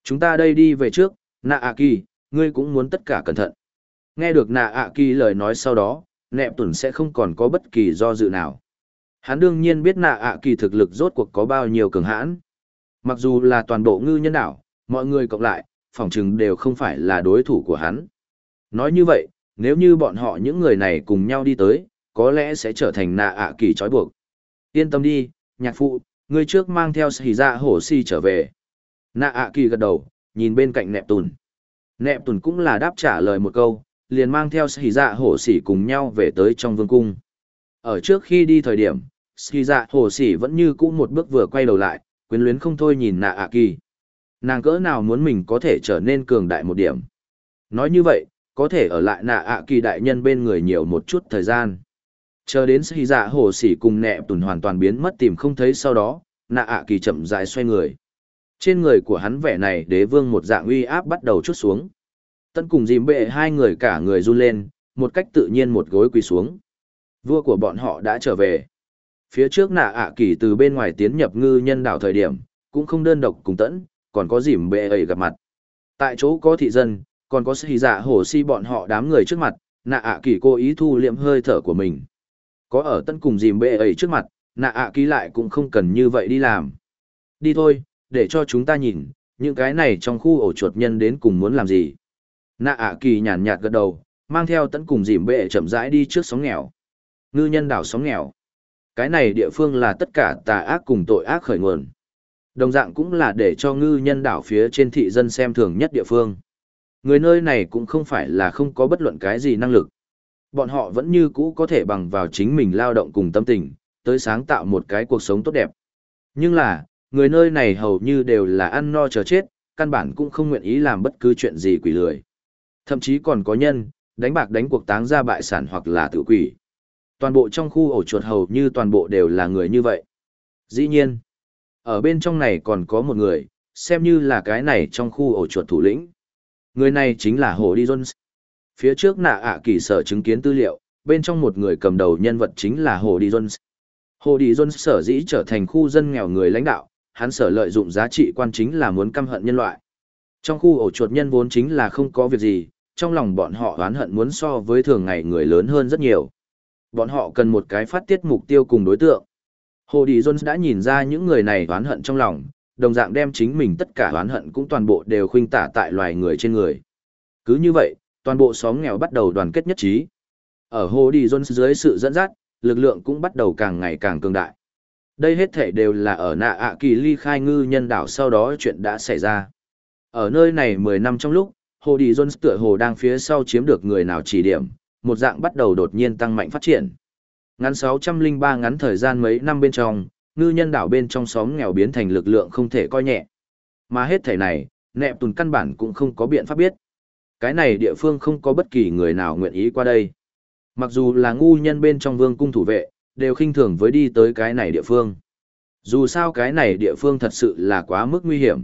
Chúng ta đây đi về trước, nạ ạ kỳ, ngươi cũng muốn tất cả cẩn thận. Nghe được nạ ạ kỳ lời nói sau đó, nẹp tuần sẽ không còn có bất kỳ do dự nào. Hắn đương nhiên biết nạ ạ kỳ thực lực rốt cuộc có bao nhiêu cường hãn. Mặc dù là toàn bộ ngư nhân đảo, mọi người cộng lại, phỏng chừng đều không phải là đối thủ của hắn. Nói như vậy, nếu như bọn họ những người này cùng nhau đi tới, có lẽ sẽ trở thành nạ ạ kỳ trói buộc. Yên tâm đi, nhạc phụ, ngươi trước mang theo xì ra dạ hổ si trở về. Nạ ạ kỳ gật đầu, nhìn bên cạnh nẹp tùn. Nẹp tùn cũng là đáp trả lời một câu, liền mang theo xì dạ hổ xỉ cùng nhau về tới trong vương cung. Ở trước khi đi thời điểm, xì dạ hổ xỉ vẫn như cũ một bước vừa quay đầu lại, quyến luyến không thôi nhìn nạ ạ kỳ. Nàng cỡ nào muốn mình có thể trở nên cường đại một điểm. Nói như vậy, có thể ở lại nạ ạ kỳ đại nhân bên người nhiều một chút thời gian. Chờ đến xì dạ hổ xỉ cùng nẹ tùn hoàn toàn biến mất tìm không thấy sau đó, nạ ạ kỳ chậm rãi xoay người. Trên người của hắn vẻ này đế vương một dạng uy áp bắt đầu chút xuống. Tân cùng dìm bệ hai người cả người run lên, một cách tự nhiên một gối quỳ xuống. Vua của bọn họ đã trở về. Phía trước nạ ạ kỳ từ bên ngoài tiến nhập ngư nhân đảo thời điểm, cũng không đơn độc cùng tẫn, còn có dìm bệ ấy gặp mặt. Tại chỗ có thị dân, còn có sĩ dạ hổ si bọn họ đám người trước mặt, nạ ạ kỳ cố ý thu liệm hơi thở của mình. Có ở tân cùng dìm bệ ấy trước mặt, nạ ạ kỳ lại cũng không cần như vậy đi làm. Đi thôi, để cho chúng ta nhìn, những cái này trong khu ổ chuột nhân đến cùng muốn làm gì. Nạ ạ kỳ nhàn nhạt gật đầu, mang theo tẫn cùng dìm bệ chậm rãi đi trước sóng nghèo. Ngư nhân đảo sóng nghèo. Cái này địa phương là tất cả tà ác cùng tội ác khởi nguồn. Đồng dạng cũng là để cho ngư nhân đảo phía trên thị dân xem thường nhất địa phương. Người nơi này cũng không phải là không có bất luận cái gì năng lực. Bọn họ vẫn như cũ có thể bằng vào chính mình lao động cùng tâm tình, tới sáng tạo một cái cuộc sống tốt đẹp. Nhưng là, người nơi này hầu như đều là ăn no chờ chết, căn bản cũng không nguyện ý làm bất cứ chuyện gì quỷ lười. Thậm chí còn có nhân, đánh bạc đánh cuộc táng ra bại sản hoặc là tự quỷ. Toàn bộ trong khu ổ chuột hầu như toàn bộ đều là người như vậy. Dĩ nhiên, ở bên trong này còn có một người, xem như là cái này trong khu ổ chuột thủ lĩnh. Người này chính là Hồ Đi Jones. Phía trước nạ ạ kỳ sở chứng kiến tư liệu, bên trong một người cầm đầu nhân vật chính là Hồ Đi Jones. Hồ Đi Jones sở dĩ trở thành khu dân nghèo người lãnh đạo, hắn sở lợi dụng giá trị quan chính là muốn căm hận nhân loại. Trong khu ổ chuột nhân vốn chính là không có việc gì, trong lòng bọn họ oán hận muốn so với thường ngày người lớn hơn rất nhiều. Bọn họ cần một cái phát tiết mục tiêu cùng đối tượng. Hồ Đi Jones đã nhìn ra những người này oán hận trong lòng, đồng dạng đem chính mình tất cả oán hận cũng toàn bộ đều khuynh tả tại loài người trên người. Cứ như vậy, toàn bộ xóm nghèo bắt đầu đoàn kết nhất trí. Ở Hồ Đi Jones dưới sự dẫn dắt, lực lượng cũng bắt đầu càng ngày càng cường đại. Đây hết thể đều là ở nạ ạ kỳ ly khai ngư nhân đảo sau đó chuyện đã xảy ra. Ở nơi này 10 năm trong lúc, Hồ Đi Jones tựa hồ đang phía sau chiếm được người nào chỉ điểm, một dạng bắt đầu đột nhiên tăng mạnh phát triển. Ngắn 603 ngắn thời gian mấy năm bên trong, ngư nhân đảo bên trong xóm nghèo biến thành lực lượng không thể coi nhẹ. Mà hết thể này, nẹp tùn căn bản cũng không có biện pháp biết. Cái này địa phương không có bất kỳ người nào nguyện ý qua đây. Mặc dù là ngu nhân bên trong vương cung thủ vệ, đều khinh thường với đi tới cái này địa phương. Dù sao cái này địa phương thật sự là quá mức nguy hiểm.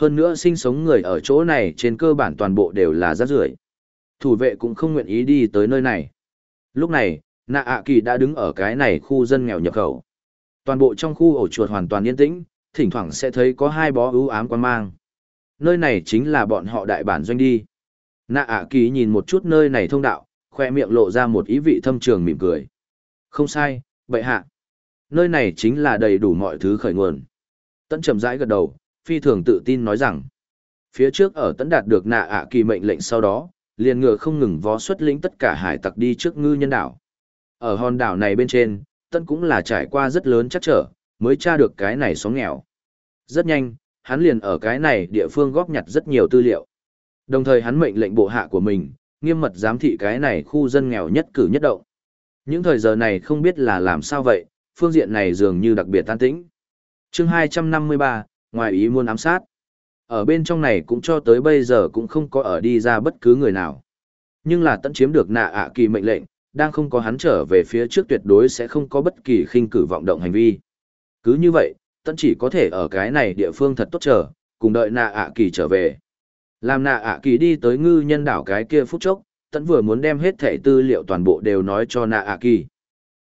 Hơn nữa sinh sống người ở chỗ này trên cơ bản toàn bộ đều là rác rưởi. Thủ vệ cũng không nguyện ý đi tới nơi này. Lúc này, nạ ạ kỳ đã đứng ở cái này khu dân nghèo nhập khẩu. Toàn bộ trong khu ổ chuột hoàn toàn yên tĩnh, thỉnh thoảng sẽ thấy có hai bó ưu ám quan mang. Nơi này chính là bọn họ đại bản doanh đi. Nạ ạ kỳ nhìn một chút nơi này thông đạo, khoe miệng lộ ra một ý vị thâm trường mỉm cười. Không sai, bệ hạ. Nơi này chính là đầy đủ mọi thứ khởi nguồn. Tấn chậm rãi gật đầu, phi thường tự tin nói rằng. Phía trước ở tấn đạt được nạ ạ kỳ mệnh lệnh sau đó, liền ngựa không ngừng vó xuất lĩnh tất cả hải tặc đi trước ngư nhân đảo. Ở hòn đảo này bên trên, tấn cũng là trải qua rất lớn chắc trở, mới tra được cái này xóm nghèo. Rất nhanh, hắn liền ở cái này địa phương góp nhặt rất nhiều tư liệu. Đồng thời hắn mệnh lệnh bộ hạ của mình, nghiêm mật giám thị cái này khu dân nghèo nhất cử nhất động. Những thời giờ này không biết là làm sao vậy, phương diện này dường như đặc biệt tan tĩnh. chương 253, ngoài ý muốn ám sát. Ở bên trong này cũng cho tới bây giờ cũng không có ở đi ra bất cứ người nào. Nhưng là tận chiếm được nạ ạ kỳ mệnh lệnh, đang không có hắn trở về phía trước tuyệt đối sẽ không có bất kỳ khinh cử vọng động hành vi. Cứ như vậy, tận chỉ có thể ở cái này địa phương thật tốt chờ, cùng đợi nạ ạ kỳ trở về. Làm nạ ạ kỳ đi tới ngư nhân đảo cái kia phút chốc, tận vừa muốn đem hết thẻ tư liệu toàn bộ đều nói cho nạ ạ kỳ.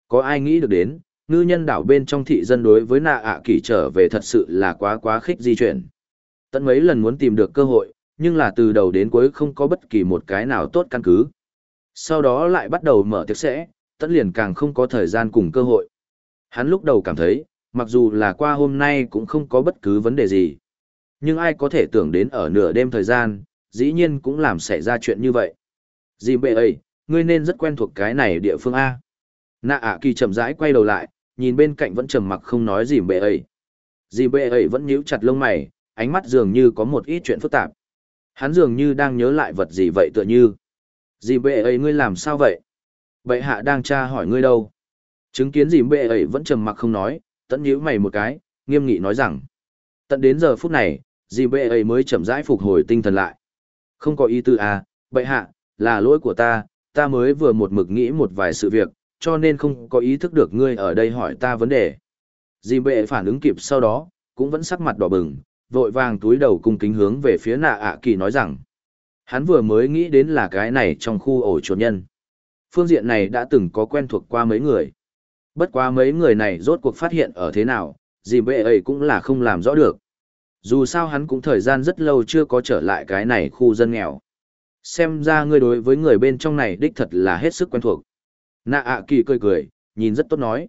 Có ai nghĩ được đến, ngư nhân đảo bên trong thị dân đối với nạ ạ kỳ trở về thật sự là quá quá khích di chuyển. Tận mấy lần muốn tìm được cơ hội, nhưng là từ đầu đến cuối không có bất kỳ một cái nào tốt căn cứ. Sau đó lại bắt đầu mở tiệc sẽ, tận liền càng không có thời gian cùng cơ hội. Hắn lúc đầu cảm thấy, mặc dù là qua hôm nay cũng không có bất cứ vấn đề gì. Nhưng ai có thể tưởng đến ở nửa đêm thời gian, dĩ nhiên cũng làm xảy ra chuyện như vậy. Dì bệ ấy, ngươi nên rất quen thuộc cái này địa phương A. Nạ ạ kỳ chậm rãi quay đầu lại, nhìn bên cạnh vẫn trầm mặc không nói gì bệ ấy. Dì bệ ấy vẫn nhíu chặt lông mày, ánh mắt dường như có một ít chuyện phức tạp. Hắn dường như đang nhớ lại vật gì vậy tựa như. Dì bệ ấy ngươi làm sao vậy? Bệ hạ đang tra hỏi ngươi đâu? Chứng kiến dì bệ ấy vẫn trầm mặc không nói, tận nhíu mày một cái, nghiêm nghị nói rằng. Tận đến giờ phút này, dì bệ ấy mới chậm rãi phục hồi tinh thần lại. Không có ý tư à, bệ hạ, là lỗi của ta, ta mới vừa một mực nghĩ một vài sự việc, cho nên không có ý thức được ngươi ở đây hỏi ta vấn đề. Dì bệ phản ứng kịp sau đó, cũng vẫn sắc mặt đỏ bừng, vội vàng túi đầu cung kính hướng về phía nạ ạ kỳ nói rằng, hắn vừa mới nghĩ đến là cái này trong khu ổ chuột nhân. Phương diện này đã từng có quen thuộc qua mấy người. Bất quá mấy người này rốt cuộc phát hiện ở thế nào, dì bệ ấy cũng là không làm rõ được. Dù sao hắn cũng thời gian rất lâu chưa có trở lại cái này khu dân nghèo. Xem ra ngươi đối với người bên trong này đích thật là hết sức quen thuộc. Nạ ạ kỳ cười cười, nhìn rất tốt nói.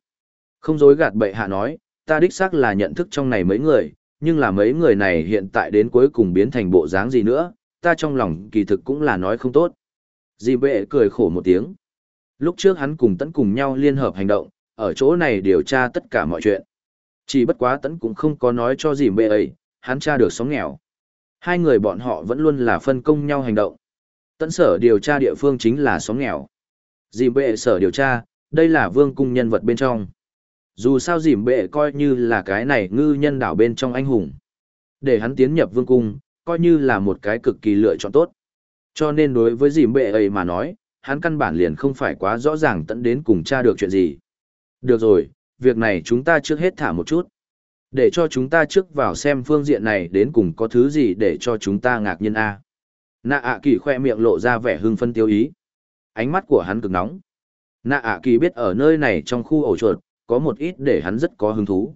Không dối gạt bệ hạ nói, ta đích xác là nhận thức trong này mấy người, nhưng là mấy người này hiện tại đến cuối cùng biến thành bộ dáng gì nữa, ta trong lòng kỳ thực cũng là nói không tốt. Dì bệ cười khổ một tiếng. Lúc trước hắn cùng tấn cùng nhau liên hợp hành động, ở chỗ này điều tra tất cả mọi chuyện. Chỉ bất quá tấn cũng không có nói cho dì bệ ấy, hắn tra được sống nghèo. Hai người bọn họ vẫn luôn là phân công nhau hành động. Tấn sở điều tra địa phương chính là sóng nghèo. Dìm bệ sở điều tra, đây là vương cung nhân vật bên trong. Dù sao dìm bệ coi như là cái này ngư nhân đảo bên trong anh hùng. Để hắn tiến nhập vương cung, coi như là một cái cực kỳ lựa chọn tốt. Cho nên đối với dìm bệ ấy mà nói, hắn căn bản liền không phải quá rõ ràng tận đến cùng tra được chuyện gì. Được rồi, việc này chúng ta trước hết thả một chút. Để cho chúng ta trước vào xem phương diện này đến cùng có thứ gì để cho chúng ta ngạc nhiên a. Nạ ạ kỳ khoe miệng lộ ra vẻ hưng phân tiêu ý. Ánh mắt của hắn cực nóng. Nạ ạ kỳ biết ở nơi này trong khu ổ chuột, có một ít để hắn rất có hứng thú.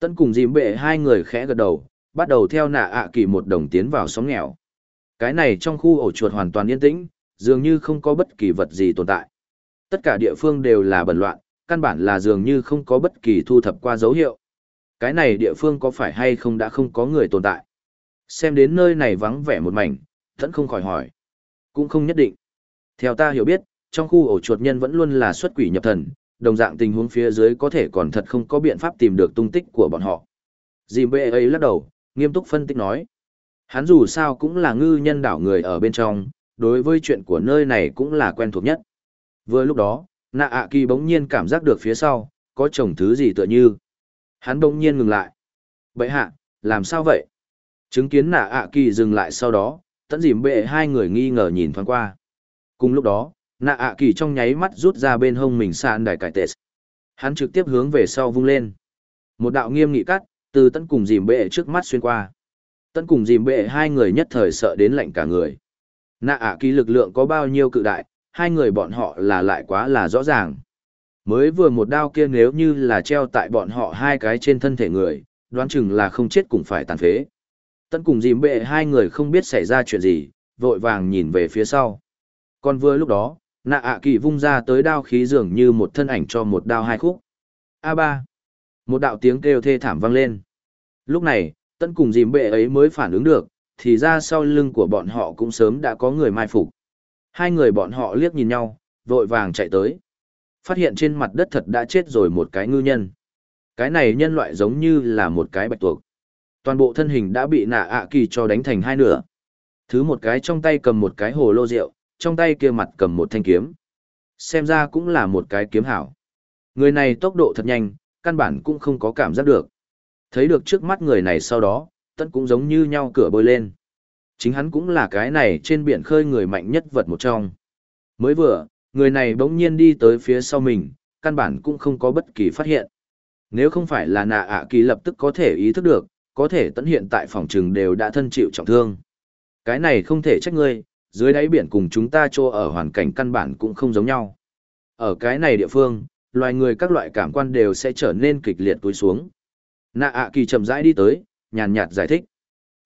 Tân cùng dìm bệ hai người khẽ gật đầu, bắt đầu theo nạ ạ kỳ một đồng tiến vào sóng nghèo. Cái này trong khu ổ chuột hoàn toàn yên tĩnh, dường như không có bất kỳ vật gì tồn tại. Tất cả địa phương đều là bẩn loạn, căn bản là dường như không có bất kỳ thu thập qua dấu hiệu. Cái này địa phương có phải hay không đã không có người tồn tại? Xem đến nơi này vắng vẻ một mảnh, thẫn không khỏi hỏi. Cũng không nhất định. Theo ta hiểu biết, trong khu ổ chuột nhân vẫn luôn là xuất quỷ nhập thần, đồng dạng tình huống phía dưới có thể còn thật không có biện pháp tìm được tung tích của bọn họ. Dì bệ ấy lắc đầu, nghiêm túc phân tích nói. Hắn dù sao cũng là ngư nhân đảo người ở bên trong, đối với chuyện của nơi này cũng là quen thuộc nhất. Vừa lúc đó, nạ ạ kỳ bỗng nhiên cảm giác được phía sau, có chồng thứ gì tựa như. Hắn bỗng nhiên ngừng lại. Bậy hạ, làm sao vậy? Chứng kiến nạ ạ kỳ dừng lại sau đó, tận dìm bệ hai người nghi ngờ nhìn thoáng qua. Cùng lúc đó, nạ ạ kỳ trong nháy mắt rút ra bên hông mình sàn đài cải tệ. Hắn trực tiếp hướng về sau vung lên. Một đạo nghiêm nghị cắt, từ tận cùng dìm bệ trước mắt xuyên qua. Tận cùng dìm bệ hai người nhất thời sợ đến lạnh cả người. Nạ ạ kỳ lực lượng có bao nhiêu cự đại, hai người bọn họ là lại quá là rõ ràng. Mới vừa một đao kia nếu như là treo tại bọn họ hai cái trên thân thể người, đoán chừng là không chết cũng phải tàn phế. Tận cùng dìm bệ hai người không biết xảy ra chuyện gì, vội vàng nhìn về phía sau. Còn vừa lúc đó, nạ ạ kỳ vung ra tới đao khí dường như một thân ảnh cho một đao hai khúc. A ba, Một đạo tiếng kêu thê thảm vang lên. Lúc này, tận cùng dìm bệ ấy mới phản ứng được, thì ra sau lưng của bọn họ cũng sớm đã có người mai phục. Hai người bọn họ liếc nhìn nhau, vội vàng chạy tới. Phát hiện trên mặt đất thật đã chết rồi một cái ngư nhân. Cái này nhân loại giống như là một cái bạch tuộc. Toàn bộ thân hình đã bị nạ ạ kỳ cho đánh thành hai nửa. Thứ một cái trong tay cầm một cái hồ lô rượu, trong tay kia mặt cầm một thanh kiếm. Xem ra cũng là một cái kiếm hảo. Người này tốc độ thật nhanh, căn bản cũng không có cảm giác được. Thấy được trước mắt người này sau đó, tận cũng giống như nhau cửa bơi lên. Chính hắn cũng là cái này trên biển khơi người mạnh nhất vật một trong. Mới vừa, người này bỗng nhiên đi tới phía sau mình, căn bản cũng không có bất kỳ phát hiện. Nếu không phải là nạ ạ kỳ lập tức có thể ý thức được, có thể tận hiện tại phòng trừng đều đã thân chịu trọng thương. Cái này không thể trách ngươi, dưới đáy biển cùng chúng ta trô ở hoàn cảnh căn bản cũng không giống nhau. Ở cái này địa phương, loài người các loại cảm quan đều sẽ trở nên kịch liệt túi xuống. Nạ ạ kỳ chậm rãi đi tới, nhàn nhạt giải thích.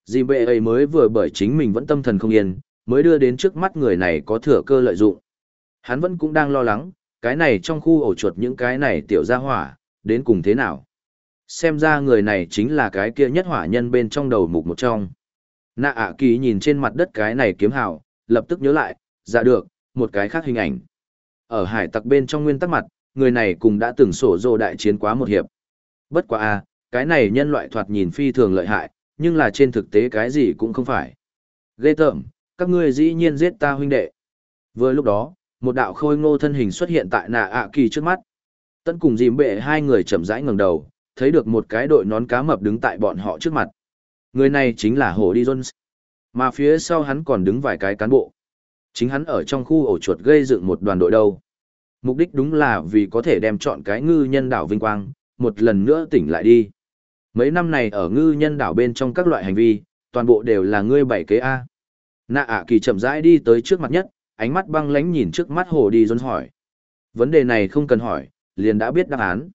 Dì bệ ấy mới vừa bởi chính mình vẫn tâm thần không yên, mới đưa đến trước mắt người này có thừa cơ lợi dụng. Hắn vẫn cũng đang lo lắng, cái này trong khu ổ chuột những cái này tiểu ra hỏa, đến cùng thế nào. Xem ra người này chính là cái kia nhất hỏa nhân bên trong đầu mục một trong. Nạ ạ kỳ nhìn trên mặt đất cái này kiếm hào, lập tức nhớ lại, dạ được, một cái khác hình ảnh. Ở hải tặc bên trong nguyên tắc mặt, người này cũng đã từng sổ dô đại chiến quá một hiệp. Bất quá a, cái này nhân loại thoạt nhìn phi thường lợi hại, nhưng là trên thực tế cái gì cũng không phải. Ghê tởm, các ngươi dĩ nhiên giết ta huynh đệ. Vừa lúc đó, một đạo khôi ngô thân hình xuất hiện tại nạ ạ kỳ trước mắt. Tấn cùng dìm bệ hai người chậm rãi ngẩng đầu, thấy được một cái đội nón cá mập đứng tại bọn họ trước mặt. Người này chính là Hồ Đi Jones. Mà phía sau hắn còn đứng vài cái cán bộ. Chính hắn ở trong khu ổ chuột gây dựng một đoàn đội đâu. Mục đích đúng là vì có thể đem chọn cái ngư nhân đảo vinh quang, một lần nữa tỉnh lại đi. Mấy năm này ở ngư nhân đảo bên trong các loại hành vi, toàn bộ đều là ngươi bảy kế A. Nạ ạ kỳ chậm rãi đi tới trước mặt nhất, ánh mắt băng lánh nhìn trước mắt hồ đi dôn hỏi. Vấn đề này không cần hỏi, liền đã biết đáp án.